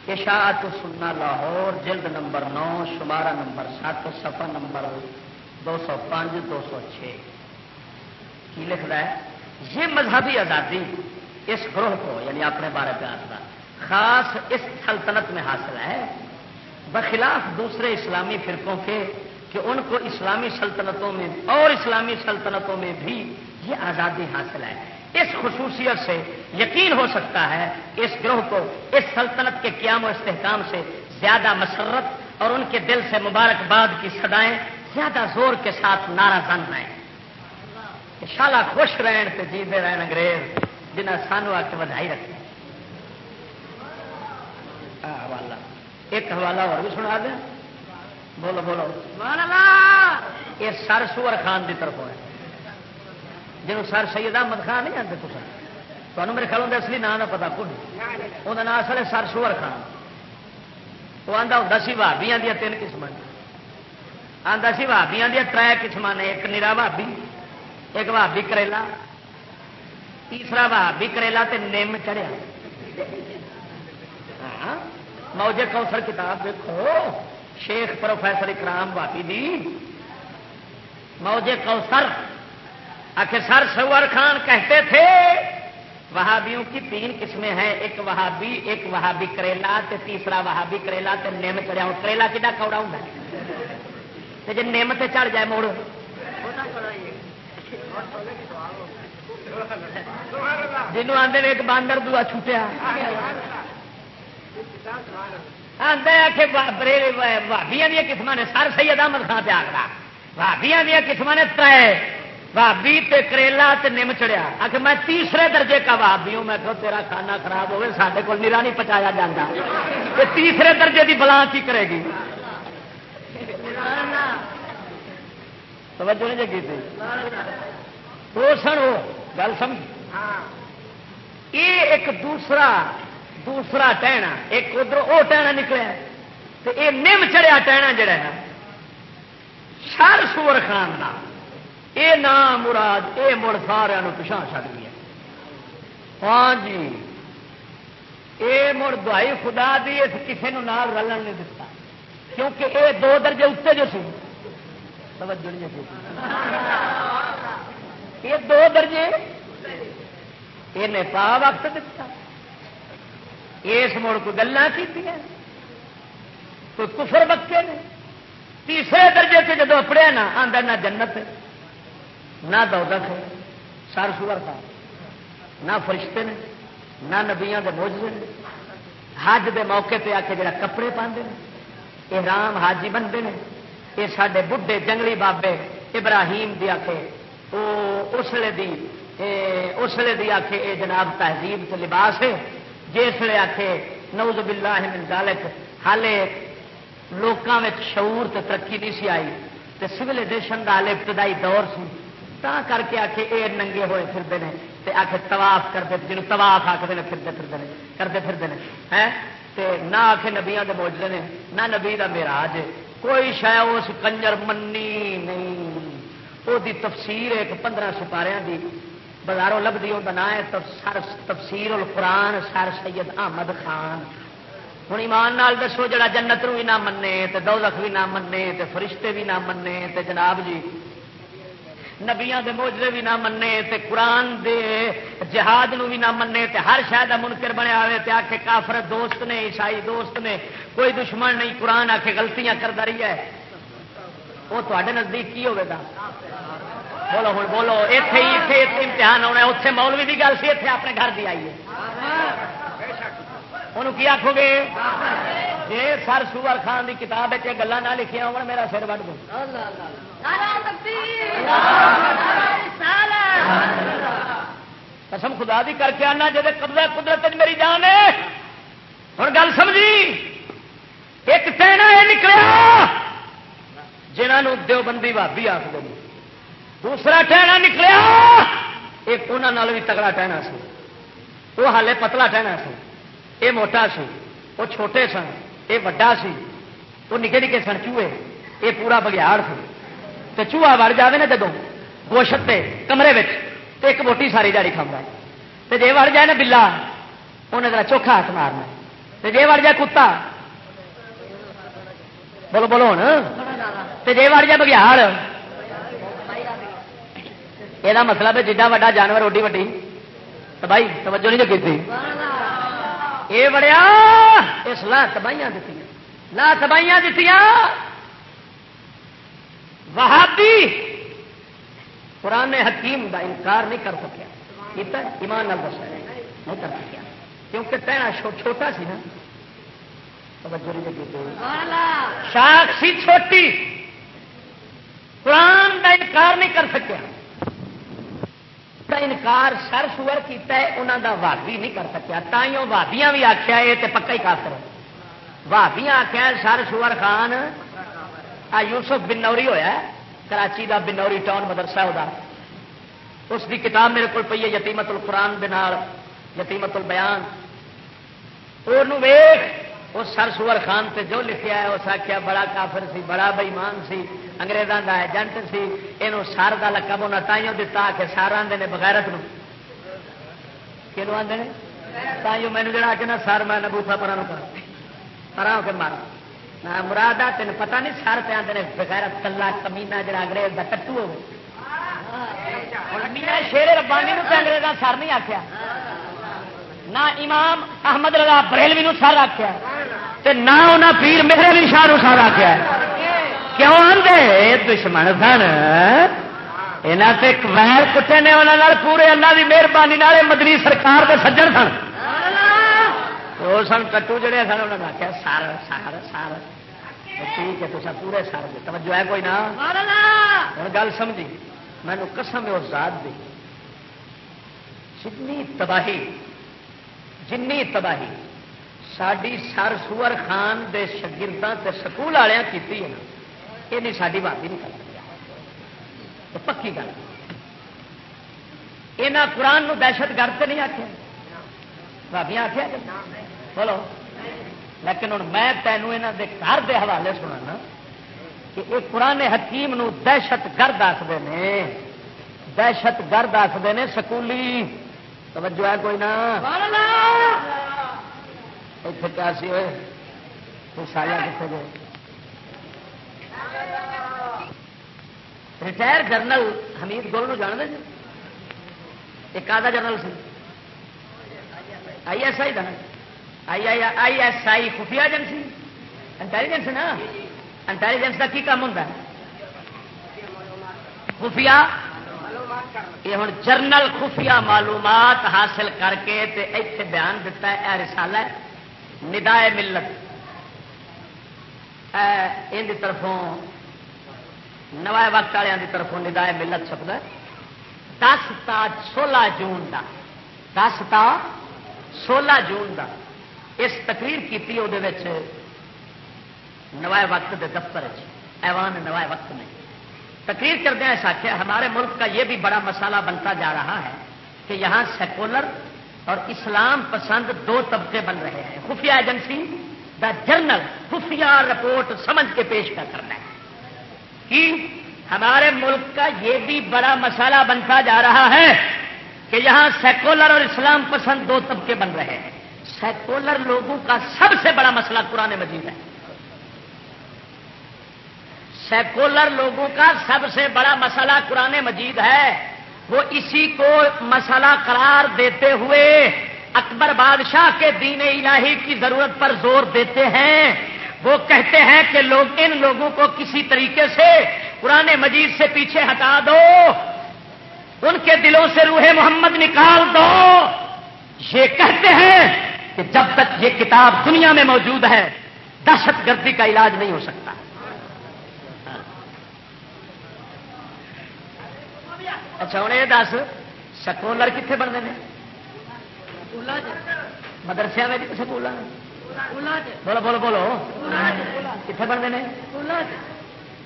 Speaker 3: اشاعت سننا لاہور جلد نمبر نو شمارہ نمبر سات صفحہ نمبر دو سو پانچ دو سو چھ۔ کی لکھ رہا ہے، یہ مذہبی آزادی اس گروہ کو یعنی اپنے بارے پہ آتا، خاص اس سلطنت میں حاصل ہے۔ بخلاف دوسرے اسلامی فرقوں کے کہ ان کو اسلامی سلطنتوں میں اور اسلامی سلطنتوں میں بھی یہ آزادی حاصل ہے۔ اس خصوصیت سے یقین ہو سکتا ہے اس گروہ کو اس سلطنت کے قیام و استحکام سے زیادہ مسرت اور ان کے دل سے مبارکباد کی سدائیں زیادہ زور کے ساتھ نعرہ زن رہے ہیں شالا خوش رہن تو جیتے رہن انگریز جنہیں سانو آ کے بدائی رکھے حوالہ۔ ایک حوالہ اور بھی سنا دیں۔ بولو بولو۔ یہ سر سور خان کی طرف ہے جنہوں سر سید احمد خان نہیں آتے تو تمہیں میرے خیال اصلی نام کا پتا کون۔ وہ نام اصل ہے سر سور خان۔ وہ آتا ہوں سی بھابیاں دیا تین قسم آتا سی بھابیاں دیا تر قسم نے ایک نیرا بھابی۔ ایک بھابی کریلا، تیسرا بھابی کریلا تے نیم چڑھیا۔ ہاں، موجے کوسر کتاب دیکھو، شیخ پروفیسر اکرام بھابی دی۔ موجے کوسر آخر سر سور خان کہتے تھے، وہابیوں کی تین قسمیں ہیں، ایک وہابی ایک وہابی کریلا تے تیسرا وہابی کریلا تے نیم چڑھیا۔ کریلا کھا کوڑا ہوں جی نیم تے چڑھ جائے موڑ جنوب آدھے ایک باندر دعا چھوٹیا آدھے بھابیا دیا قسم نے سر سید احمد خان پہ آگرہ بھابیا دیا قسم نے تر بھابی تے کریلا تے نم چڑیا آ میں تیسرے درجے کا بھابی ہوں میں کہ تیرا کھانا خراب ہوئے سارے کو نیرا نہیں پچایا جاتا تے تیسرے درجے دی بلا کی کرے گی توجہ نہیں جگی تھی وہ سن وہ گل سمجھ؟ یہ ایک دوسرا دوسرا ٹہنا۔ ایک ادھر وہ ٹہنا نکلیا تو یہ نم چڑیا ٹہنا جڑا ہے سر سور خان کا یہ نام مراد یہ مڑ سارا پچھا چڑ گیا ہاں جی۔ یہ مڑ دہائی خدا دی اس کسی نال رلن نہیں دتا۔ کیونکہ یہ دو درجے اتنے جو سی توجہ نہیں یہ دو درجے یہ پا وقت دتا۔ اس مڑ کو گلا کی کوئی کفر بکے نے۔ تیسرے درجے سے جدو پڑھیا نا آدھا نہ جنت، نہ دودت ہے سر سور کا نہ فرشتے نے، نہ نبیا کے موجود نے۔ حج دے موقع پہ آ کے جڑا کپڑے پاندے یہ رام حاجی بنتے ہیں یہ سارے بڈھے جنگلی بابے ابراہیم دی آخے وہ اسلے دی اسلے دی آخے یہ جناب تہذیب سے لباس ہے۔ جسے آخے نوز باللہ من ذالک، حالے لوگوں میں شعور تے ترقی نہیں سی آئی۔ تے سولاشن کا حالے ابتدائی دور سی۔ تا کر کے آخے یہ ننگے ہوئے پھرتے ہیں تے آخے تواف کرتے جنوب تواف آخر پھرتے پھرتے ہیں کرتے پھرتے ہیں؟ نہ آخے نبیا کے موجود نے، نہ نبی کا میرا کوئی شاید اس کنجر منی نہیں۔ وہ تفسیر ایک پندرہ سپارے کی بازاروں لبھی وہ بنا ہے سر تفسیر القرآن سر سید احمد خان ہوں ایمان نال دسو جڑا جنت بھی نہ منے تو دولت بھی نہ منے تو فرشتے بھی نہ منے تو جناب جی نبیا کے موجے بھی نہ منے تے قرآن دے جہاد نو بھی نہ منے تے ہر شاید منکر بنیا ہوئے تے آخے کافر دوست نے عیسائی دوست نے کوئی دشمن نہیں قرآن آ کے گلتیاں کرتا رہی ہے وہ تے نزدیک کی ہوگا بولو ہوں بولو اتے ہی اتنے امتحان آنا اتنے مولوی کی گل سی اتنے اپنے گھر کی آئیے انہوں کی آخو گے جی سر سور خان کی کتاب گلان نہ لکھیا ہو میرا سر وڈ دو قسم خدا دی کر کے آنا جی قبضہ قدرت میری جان ہے ہوں گل سمجھی ایک ٹہنا یہ نکلا جنہوں دیوبندی بھابی آخر دوسرا ٹہنا نکلیا۔ ایک انہوں بھی تگڑا ٹہنا سی۔ وہ ہالے پتلا ٹہنا سی۔ یہ موٹا سی۔ وہ چھوٹے سن۔ یہ وڈا سی۔ وہ نکے نکے سن چوہے۔ یہ پورا بگیاڑ سی۔ تو چوہا وڑ جائے نا جدو گوشت پہ کمرے میں تو ایک موٹی ساری جاڑی کھانا تو جی وڑ جائے نا بلا انہیں ذرا چوکھا ہاتھ مارنا تو جی وڑ جائے کتا بولو بولو ہوں جی وڑ جائے بگیاڑ۔ یہ مطلب ہے جا وا جانور اوڈی وڈی۔ تو بھائی، توجہ نہیں کی یہ بڑیا اس لا تباہیاں دیتی لا تباہیاں دیتی وہابی۔ پرانے حکیم کا انکار نہیں کر سکیا۔ ایمان نال دس نہیں کر سکیا۔ کیونکہ پہنا چھوٹا سی نا۔ شاخ سی چھوٹی. قرآن کا انکار نہیں کر سکیا انکار سر سور کیا انہوں کا وادی نہیں کر سکیا تائیوں وادیاں بھی آخیا یہ تو پکا ہی کافر وادیاں آخیا سر سور خان. آ یوسف بنوری ہویا کراچی دا بنوری ٹاؤن مدرسہ وہ اس کی کتاب میرے کو پی ہے یتیمت القرآن یتیمت البیان. ویخ وہ سر سور خان تے جو لکھیا ہے، اس آخیا بڑا کافر سی، بڑا بئیمان سی انگریزوں کا ایجنٹ سی یہ سر کا لقب انہیں تائیوں دتا کہ سر آدھے نے بغیرت کہ آدھے تائیوں مینو جڑا کہ نا سر میں نبوسا پرا کر پرا ہو کے مارا نہ مراد تین پتا نہیں سر پہ آدھے بغیرت کلا کمینا جڑا انگریز کا کٹو ہو شیر ربانی انگریزا سر نہیں آخیا نہ امام احمد رضا بریلوی نو سر آخیا نہ انہیں پیر میرے بھی شاہ سر آخیا کیوں آدھے دشمن سن۔ یہاں سے ویر کٹے نے انہوں پورے اللہ کی مہربانی مدنی سرکار کے سجن سن۔ وہ سن کٹو جڑے سن انہوں نے آخیا سر سر سر ٹھیک ہے تو پورے سر توجہ ہے کوئی نہ؟ ہوں گل سمجھی۔ مینو قسم اس ذات دی۔ جنی تباہی جنی تباہی ساری سر سور خان دے شگرداں تے سکول والوں کی ہے نا یہ نہیں ساری بات نہیں کر سکتا پکی گل یہاں قرآن نو دہشت گرد نہیں آخیا بھابیا آخیا بولو لیکن ہوں میں تینوں یہاں دے گھر دے حوالے سنا کہ یہ قرآن حکیم نو دہشت گرد آخر نے دہشت گرد آخر نے سکولی توجہ ہے کوئی نہ اتنے کیا سی ہوئے سایا کتنے گئے؟ ریٹائر جنرل حمید گول جان دیں جی؟ ایک آدھا جنرل سی۔ آئی ایس آئی کا آئی آئی آئی ایس آئی خفیہ ایجنسی انٹیلیجنس نا۔ انٹیلیجنس کا کی کام ہوتا ہے؟ خفیہ۔ یہ ہوں جرنل خفیہ معلومات حاصل کر کے اتنے بیان دتا ہے، اے رسالہ ہے۔ ندائے ملت۔ ان طرفوں، نوائے وقت والوں کی طرفوں ندائے ملت چھپتا ہے۔ دس تا سولہ جون کا دس تا سولہ جون کا اس تقریر کی نوائے وقت کے دفتر ایوان نوائے وقت میں۔ تقریر کردہ ایسا کہ ہمارے ملک کا یہ بھی بڑا مسئلہ بنتا جا رہا ہے کہ یہاں سیکولر اور اسلام پسند دو طبقے بن رہے ہیں۔ خفیہ ایجنسی، دا جرنل خفیہ رپورٹ سمجھ کے پیش کر کرنا ہے۔ کہ ہمارے ملک کا یہ بھی بڑا مسئلہ بنتا جا رہا ہے کہ یہاں سیکولر اور اسلام پسند دو طبقے بن رہے ہیں۔ سیکولر لوگوں کا سب سے بڑا مسئلہ قرآن مجید ہے۔ سیکولر لوگوں کا سب سے بڑا مسئلہ قرآن مجید ہے۔ وہ اسی کو مسئلہ قرار دیتے ہوئے اکبر بادشاہ کے دین الہی کی ضرورت پر زور دیتے ہیں۔ وہ کہتے ہیں کہ لوگ ان لوگوں کو کسی طریقے سے قرآن مجید سے پیچھے ہٹا دو۔ ان کے دلوں سے روح محمد نکال دو۔ یہ کہتے ہیں کہ جب تک یہ کتاب دنیا میں موجود ہے، دہشت گردی کا علاج نہیں ہو سکتا۔ اچھا ہوں یہ دس سکولر کتنے بنتے ہیں؟ مدرسے میں سکول بولو بولو بولو۔ کتنے بنتے ہیں؟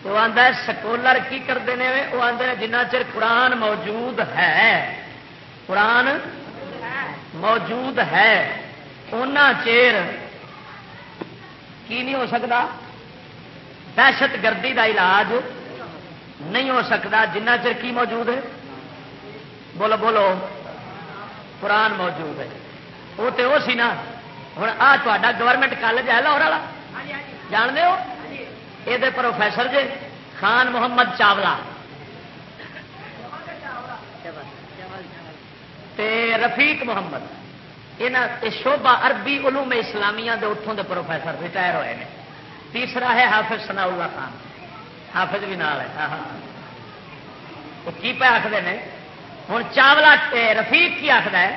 Speaker 3: وہ آتا ہے سکولر کی کرتے ہیں؟ وہ ہیں جنہ چر قرآن موجود ہے۔ قرآن موجود ہے۔ ان چیر کی نہیں ہو سکتا؟ دہشت گردی کا علاج نہیں ہو سکتا جنہ چر کی موجود ہے؟ بولو بولو، قرآن موجود ہے۔ وہ تو وہ سی نا۔ ہوں آ تا گورنمنٹ کالج ہے لاہور والا۔ جان دو یہ پروفیسر جی خان محمد چاولا۔ تے رفیق محمد۔ یہ شوبا عربی علوم اسلامیہ دے اتوں دے پروفیسر ریٹائر ہوئے ہیں تیسرا ہے حافظ سنا اللہ خان۔ حافظ بھی نال ہے۔ ہاں ہاں۔ کی پہ آخر نے؟ ہوں چاولا رفیق کی آخر ہے،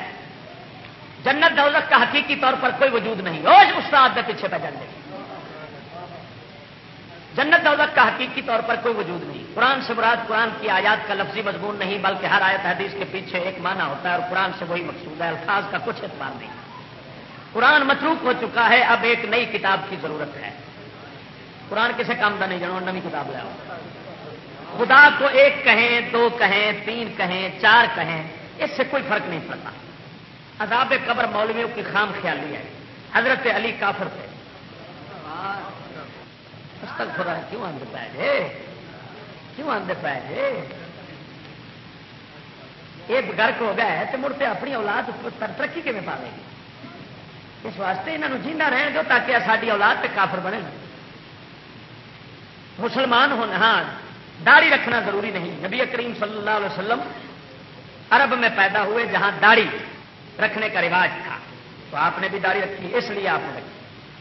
Speaker 3: جنت دولت کا حقیقی طور پر کوئی وجود نہیں۔ روز استاد کے پیچھے پہ جانے جنت دولت کا حقیقی طور پر کوئی وجود نہیں۔ قرآن سے مراد قرآن کی آیات کا لفظی مضمون نہیں، بلکہ ہر آیت حدیث کے پیچھے ایک معنی ہوتا ہے اور قرآن سے وہی مقصود ہے، الفاظ کا کچھ اعتبار نہیں۔ قرآن متروک ہو چکا ہے، اب ایک نئی کتاب کی ضرورت ہے۔ قرآن کسی کام کا نہیں جانو نئی کتاب لے خدا کو ایک کہیں، دو کہیں، تین کہیں، چار کہیں، اس سے کوئی فرق نہیں پڑتا۔ عذاب قبر مولویوں کی خام خیالی ہے۔ حضرت علی کافر تھے۔ خدا کیوں آدھے پائے جے کیوں آدھے پائے جے یہ گرک ہو گیا ہے تو مڑ پہ اپنی اولاد ترقی کیون پا لے گی؟ اس واسطے یہاں جینا رہن دو تاکہ ساری اولاد پہ کافر بنے مسلمان ہونا ہاں داڑھی رکھنا ضروری نہیں۔ نبی کریم صلی اللہ علیہ وسلم عرب میں پیدا ہوئے جہاں داڑھی رکھنے کا رواج تھا۔ تو آپ نے بھی داڑھی رکھی، اس لیے آپ نے رکھی۔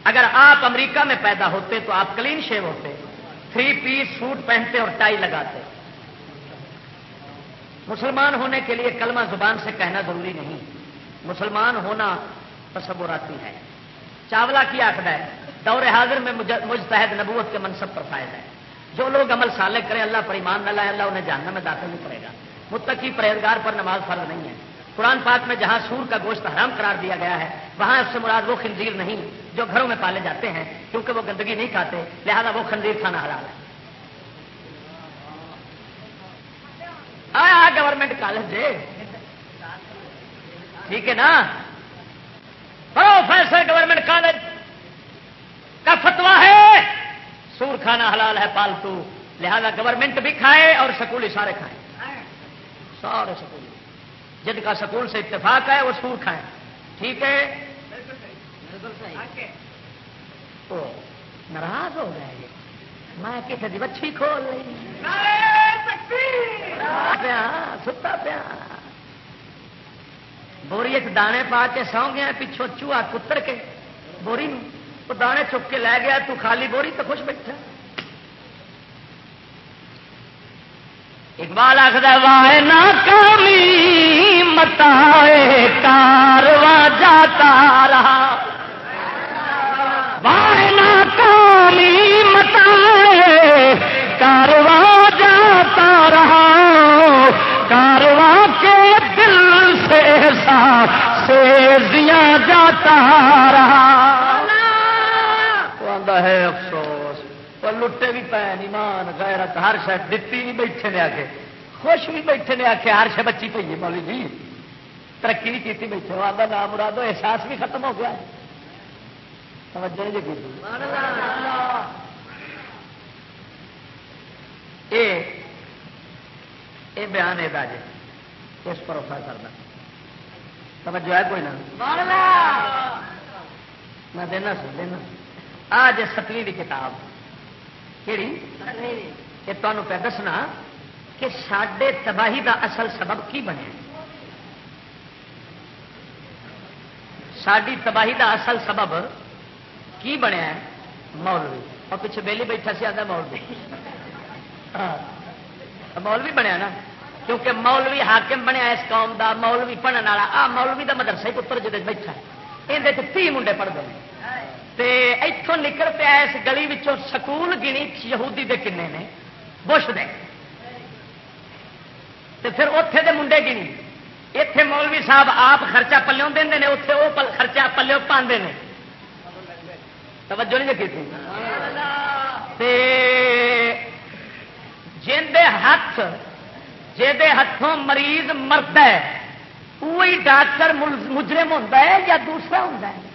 Speaker 3: اگر آپ امریکہ میں پیدا ہوتے تو آپ کلین شیو ہوتے، تھری پیس سوٹ پہنتے اور ٹائی لگاتے۔ مسلمان ہونے کے لیے کلمہ زبان سے کہنا ضروری نہیں۔ مسلمان ہونا تصوراتی ہے۔ چاولا کی آخر ہے، دور حاضر میں مجتحد نبوت کے منصب پر فائد ہے۔ جو لوگ عمل سالے کریں، اللہ پر ایمان نہ لائے، اللہ انہیں جاننا میں داخل نہیں کرے گا۔ متقی پرہیزگار پر نماز فرض نہیں ہے۔ قرآن پاک میں جہاں سور کا گوشت حرام قرار دیا گیا ہے، وہاں اس سے مراد وہ خنزیر نہیں، جو گھروں میں پالے جاتے ہیں، کیونکہ وہ گندگی نہیں کھاتے، لہذا وہ خنزیر کھانا حلال ہے۔ آیا گورنمنٹ کالج جی؟ ٹھیک ہے نا؟ پروفیسر گورنمنٹ کالج کا فتوا ہے۔ سور کھانا حلال ہے، پالتو۔ لہذا گورنمنٹ بھی کھائے اور سکولی سارے کھائیں سارے سکولی۔ جن کا سکول سے اتفاق ہے، وہ سور کھائیں ٹھیک ہے؟ تو ناراض ہو گئے میں کسی جی، بچی کھول پیا، ستا پیا۔ بوری دانے پا کے سو گیا پچھوں چوہا کتر کے بوری میں وہ دانے چک کے لے گیا، تو خالی بوری تو خوش بیٹھا۔ اقبال آخر وائے ناکامی متا کارواں جاتا رہا۔ وائے ناکامی متا کارواں جاتا رہا۔ کارواں کے دل سے سے جاتا رہا۔ ہے افسوس۔ تو لٹے بھی پے ایمان غیرت ہر شاید دتی بھی بیٹھے نے آ کے خوش بھی بیٹھے نے آ کے ہر شاید بچی پی ہے مولی جی۔ ترقی نہیں کی بیٹھے وہ آدھا نام مرادو احساس بھی ختم ہو گیا توجہ نہیں جی یہ بیان ہے جی اس پروفیسر کا توجہ ہے کوئی نہ۔ میں دینا سن دینا آج ستویں کی کتاب۔ کہڑی یہ تمہوں پہ دسنا کہ سڈے تباہی دا اصل سبب کی بنے ساری تباہی دا اصل سبب کی بنیا مولوی۔ اور پیچھے بیلی بیٹھا سی آتا مولوی۔ ہاں۔ مولوی بنیا نا۔ کیونکہ مولوی حاکم بنیا اس قوم دا، مولوی پڑھنے والا۔ آ، مولوی دا مدرسہ پتر جی بیٹھا یہ تی منڈے پڑھتے ہیں۔ اتوں نکل پیا اس گلی سکول گنی یہودی دے کنے نے، بش دے۔ پھر اتے دے منڈے گنی۔ اتے مولوی صاحب آپ خرچہ پلوں دے اتے وہ خرچہ پلو پاندے نے۔ توجہ نہیں کی جی ہاتھ جے ہاتھوں مریض مرد ہے وہی ڈاکٹر مجرم ہوتا ہے یا دوسرا ہوتا ہے؟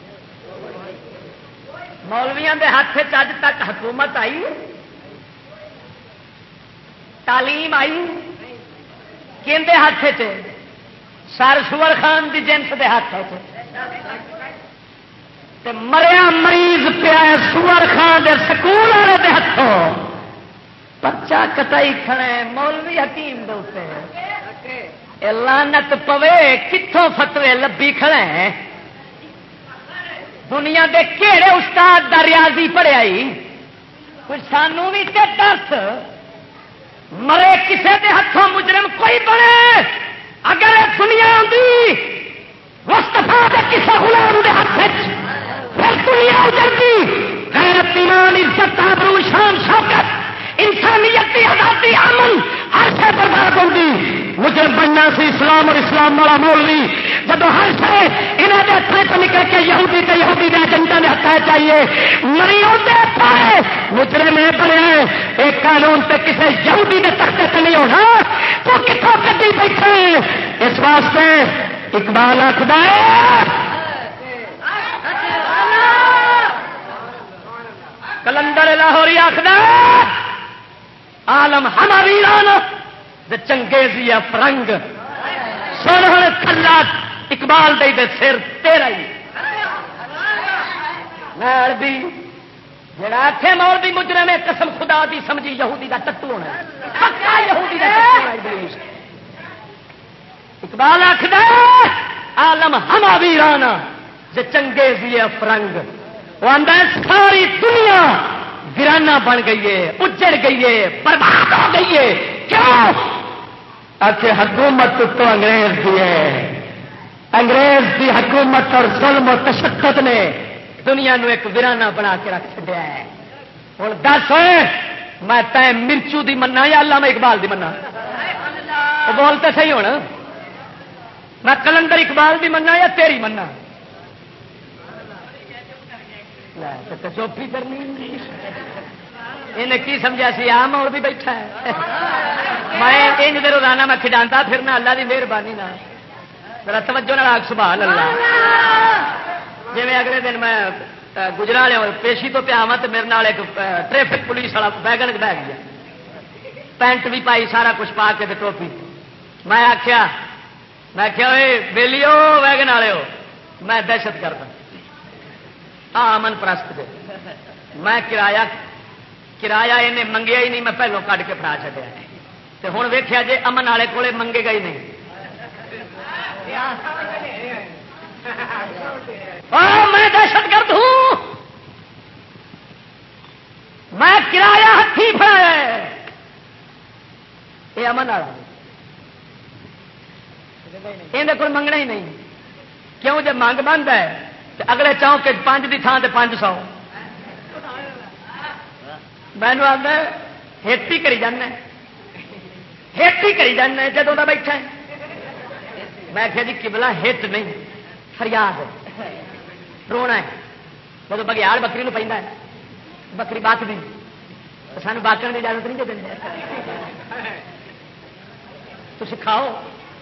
Speaker 3: مولویا کے ہاتھ اج تک حکومت آئی تعلیم آئی کہ ہاتھ سر سور خان کی جنس کے ہاتھ مریا مریض پیا سور خان کے سکول والے ہاتھوں پچا کٹائی کھڑے مولوی حکیم دے لانت پوے کتوں فتوے لبی کھڑے دنیا دے کہڑے استاد دا ریاضی پڑھیا کوئی سانو بھی تے دس؟ مرے کسے دے ہاتھوں مجرم کوئی بنے؟ اگر دنیا آتی مستفا کسے غلام دے ہاتھ پھر دنیا اجڑتی غیرت ایمان، عزت، آبرو، شان، شوکت انسانیت کی آزادی امن ہر سے برباد ہوگی۔ مجھے بننا سی اسلام اور اسلام والا مولوی۔ جب ہر سے انہوں نے ہاتھ سے نکل کے یہودی تے یہودی کے ایجنٹا نے ہٹا چاہیے مریوں دے پائے مجرے میں بنے ایک قانون تے کسی یہودی نے تختے سے نہیں ہونا۔ تو کتوں کدی بیٹھے اس واسطے اقبال آخر کلندر لاہوری آخر آلم ہما ویران چنگیزی فرنگ۔ سن کلا اقبال دے دے سر تیرا ہی۔ بھی جڑا اتنے مول بھی مجرے میں قسم خدا دی سمجھی یہودی دا ٹٹو ہونا پکا یہودی دا اقبال آخر آلم ہما ویران جے چنگیزی فرنگ۔ وہ آدھا ساری دنیا گرانا بن گئی ہے، اجڑ گئی ہے، برباد ہو گئی ہے۔ کیوں؟ آخر حکومت تو انگریز دی ہے۔ انگریز دی حکومت اور ظلم و تشدد نے دنیا نو ایک ویرانہ بنا کے رکھ چڑیا ہے۔ ہوں دس، میں تے مرچو دی منا یا اللہ میں اقبال دی منا بولتے صحیح ہونا۔ میں کلندر اقبال دی منا یا تیری منا چوپی کرنی انہیں کی سمجھا سی؟ آم اور بھی بیٹھا ہے۔ میں دے روزانہ میں کھڈانتا پھرنا اللہ کی مہربانی ذرا توجہ نہ آگ سبحان اللہ۔ جی اگلے دن میں گجرا لیا پیشی تو پیا تو میرے نال ایک ٹریفک پولیس والا ویگن بہ گیا۔ پینٹ بھی پائی، سارا کچھ پا کے ٹوپی۔ میں آخیا میں آخیا ویلی ویگن والے میں دہشت کرتا ہاں امن پرست دے۔ میں کرایہ کرایہ انہیں منگیا ہی نہیں، میں پہلو کٹ کے فرا چڈیا ہوں ویخیا جی امن والے کول منگے گا ہی نہیں۔ میں دہشت گرد ہوں۔ میں کرایہ ہاتھی پڑا یہ امن والا۔ یہ کو منگنا ہی نہیں۔ کیوں؟ جب منگ بند ہے۔ اگلے چونک پانچ کی تھان سے پانچ سو۔ مینو آتا ہی کری جانا ہٹ ہی کری جانا جدوں کا بیٹھا میں آخیا جی کبلا ہٹ نہیں، فریاد رونا ہے۔ جب بگیاڑ بکری نو پہ بکری بات بھی سان باقی کی اجازت نہیں دیں تھی کھاؤ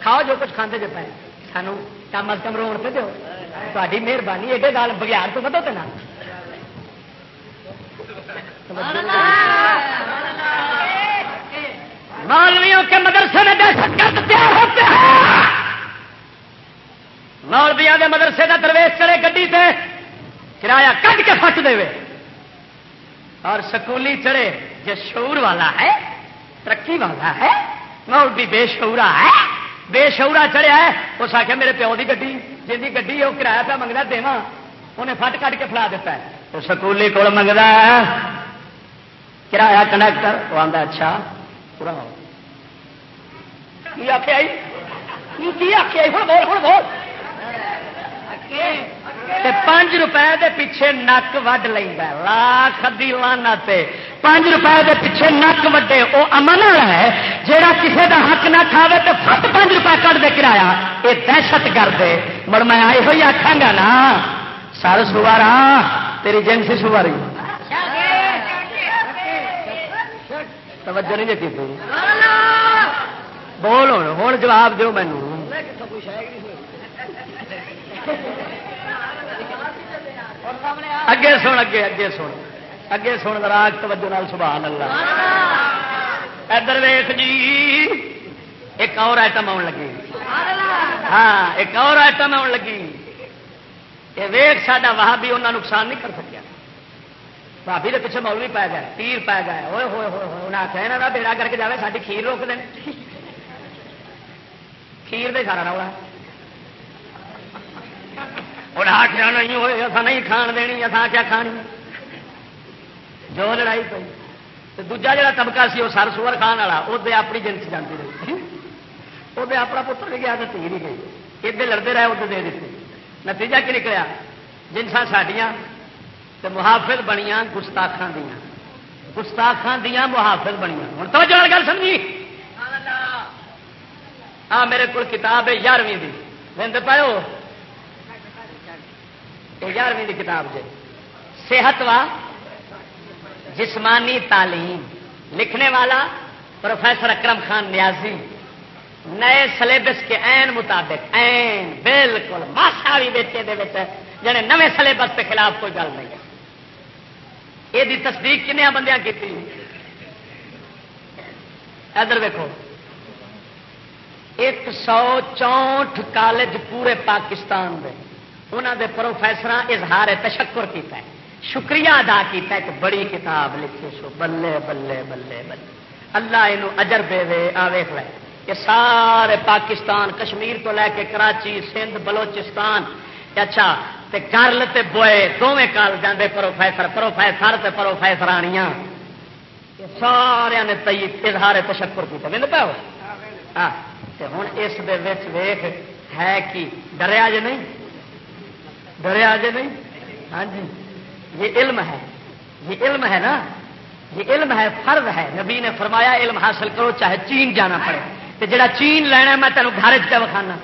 Speaker 3: کھاؤ جو کچھ کھانے جو پہ سانو کم از کم رو پہ دو تاری مہربانی ایڈے گال بگیار تو بدو نا مولویوں کے مدرسے میں دہشت گرد تیار ہوتے ہیں مولویا کے مدرسے کا درویش کرے گڈی سے کرایہ کٹ کے فٹ دے اور سکولی چڑھے جو شعور والا ہے ترقی والا ہے مولوی بے شعورا ہے بے شعورا چڑھیا ہے اس آخیا میرے پیو کی گی جی گی وہ کرایہ پہ منگتا دیوا انہیں فٹ کٹ کے فلا دیتا ہے۔ تو سکولی کو منگتا ہے۔ کرایہ کنڈکٹر وہ آتا اچھا پورا ہو۔ آخیا آخیا بول ہوں بول۔ پانچ روپئے دے پیچھے نک وڈ لینا لاکھ دی لانا پانچ روپئے دے پیچھے نک وڈے۔ وہ امن والا ہے۔ جہاں کسی دا حق نہ کھاوے تو فٹ پانچ روپئے کٹ دے کرایا یہ دہشت گرد مڑ میں آئے ہوئی آخا گا نا، سر سوارا، تیری جنسی سواری۔ توجہ نہیں دیتی تھی بول ہوں جواب دو مینو اگے سن اگے اگے سن۔ اگے سن راگ توجہ نال سبحان اللہ۔ ادھر ویخ جی ایک اور آئٹم آن لگی۔ ہاں ایک اور آئٹم آن لگی۔ یہ ویخ سا واہ بھی انہیں نقصان نہیں کر سکیا۔ بھابی کے پیچھے مولوی پی گئے پیر پی گئے ہوئے ہوئے ہوئے انہیں آخیا یہاں کا بیڑا کر کے جائے ساری کھیر روک دیں کھیر دے سارا رولا ہوں آخیا نہیں ہوئے اصا نہیں کھان دینی اصا کیا کھانی۔ جو لڑائی پی دوجا جا طبقہ سی وہ سر سور کھان والا وہ اپنی جنس جانتی رہی۔ وہ اپنا پتر بھی گیا تو تھی نہیں گئی ادھر لڑتے رہے ادھر دے دیتے نتیجہ کی نکلیا؟ جنسا سڈیا محافظ بنیا گستاخان دیا گستاخان دیا محافظ بنیا ہوں تو جو گل سمجھی؟ ہاں میرے کو کتاب ہے یارویں کی بند پاؤ یارویں کی کتاب جی صحت و جسمانی تعلیم۔ لکھنے والا پروفیسر اکرم خان نیازی۔ نئے سلیبس کے این مطابق این بالکل۔ ماسا بھی بیچے دے جڑے نئے سلیبس کے خلاف کوئی گل نہیں ہے۔ یہ تصدیق کنیا بندیاں کی ادھر دیکھو ایک سو چونٹ کالج پورے پاکستان دے۔ انہوں دے پروفیسر اظہار تشکر کیتا ہے۔ شکریہ ادا کیتا ہے کہ بڑی کتاب لکھی سو بلے بلے بلے بلے۔ اللہ یہ اجر دے دے لے۔ کہ سارے پاکستان، کشمیر تو لے کے کراچی، سندھ، بلوچستان۔ اچھا تے کرل تے بوئے دونوں کال جاندے پروفیسر پروفیسر تے پروفیسرانیاں۔ سارے نے تئی اظہار تشکر کیا مل پاؤ؟ ہاں ہوں اس ویخ ہے کہ ڈریا جی نہیں؟ ڈریا جی نہیں ہاں جی۔ یہ علم ہے۔ یہ علم ہے نا؟ یہ علم ہے، فرض ہے۔ نبی نے فرمایا، علم حاصل کرو، چاہے چین جانا پڑے۔ تو جڑا چین لینا میں تینوں گھر چکھانا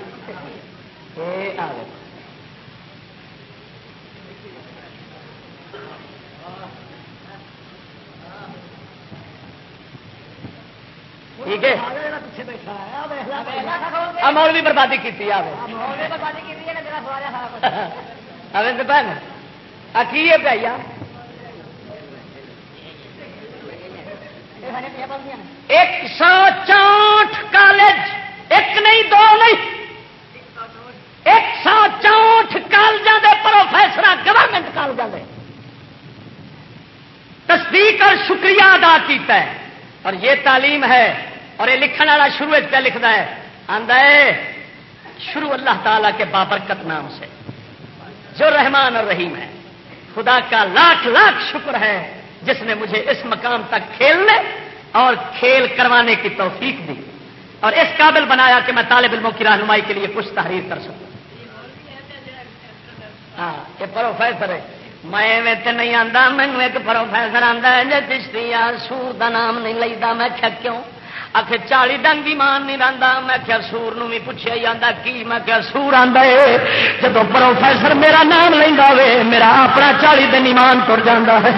Speaker 3: ٹھیک ہے۔ مول بھی بربادی کی پہ ایک سو چونٹ کالج ایک نہیں دو نہیں ایک سو چونٹ کالجوں کے پروفیسر گورنمنٹ کالجوں کے تصدیق اور شکریہ ادا کیتا ہے اور یہ تعلیم ہے اور یہ لکھن والا شروع کیا لکھتا ہے آدھا ہے شروع اللہ تعالی کے بابرکت نام سے جو رحمان اور رحیم ہے۔ خدا کا لاکھ لاکھ شکر ہے جس نے مجھے اس مقام تک کھیلنے اور کھیل کروانے کی توفیق دی۔ اور اس قابل بنایا کہ میں طالب علموں کی رہنمائی کے لیے کچھ تحریر کر سکوں۔ ہاں یہ پروفیسر ہے۔ میں تو نہیں آتا مینو ایک پروفیسر آتا ہے جی چشتی سور کا نام نہیں لیتا۔ میں کیوں؟ آخر چالی ڈنگ ایمان نہیں رہتا میں کیا سور بھی پوچھا ہی آتا کی میں کیا سور آتا ہے جب پروفیسر میرا نام لینا میرا اپنا چالی دن ایمان تر جا ہے۔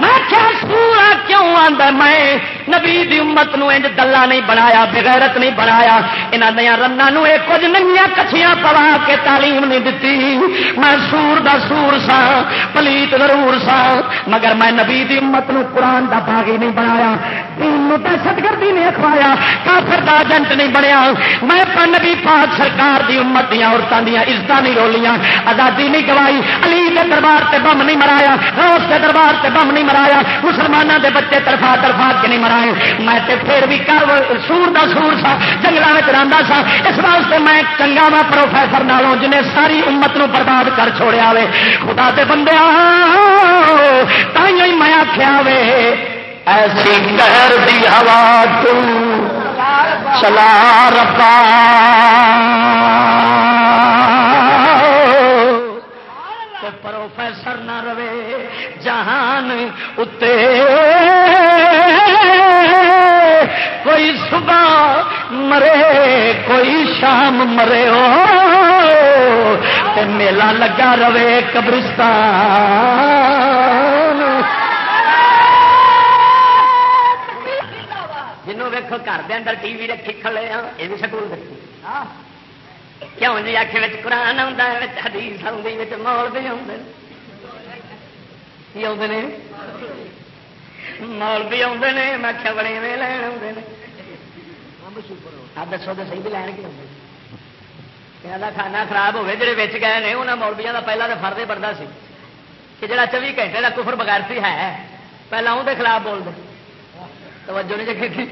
Speaker 3: میں کیا سورا کیوں آتا میں نبی دی امت نو انج دلہ نہیں بنایا، بغیرت نہیں بنایا۔ یہاں دیا رنگ کچھ ننگیا کچھیاں پوا کے تعلیم نہیں دیتی میں سور دا سور سا پلیت ضرور سا مگر میں نبی دی امت نو قرآن دا باغی نہیں بنایا۔ دہشت گردی نہیں اخوایا کافر دا ایجنٹ نہیں بنیا۔ میں نبی پاک سرکار دی امت دیا عورتوں دیا عزت نہیں رولیاں۔ آزادی نہیں گوائی، علی کے دربار سے بم نہیں مرایا روس کے دربار سے بم نہیں مرایا۔ مسلمانوں کے بچے طرفا طرفا کے نہیں مرائے۔ میں تے پھر بھی کر سور دا سور سا جنگل میں رہا سا۔ اس واسطے میں چنگا وا پروفیسر نالوں جنہیں ساری امت نو برباد کر چھوڑیا وے خدا تے بندے تھی میں آخیا وے ایسی کر دی ہوا تم چلا ربا اتے کوئی صبح مرے کوئی شام مرے تے میلہ لگا رہے قبرستان جنوں ویکو گھر دے اندر ٹی وی رکھی کھڑے ہاں یہ بھی سکول رکھی کیوں جی آخر قرآن آتا ہے حدیث آئی مول بھی آتے مول بھی آتے ہیں میں کیا بڑے میں لین آتے ہیں دسو تو صحیح بھی لین کے آتے کھانا خراب ہوئے جڑے وچ گئے ہیں انہوں مولبیا کا پہلا تو فرد بڑھتا سی کہ جڑا چوبی گھنٹے کا کفر بغیرتی ہے پہلا اندر خلاف بول دے توجہ نہیں جگہ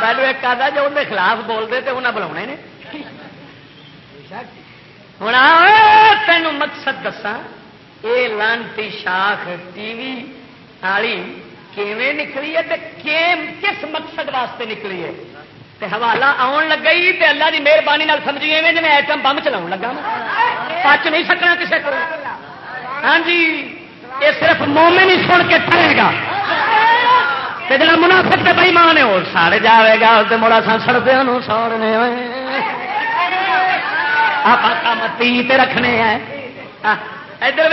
Speaker 3: پہلو ایک آدھا جو اندر خلاف بولتے تو انہیں بلا نے ہوں تین مقصد دسا یہ لانتی شاخ ٹی وی والی کیویں نکلی ہے کس مقصد واسطے نکلی ہے تے حوالہ آن لگا ہی تے اللہ کی مہربانی سمجھیے جی ایٹم بم چلا لگا پچ نہیں سکنا کسی کو ہاں جی یہ صرف مومن ہی سن کے ٹرے گا جا منافق تے بھائی ماں نے وہ سڑ جائے گا تو مڑا سا سڑدیا سوڑنے آپ متی رکھنے ہیں ادھر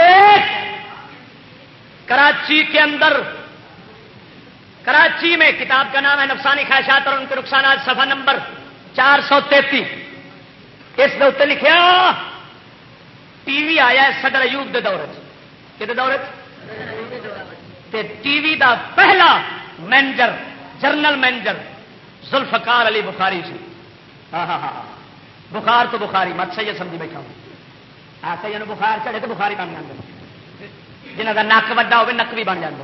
Speaker 3: کراچی کے اندر، کراچی میں کتاب کا نام ہے نفسانی خواہشات اور ان کے نقصانات، صفحہ نمبر چار سو تینتیس۔ اس اتنے لکھا ٹی وی آیا ہے صدر ایوب دے دور کہ دور ٹی وی دا پہلا manager general manager Zulfikar Ali Bukhari سی ہاں،, ہاں ہاں ہاں بخار تو بخاری، مت سے یہ سمجھی بیٹھا ہوں۔ آ کئی بخار چڑھے تو بخاری بن جاتے جنہ کا نک وا ہو نک بھی بن جاتے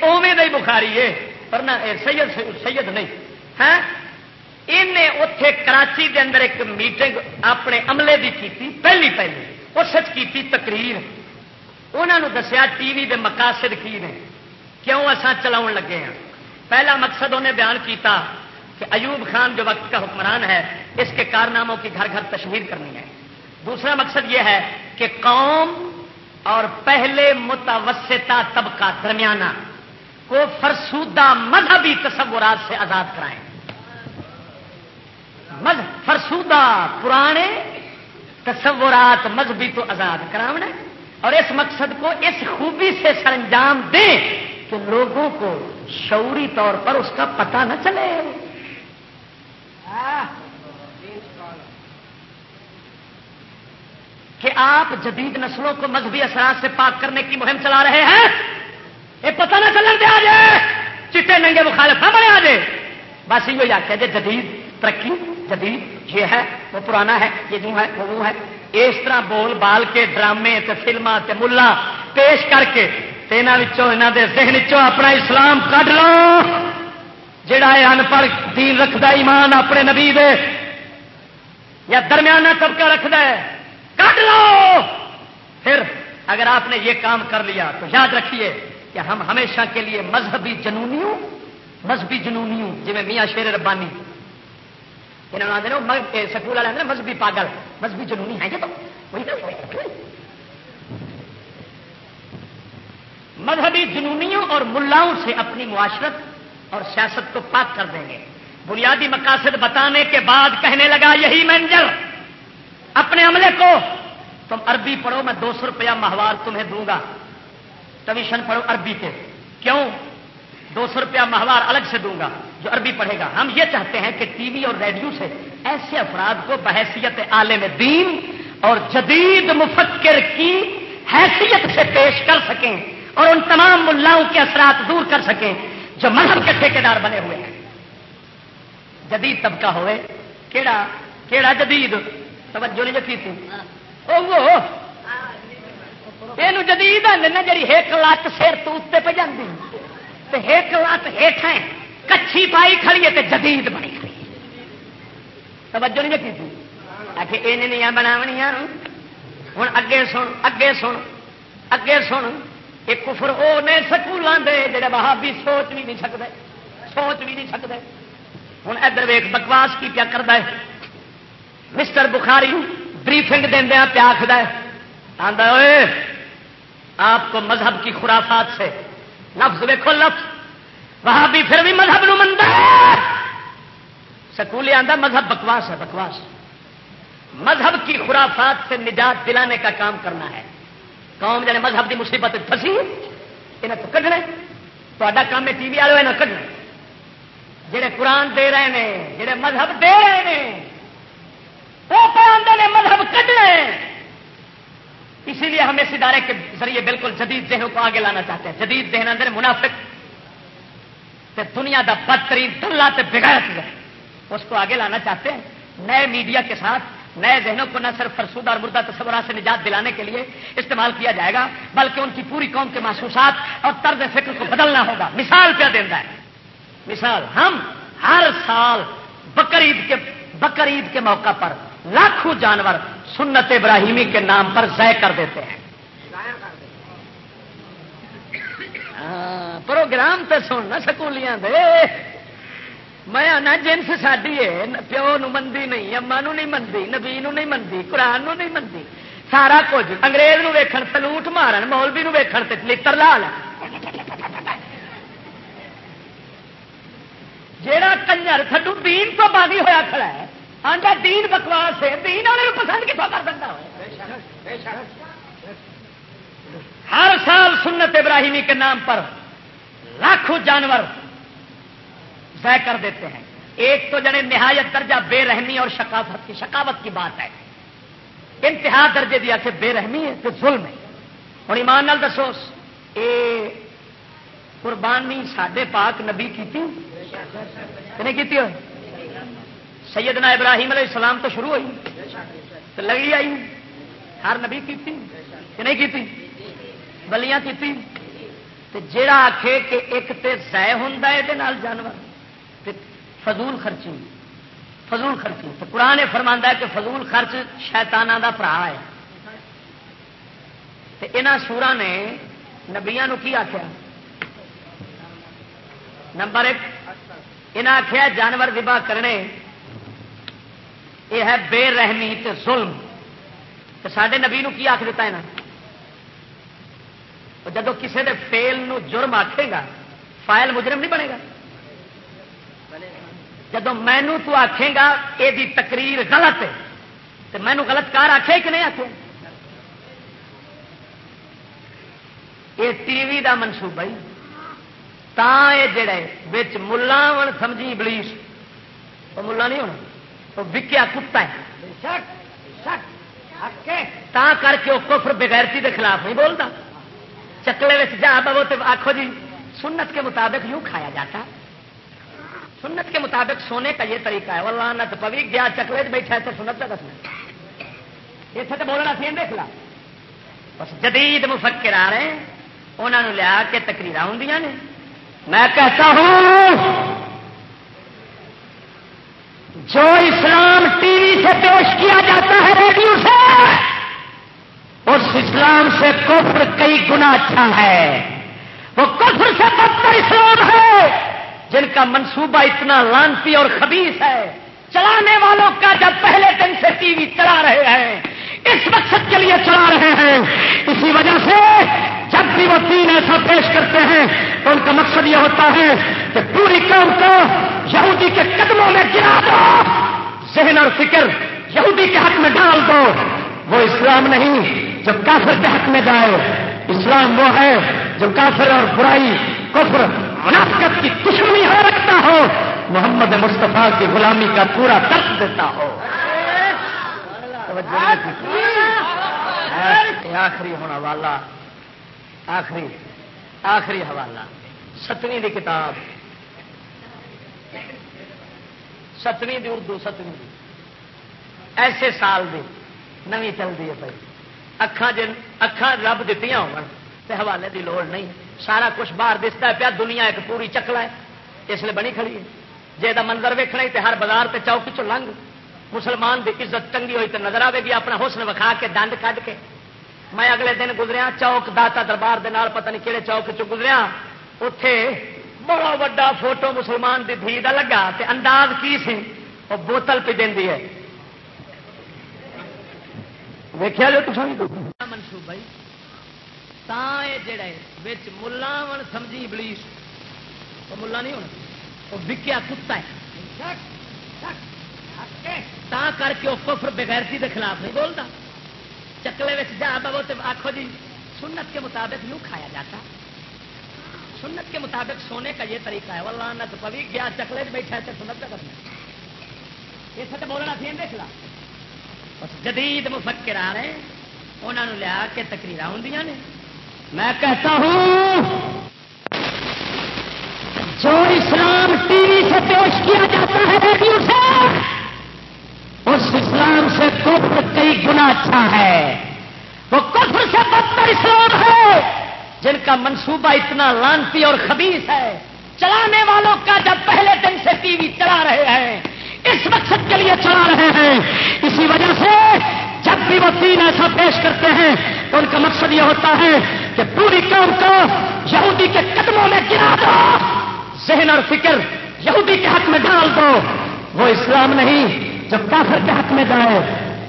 Speaker 3: اوے ہی بخاری ہے، پر نہ سید سید نہیں۔ ہے ہاں؟ اتے کراچی دے اندر ایک میٹنگ اپنے عملے کی کی پہلی پہلی۔ اس کی تقریر۔ انہوں نے دسیا ٹی وی دے مقاصد کی نے، کیوں اصا چلا لگے ہیں پہلا مقصد انہیں بیان کیتا کہ ایوب خان جو وقت کا حکمران ہے اس کے کارناموں کی گھر گھر تشہیر کرنی ہے۔ دوسرا مقصد یہ ہے کہ قوم اور پہلے متوسطہ طبقہ درمیانہ کو فرسودہ مذہبی تصورات سے آزاد کرائیں۔ فرسودہ پرانے تصورات مذہبی تو آزاد کراؤنا اور اس مقصد کو اس خوبی سے سر انجام دیں کہ لوگوں کو شعوری طور پر اس کا پتہ نہ چلے۔ کہ آپ جدید نسلوں کو مذہبی اثرات سے پاک کرنے کی مہم چلا رہے ہیں؟ یہ پتہ نہ چلن دیا جائے چٹے ننگے مخالف نہ بنے آ جائے بس یہ آخیا جی جدید ترقی، جدید یہ ہے، وہ پرانا ہے، یہ جو ہے، وہ ہے۔ اس طرح بول بال کے ڈرامے فلما ملا پیش کر کے یہاں دے ذہن چو اپنا اسلام کھ لو جڑا ہے ان پڑھ دین رکھتا ایمان اپنے نبی دے۔ یا درمیانہ طبقہ رکھتا ہے۔ کٹ لو! پھر اگر آپ نے یہ کام کر لیا تو یاد رکھیے کہ ہم ہمیشہ کے لیے مذہبی جنونیوں مذہبی جنونیوں جی میاں شیر ربانی سکول والے مذہبی پاگل، مذہبی جنونی ہے تو مذہبی جنونیوں اور ملاؤں سے اپنی معاشرت اور سیاست کو پاک کر دیں گے۔ بنیادی مقاصد بتانے کے بعد کہنے لگا، یہی مینجر اپنے عملے کو۔ تم عربی پڑھو، میں دو سو روپیہ ماہوار تمہیں دوں گا۔ ٹویشن پڑھو عربی کے کیوں؟ دو سو روپیہ ماہوار الگ سے دوں گا جو عربی پڑھے گا۔ ہم یہ چاہتے ہیں کہ ٹی وی اور ریڈیو سے ایسے افراد کو بحیثیت عالم دین اور جدید مفکر کی حیثیت سے پیش کر سکیں اور ان تمام ملاؤں کے اثرات دور کر سکیں جو مذہب کے ٹھیکیدار بنے ہوئے ہیں۔ جدید طبقہ ہوئے۔ کیڑا؟ کیڑا جدید؟ توجہ نہیں وہ یہ جدید جی ایک لت سر تو اتنے پہ جاتی ایک لت ہیٹ کچھی پائی کھڑی ہے جدید بنی کھڑی توجہ نہیں جتی تھی آ کے یہ نہیں بناونیا ہوں اگے سن اگے سن اگے سن. ایک کفر وہ نے سکولوں دے جڑے باہر بھی سوچ بھی نہیں سکتے سوچ بھی نہیں سکتے ہوں ادھر ویخ بکواس کی کیا کرتا ہے. مسٹر بخاری بریفنگ دیا پیا آخر آدھا آپ کو مذہب کی خرافات سے لفظ ویکو لفظ۔ وہاں بھی پھر بھی مذہب نو منتا ہے۔ سکول آتا مذہب بکواس ہے، بکواس۔ مذہب کی خرافات سے نجات دلانے کا کام کرنا ہے۔ قوم جانے مذہب کی مصیبت پھسی یہاں تو کھڈنے تا کام ہے، ٹی وی والے یہاں کھڈنے جڑے قرآن دے رہے ہیں جڑے مذہب دے رہے ہیں وہ پہ نے مذہب اسی لیے ہم اس ادارے کے ذریعے بالکل جدید ذہنوں کو آگے لانا چاہتے ہیں۔ جدید ذہن اندر منافق تے دنیا دا بدترین دلہ تے بغیرت اس کو آگے لانا چاہتے ہیں۔ نئے میڈیا کے ساتھ نئے ذہنوں کو نہ صرف فرسود اور مردہ تصورات سے نجات دلانے کے لیے استعمال کیا جائے گا، بلکہ ان کی پوری قوم کے محسوسات اور طرز فکر کو بدلنا ہوگا۔ مثال کیا دینا ہے؟ مثال، ہم ہر سال بقرعید کے بکر عید کے موقع پر لاکھوں جانور سنت ابراہیمی کے نام پر ضائع کر دیتے ہیں۔ ہاں، پروگرام تو سننا سکولیاں دے۔ میں آنا جنس ساری ہے پیو نو مندی نہیں اما نو نہیں منتی نبی نو نہیں منتی قرآن نو نہیں منتی سارا کچھ انگریز نو ویکھن، سلوٹ مارن، مولوی نو ویکھن تے لتر لا لے جیڑا کنجر تھڈو دین تو باغی ہویا کھڑا ہے آندا دین بکواس ہے، دین والے پسند کتوں کر دینا ہر سال سنت ابراہیمی کے نام پر لاکھوں جانور ضائع کر دیتے ہیں۔ ایک تو جڑے نہایت درجہ بے رحمی اور شکافت کی، شکاوت کی بات ہے۔ انتہا درجے دیا کہ بے رحمی ہے تو ظلم ہے۔ اور ایمان نال دسو اے قربانی سڈے پاک نبی کی نہیں کی ہوئی سیدنا ابراہیم علیہ السلام تو شروع ہوئی، تو لگی آئی، ہر نبی کی کہ نہیں کی بلیاں کی جڑا آخے کہ ایک تے ضائع ہوں یہ جانور۔ فضول خرچی فضول خرچی تو قرآن یہ فرما ہے کہ فضول خرچ شیتانا کا برا ہے۔ یہاں سورا نے نبیا کی آخیا نمبر ایک انہیں آخیا جانور دبا کرنے یہ ہے بے رحمی تے ظلم۔ تو سڈے نبی نو کی آخ دیتا ہے جب کسی کے فیل نو جرم آخے گا، فائل مجرم نہیں بنے گا۔ جب مینو تو آخے گا یہ تقریر غلط ہے تو مینو غلط کار آخے کہ نہیں آخے یہ ٹی وی کا منصوبہ ہی۔ تا یہ جڑے بچ ملا سمجھی بلیس وہ ملا نہیں ہونا۔ وکیا کتا ہے۔ تا کر کے وہ کفر بغیرتی کے خلاف نہیں بولتا۔ چکلے جا بو تو آخو جی سنت کے مطابق یوں کھایا جاتا۔ سنت کے مطابق سونے کا یہ طریقہ ہے۔ وہ لانت پوی گیا چکلے بیٹھا تو سنت کا دسنا۔ اتنے تو بولنا سی دیکھ لا بس جدید مفکر آ رہے ہیں انہوں نے لیا کے تقریر ہوں نے۔ میں کہتا ہوں جو اسلام ٹی وی سے پیش کیا جاتا ہے ریڈیو سے، اس اسلام سے کفر کئی گنا اچھا ہے۔ وہ کفر سے بدتر اسلام ہے، جن کا منصوبہ اتنا لانتی اور خبیص ہے۔ چلانے والوں کا جب پہلے دن سے ٹی وی چلا رہے ہیں اس مقصد کے لیے چلا رہے ہیں۔ اسی وجہ سے جب بھی وہ تین ایسا پیش کرتے ہیں تو ان کا مقصد یہ ہوتا ہے کہ پوری قوم کو یہودی کے قدموں میں گرا دو، ذہن اور فکر یہودی کے حق میں ڈال دو۔ وہ اسلام نہیں جو کافر کے حق میں جائے۔ اسلام وہ ہے جو کافر اور برائی، کفر، منافقت کی دشمنی ہو رکھتا ہو۔ محمد مصطفیٰ کی غلامی کا پورا درد دیتا ہو۔ آخری ہونا والا۔ آخری آخری حوالہ۔ ستویں دی کتاب۔ ستویں دی اردو، ستویں دی۔ ایسے سال دی نوی چلتی ہے بھائی۔ اکھان جن اکھان رب دیتی ہو حوالے دی لوڑ نہیں۔ سارا کچھ باہر دستا ہے پیا، دنیا ایک پوری چکلا ہے۔ اس لیے بنی کھڑی ہے۔ جی منظر ویکنا تو ہر بازار تے چوک چ لنگ۔ مسلمان دی عزت چنگی ہوئی تو نظر آئے گی اپنا حسن وکھا کے دند کھ کے۔ میں اگلے دن گزریا چوک داتا دربار دے نال پتہ نہیں کہڑے چوک چ گزریا۔ اتے بڑا وا فوٹو مسلمان دی دھی دا لگا تے انداز کی سی؟ وہ بوتل پی دینی ہے۔ دیکھا جو منصوبہ جڑا بچ ملا سمجھی بلیس وہ ملا نہیں ہونا وہ وکیا کتا ہے۔ تا کر کے وہ کفر بغیرتی کے خلاف نہیں بولتا۔ چکلے میں جا بو تو آخو جی سنت کے مطابق یوں کھایا جاتا۔ سنت کے مطابق سونے کا یہ طریقہ ہے وہ لانت پوی گیا، چکلے بیٹھا ہے سنت کا کرنا یہ سب بولنا سی دیکھ لا جدید مفکر آ رہے ہیں انہوں نے لیا کے تقریر ہوں نے۔ میں کہتا ہوں، جو اسلام ٹی وی سے پیش کیا جاتا ہے، ریڈیو سے اس اسلام سے کفر کئی گنا اچھا ہے۔ وہ کفر سے بدتر اسلام ہے جن کا منصوبہ اتنا لانتی اور خبیص ہے۔ چلانے والوں کا جب پہلے دن سے ٹی وی چلا رہے ہیں، اس مقصد کے لیے چلا رہے ہیں۔ اسی وجہ سے جب بھی وہ دین ایسا پیش کرتے ہیں، تو ان کا مقصد یہ ہوتا ہے کہ پوری قوم کو یہودی کے قدموں میں گرا دو، ذہن اور فکر یہودی کے حق میں ڈال دو۔ وہ اسلام نہیں جو کافر کے حق میں جائے،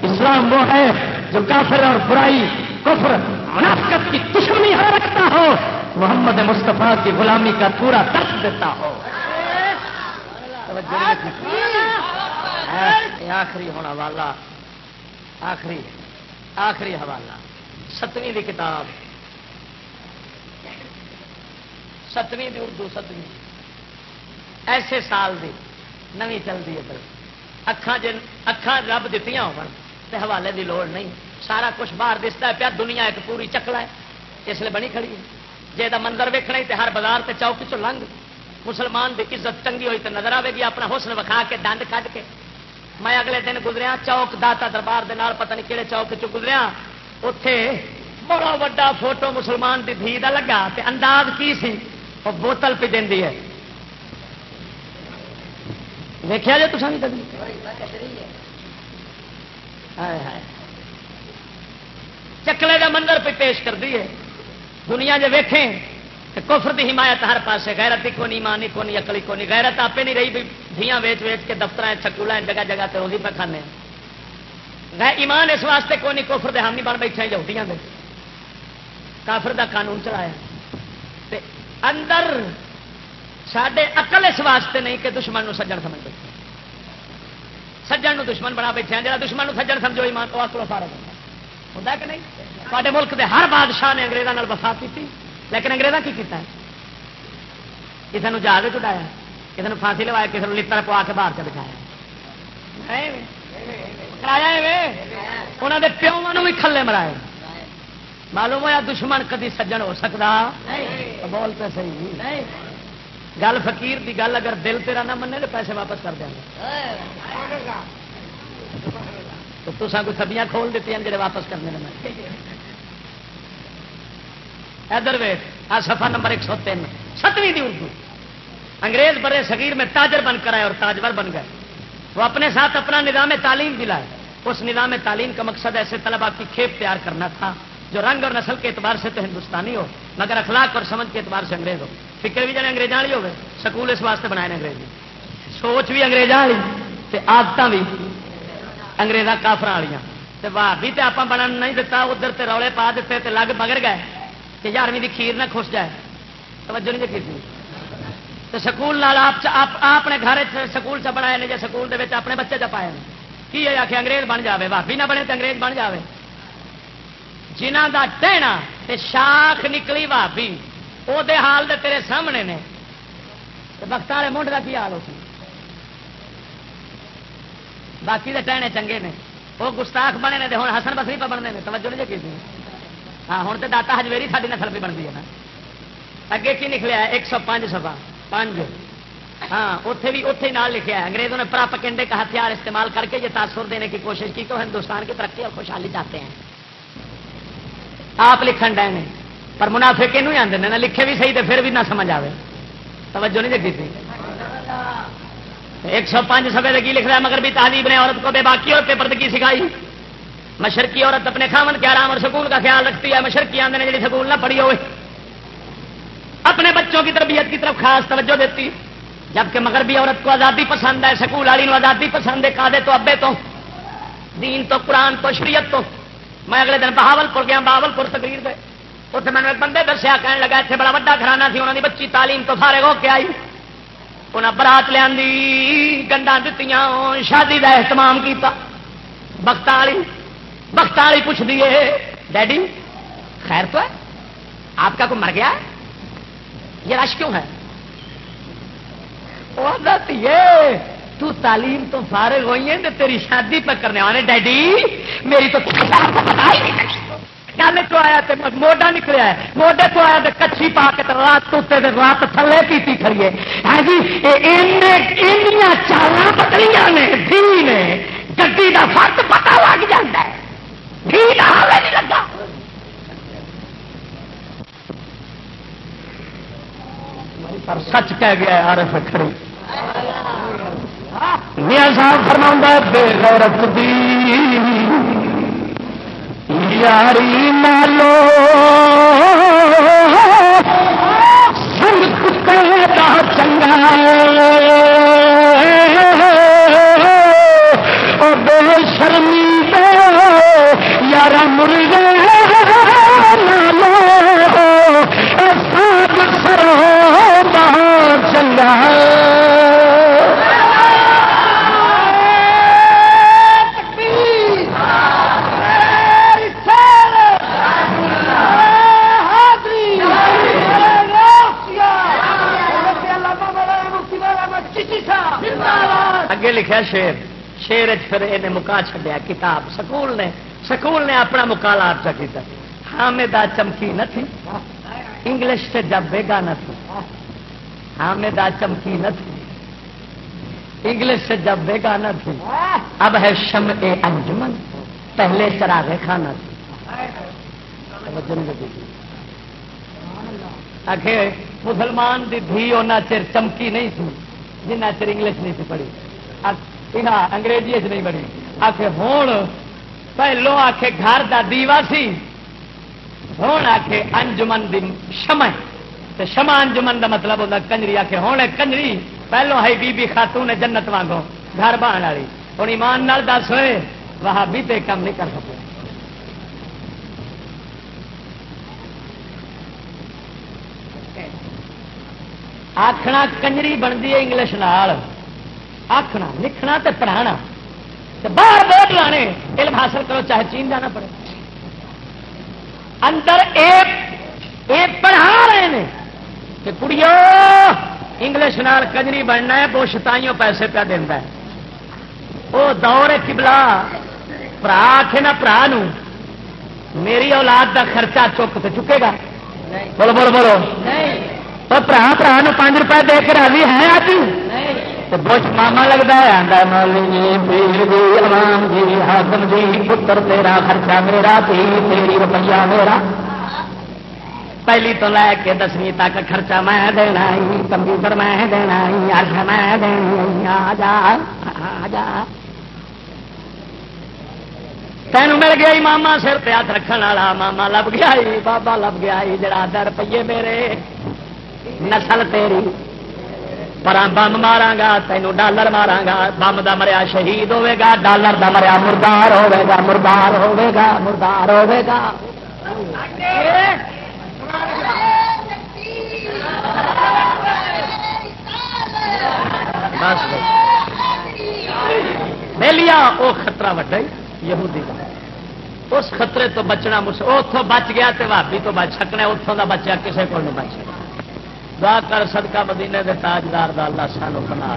Speaker 3: اسلام وہ ہے جو کافر اور برائی، کفر، منافقت کی دشمنی ہو رکھتا ہو، محمد مصطفیٰ کی غلامی کا پورا درد دیتا ہو۔ آخری ہونا والا۔ آخری آخری حوالہ۔ ستویں دی کتاب۔ ستویں دی اردو، ستویں۔ ایسے سال دی، نویں چلتی ہے پھر اکھان جن اکھان رب دیتی ہو حوالے دی لوڑ نہیں۔ سارا کچھ باہر دستا ہے پیا، دنیا ایک پوری چکلا ہے۔ اس لیے بنی کھڑی ہے۔ جے دا منظر ویکنا تے ہر بازار تے چوک چ لنگ۔ مسلمان دی عزت چنگی ہوئی تو نظر آئے گی، اپنا حسن وکھا کے دند کھ کے۔ میں اگلے دن گزریا، چوک داتا دربار دے نال، پتہ نہیں کہڑے چوک چ گزریا۔ اتے بڑا وا فوٹو مسلمان دی دھی دا لگا تے انداز کی سی؟ وہ بوتل پی دینی ہے۔ ویکیا جی تصا کبھی چکلے کا منظر پہ پیش کر دیے دنیا جی ویکھیں کفر دی حمایت ہر پاسے، غیرت ہی کونی مانی کونی اکلی کونی۔ غیرت آپ نہیں رہی بھی دھیاں ویچ ویچ کے دفتر چکولا جگہ جگہ تے روزی پہ کھانے۔ ایمان اس واسطے کونی، کفر دے حامی بن بیٹھے یہودیاں دے۔ کافر دا قانون چلایا۔ تے اندر سڈے اقل اس واسطے نہیں کہ دشمن نو سجن سمجھ بیٹھے سجن نو دشمن بنا بیٹھے جا دشمن نو سجن سمجھو ایمان تو آکلو سارا ہوتا کہ نہیں؟ سارے ملک دے ہر بادشاہ نے انگریزوں وفا کی لیکن انگریزا کی کیتا ہے؟ کسی نے جہاز چڑھایا کسی نے پھانسی لوایا کسی نے لڑ پوا کے باہر سے بٹھایا انہوں نے پیوں بھی کھلے مرائے معلوم ہوا دشمن کدی سجن ہو سکتا بول تو صحیح۔ گل فقیر دی گل اگر دل تیرا نہ منے تو پیسے واپس کر دیں گے۔ تو تصا کوئی سبیاں کھول دیتی ہیں جڑے واپس کرنے میں ادھر ویٹ آ سفا نمبر ایک سو تین، ستویں دی اردو۔ انگریز برے صغیر میں تاجر بن کر آئے اور تاجور بن گئے۔ وہ اپنے ساتھ اپنا نظام تعلیم دلائے اس نظام تعلیم کا مقصد ایسے طلبا کی کھیپ تیار کرنا تھا جو رنگ اور نسل کے اعتبار سے تو ہندوستانی ہو، مگر اخلاق اور سمجھ کے اعتبار سے انگریز ہو۔ فکر بھی جانے انگریزوں والی ہوگی سکول اس واسطے بنائے انگریزی۔ سوچ بھی اگریزوں والی آدت بھی اگریزا کافر والی واہ بھی تو آپ بنن نہیں دتا، ادھر تے رولے پا دیتے تے لگ مگر گئے کہ یارویں کی کھیر نہ خوش جائے۔ توجہ نہیں جی، کی تو سکول آپ نے گھر سکول چ بنائے جی سکول دے اپنے بچے چ پائے کی ہے آخر انگریز بن جائے بھابی نہ بنے تو انگریز بن جائے جنہ کا ٹہنا شاخ نکلی بھابی وہ حال دے تیرے سامنے نے بخت والے منڈ کا کی حال ہو باقی دے ٹہنے چنگے نے وہ گستاخ بنے نے ہوں ہسن بسری پہ بننے توجہ نہیں جی ہاں ہوں تو داتا ہجویری ساری نسل بھی بنتی ہے نا اگے کی نکلیا ایک سو پانچ سفا پانچ ہاں اتے بھی اتے نال لکھا ہے انگریزوں نے پراپ کنڈے کا ہتھیار استعمال کر کے یہ تاثر دینے کی کوشش کی تو ہندوستان کی ترقی اور خوشحالی چاہتے ہیں آپ لکھن ڈے نے پر منافع کہ آتے ہیں نہ لکھے بھی صحیح تو پھر بھی نہ سمجھ آئے توجہ نہیں دیکھی تھی۔ ایک سو پانچ سفے لگی لکھ رہا ہے مگر بھی تعلیم نے عورت کو بے باقی اور پیپر کی سکھائی۔ مشرقی عورت اپنے خامن کے آرام اور سکون کا خیال رکھتی ہے، مشرقی آندے جی سکول نہ پڑھی ہوئے۔ اپنے بچوں کی تربیت کی طرف خاص توجہ دیتی۔ جبکہ مغربی عورت کو آزادی پسند ہے، سکول والی آزادی پسند ہے کادے تو ابے تو، دین تو، قرآن تو، شریعت تو۔ میں اگلے دن بہاول پور گیا بہاول پور تقریر دے۔ اتنے میں نے ایک بندے دسیا، کہنے لگا اتنے بڑا وا گھرانا سی، انہوں نے بچی تعلیم تو فارغ ہو کے آئی۔ انہیں برات لیا گنڈا دیتی شادی کا اہتمام کیا بخت والی بخت والی پوچھ دیے ڈیڈی، خیر تو ہے؟ آپ کا کوئی مر گیا ہے؟ یہ رش کیوں ہے؟ تو تعلیم تو فارغ ہوئی ہے تیری شادی پہ کرنے والے ڈیڈی، میری تو پتا ہی نہیں گل تو آیا موڈا نکلیا ہے۔ موڈے تو آیا کچھی پا کے رات تو رات تھلے پیتی کھڑیے۔ ہاں جی چالا بدلی نے، دھی نے۔ گی کا فرق پتا لگ جا دھی نہیں لگا۔ پر سچ کہہ گیا آر کھڑی۔
Speaker 2: میاں صاحب فرما بے غیرت دی۔ یاری مالو چنگا بے شرمی یار مرغے
Speaker 3: لکھا شیر شیر پھر یہ مکا چڈیا کتاب، سکول نے سکول نے اپنا مکالات کا کیا حامدہ چمکی نہ تھی، انگلش سے جب بیگا نہ تھی۔ حامدہ چمکی نہ تھی، انگلش سے جب بیگا نہ تھی۔ اب ہے شم اے انجمن، پہلے چرا ریکھا نہ تھی آخر مسلمان دی دھی اونا چر چمکی نہیں تھی، جنہ چر انگلش نہیں تھی پڑھی۔ انگریزی چ نہیں پڑھی آخر ہوں پہلو آخے گھر دا دیوا سی ہوں آخے انجمن دی شمع شمع انجمن دا مطلب ہوتا کنجری آخے ہوں کنجری پہلو ہے بی بی خاتون جنت وانگو گھر بان والی ہوں ایمان نال دس ہوئے وہاں بھی تے کم نہیں کر سکتے آخنا کنجری بنتی ہے انگلش نال آخنا لکھنا تے پڑھانا۔ باہر بورڈ لانے علم حاصل کرو چاہے چین جانا پڑے۔ اندر ایک ایک پڑھا رہے ہیں کہ کڑیو انگلش نال کنجری بننا ہے وہ شتائیوں پیسے پہ دینا ہے۔ وہ دور کبلا برا آخے نا برا میری اولاد دا خرچہ چک تو چکے گا۔ بولو بولو بولو۔ برا برا پانچ روپئے دے کے راضی ہے آج بش ماما لگتا ہے آدھا مولوی جی، پیر جی امام جی حاکم جی پتر تیرا، خرچہ میرا، تھی تیری روپیہ میرا۔ پہلی تو لے کے دسویں تک خرچہ میں دینا کمپیوٹر میں دینا اج میں دینی آ جا جا تین مل گیا ماما سر پہ ہاتھ رکھنے والا، ماما لب گیا بابا لب گیا جڑا در روپیے میرے، نسل تیری۔ پر بم مارا گا تینوں ڈالر مارا گا بم دا مریا شہید ہوے گا ڈالر دا مریا مردار ہوے گا مردار ہوے گا مردار ہوے گا لیا وہ خطرہ وڈا یہودی کا اس خطرے تو بچنا اتوں بچ گیا تو بھابی تو بچ سکنا اتوں کا بچہ کسی کو نہیں بچ سکتا دعا کر صدقہ مدینے دے تاجدار دا اللہ سانو بنا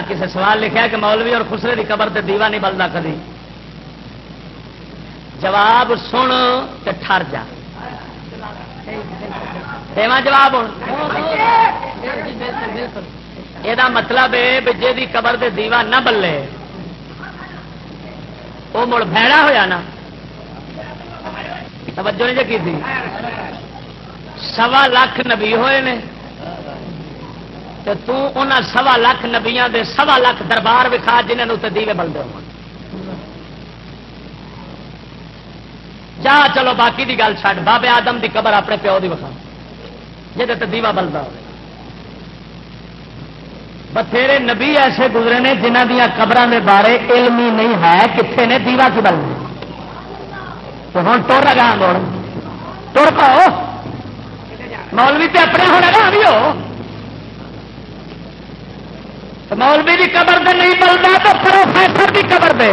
Speaker 3: کسی سوال لکھا کہ مولوی اور خسرے کی قبر سے دیوا نہیں بلتا کدی؟ جواب سن تو ٹر جا۔ جواب ہوں یہ مطلب ہے جی قبر دے دیوا نہ بلے وہ مڑ بھڑا ہوا نا توجہ نہیں جی کی سوا لاکھ نبی ہوئے نے تو سوا لاکھ نبیا دے سوا لاکھ دربار وکھا جنہوں تے دیوے بلتے ہو جا چلو باقی دی گل چھڈ بابے آدم دی قبر اپنے پیو دی وکھا جی دیوا بلتا ہو بتھیرے نبی ایسے گزرے نے جنہ دیا قبر کے بارے علم ہی نہیں ہے کتنے نے دیوا کی بل تو ہوں ٹر لگا موڑ تر پاؤ مولوی تے اپنے ہونے لگا بھی ہو مولوی کی قبر دے نہیں بلتا تو پروفیسر کی قبر دے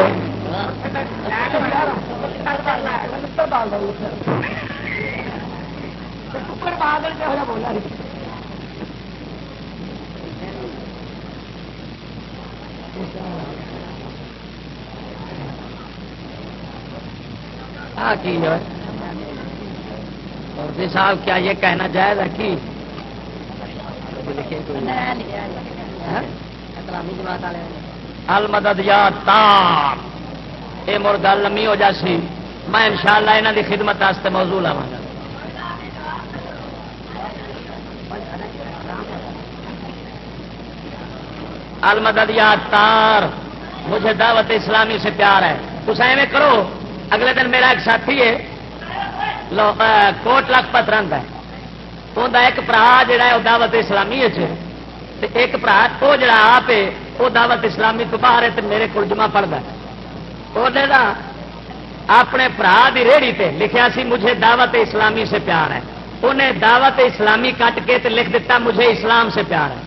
Speaker 3: بولا صاحب، کیا یہ کہنا جائز ہے کہ؟ ہاں؟ المدد یا تار یہ مڑ گل لمبی ہو جاسی میں ان شاء اللہ یہاں کی خدمت موضوع لاوا گا۔ المدد یا تار. مجھے دعوت اسلامی سے پیار ہے. کچھ ایویں کرو. اگلے دن میرا ایک ساتھی ہے. کوٹ لکھپت رنگ ہے. انہیں ایک برا جا دعوت اسلامی جی. ایک برا وہ جڑا آپ وہ دعوت اسلامی تو باہر ہے تو میرے کو جمع پڑتا ہے. اپنے برا کی ریڑھی پہ لکھیا سی، مجھے دعوت اسلامی سے پیار ہے. انہیں دعوت اسلامی کٹ کے لکھ دیتا مجھے اسلام سے پیار ہے.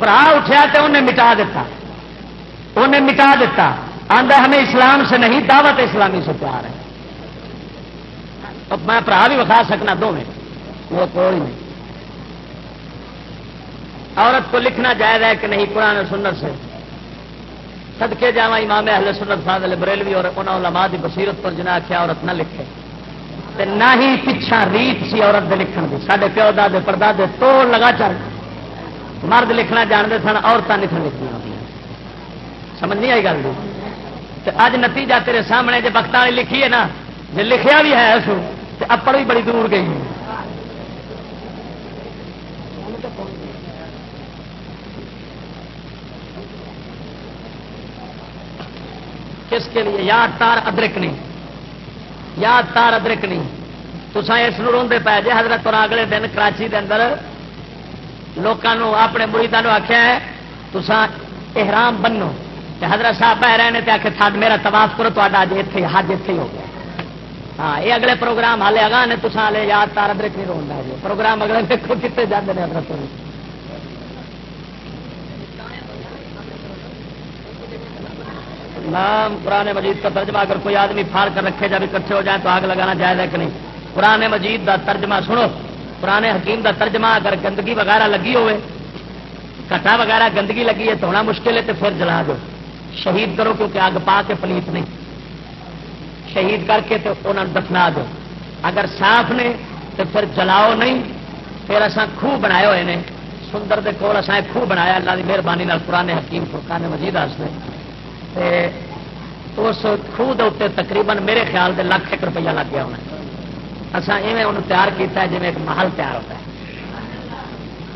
Speaker 3: برا اٹھا تو انہیں مٹا دیتا۔ انہیں مٹا دیتا۔ آدھا ہمیں اسلام سے نہیں، دعوت اسلامی سے پیار ہے۔ میں برا بھی وکھا سکنا دونوں۔ وہ کوئی نہیں۔ عورت کو لکھنا جائز ہے کہ نہیں، قرآن سنت سے۔ سدکے جا امام اہل سنت فاضل بریلوی اور انہوں علماء دی بصیرت پر جنا آخیا عورت نہ لکھے۔ تے نہ ہی پچھا ریت سی عورت دے لکھن دی۔ سارے پیو دے پردادے توڑ لگا چل مرد لکھنا جانتے سن عورتیں لکھن لکھی سمجھ نہیں آئی گل اج نتیجہ تیرے سامنے جی بخت والی لکھی ہے نا جی لکھیا بھی ہے سو تو اپڑ بھی بڑی دور گئی۔ کس کے لیے؟ یاد تار ادرک نہیں۔ یاد تار ادرک نہیں۔ تو اس روندے پی جی حضرت اور اگلے دن کراچی دے اندر لوگوں اپنے مریدان آخیا ہے تو احرام بنو حضرت صاحب پہ رہے ہیں آخر تھا میرا تباف کرو تو اج اتنے حج اتے ہو گیا۔ ہاں یہ اگلے پروگرام ہالے اگا نے تو ہالے یاد تار ادرک نہیں روا جی پروگرام اگلے دیکھو کتنے جاتے ہیں حضرت نام پرانے مجید کا ترجمہ اگر کوئی آدمی پھاڑ کر رکھے جب اکٹھے ہو جائیں تو آگ لگانا جائز ہے کہ نہیں؟ پرانے مجید کا ترجمہ سنو۔ پرانے حکیم کا ترجمہ اگر گندگی وغیرہ لگی ہوئے کٹا وغیرہ گندگی لگی ہے تو ہونا مشکل ہے تو پھر جلا دو۔ شہید کرو کیونکہ اگ پا کے پلیت نہیں۔ شہید کر کے تو انہوں نے دفنا دو۔ اگر صاف نے تو پھر جلاؤ نہیں، پھر اصا خوہ بنائے ہوئے ہیں سندر کے کول اصا خوہ بنایا، اللہ کی مہربانی پرانے حکیم فرقان مجید اس خوہ اتنے تقریباً میرے خیال سے لاکھ ایک روپیہ لگ گیا ہونا۔ اصا ایویں تیار کیا جی ایک محل تیار ہوتا ہے۔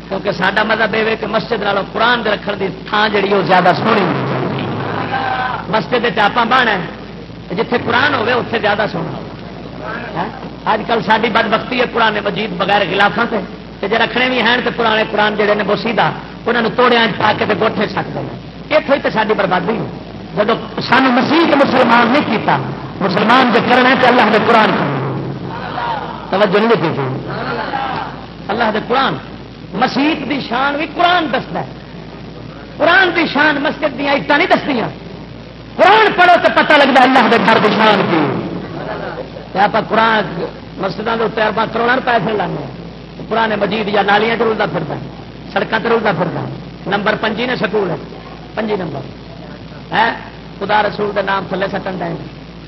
Speaker 3: کیونکہ سڈا مطلب یہ کہ مسجد نالوں قرآن دے رکھنے کی تھان جی وہ زیادہ سونی مسجد چاپا بہن ہے جتھے قرآن ہوے اتنے زیادہ سونا ہاں؟ اج کل ساری بد بختی ہے قرآن مجید بغیر خلافوں سے جی رکھنے بھی ہیں تو پرانے قرآن جہے نے بوسیدہ انہوں نے توڑیا پا کے گوٹے سکتے ہیں اتوں ہی تو ساری بربادی جب سانو مسیح مسلمان نہیں کیتا، مسلمان جو کرنا ہے تو اللہ نے قرآن کرنا توجہ نہیں دیتی اللہ دے قرآن، مسیح دی شان بھی قرآن دستا ہے۔ قرآن دی شان مسجد دیا اٹا نہیں دستی قرآن پڑھو تو پتہ لگتا اللہ دے گھر دی شان کی۔ آپ قرآن مسجد کے اتنے آپ کروڑوں پیسے لانے پرانے مجید یا نالیاں رلتا پھرتا سڑکوں سے رلتا پھرتا نمبر پنجی نے سکول ہے۔ پنجی نمبر۔ ہے خدا رسول دے نام تھلے سٹن دیں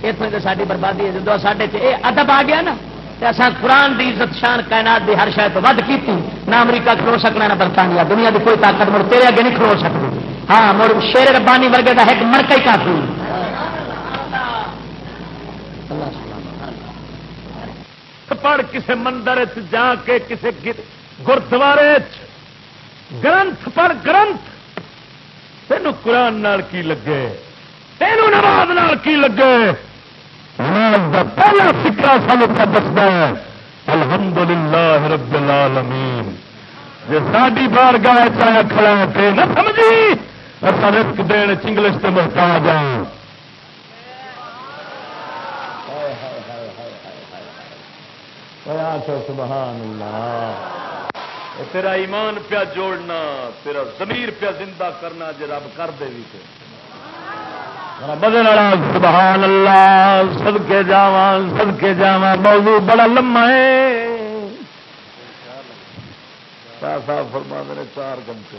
Speaker 3: اتنے تو ساری بربادی ہے۔ جدو ساڈے ادب آ گیا نا اصا قرآن دی عزت شان کائنات دی ہر شاید ود کی نہ امریکہ کھلو سکنا، نہ برطانیہ۔ دنیا کی کوئی طاقت مڑ تیرے اگے نہیں کھلو سکتی۔ ہاں مڑ شیر ربانی ورگے کا ایک مرکا ہی کافی۔
Speaker 2: پڑھ کسی مندر جا کے کسی گردوارے گرنتھ پڑھ، گرنتھ۔ تینوں قرآن کی لگے؟ تینوں نماز کی لگے؟ پہلا فکرا سال کا دستا ہے الحمد للہ رب العالمین۔ جی ساری بار گاہ چایا کھڑا ہے نہ سمجھی اصل رسک دین چنگلش سے محتاج ہیں سبحان اللہ۔ تیرا ایمان پیا جوڑنا تیرا ضمیر پیا زندہ کرنا جی رب کر دے بھی تے۔ بدل سبحان اللہ سد کے جا سد کے جا موضوع بڑا لما ہے۔ صاحب فرما میرے چار گھنٹے۔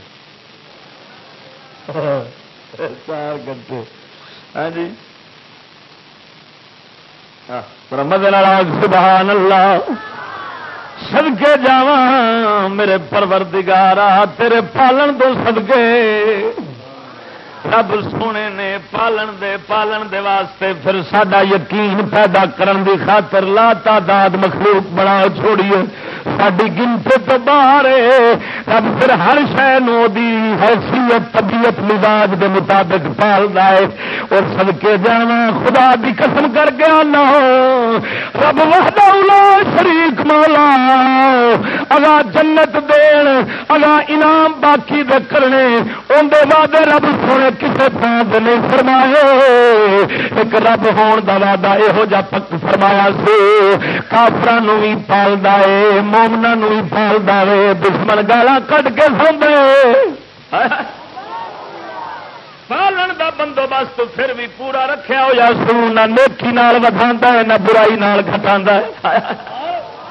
Speaker 2: چار گھنٹے۔ ہاں جی۔ ہاں، مدن سبحان اللہ سد کے جا میرے پروردگارا تیرے پالن تو سد رب سونے نے پالن دے پالن دے واسطے پھر سڈا یقین پیدا کرن دی خاطر لا تعداد مخلوق بڑا چھوڑیے ساری گنتے تو باہر رب پھر ہر شہ حیثیت طبیعت مزاج دے مطابق پال دے اور سد جانا خدا دی قسم کر گیا نہ رب وحدہ شریک مولا اگا جنت دین اگا انعام باقی دے کرنے اندر وعدے رب سونے کسے تھان نہیں فرمائے ایک رب ہون دا وعدہ یہو جا پک فرمایا سی کافر بھی پالتا ہے مومنا بھی پالتا ہے دشمن گالا کٹ کے سوندے پالن دا بندوبست پھر بھی پورا رکھیا ہو یا سو نہ نیکی نال ودا ہے، نہ برائی نال گٹا ہے۔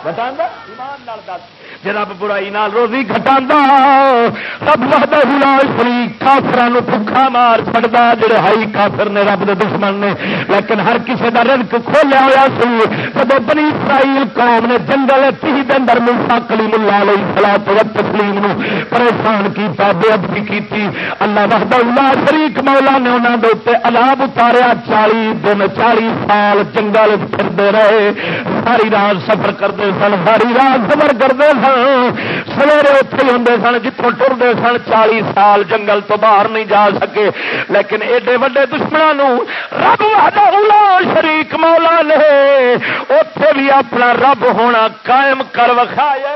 Speaker 2: گٹا ایمان نال دس۔ رب برائی نال روزی گٹا رب وحدہ شریف کافران بھوکا مار چڑتا جڑے ہائی کافر نے رب دے دشمن نے۔ لیکن ہر کسی کا رنک کھولیا ہوا سی جب بنی اسرائیل قوم نے جنگل تی اندر ملسا کلی ملا لی سلا تو تسلیم نو پریشان کیتا، بے ادبی کی اللہ وحدہ اللہ شریف مولا نے انہوں کے اتنے الاب اتاریا، چالی دن، چالی سال جنگل پھرتے رہے۔ ساری رات سفر کرتے سن، ساری رات سفر کرتے سن۔ سویرے اتنے ہوں سن جتوں ٹرتے سن، چالی سال جنگل تو باہر نہیں جا سکے۔ لیکن ایڈے وڈے دشمنوں رب شریک مولا نے اتے بھی اپنا رب ہونا قائم کر وکھایا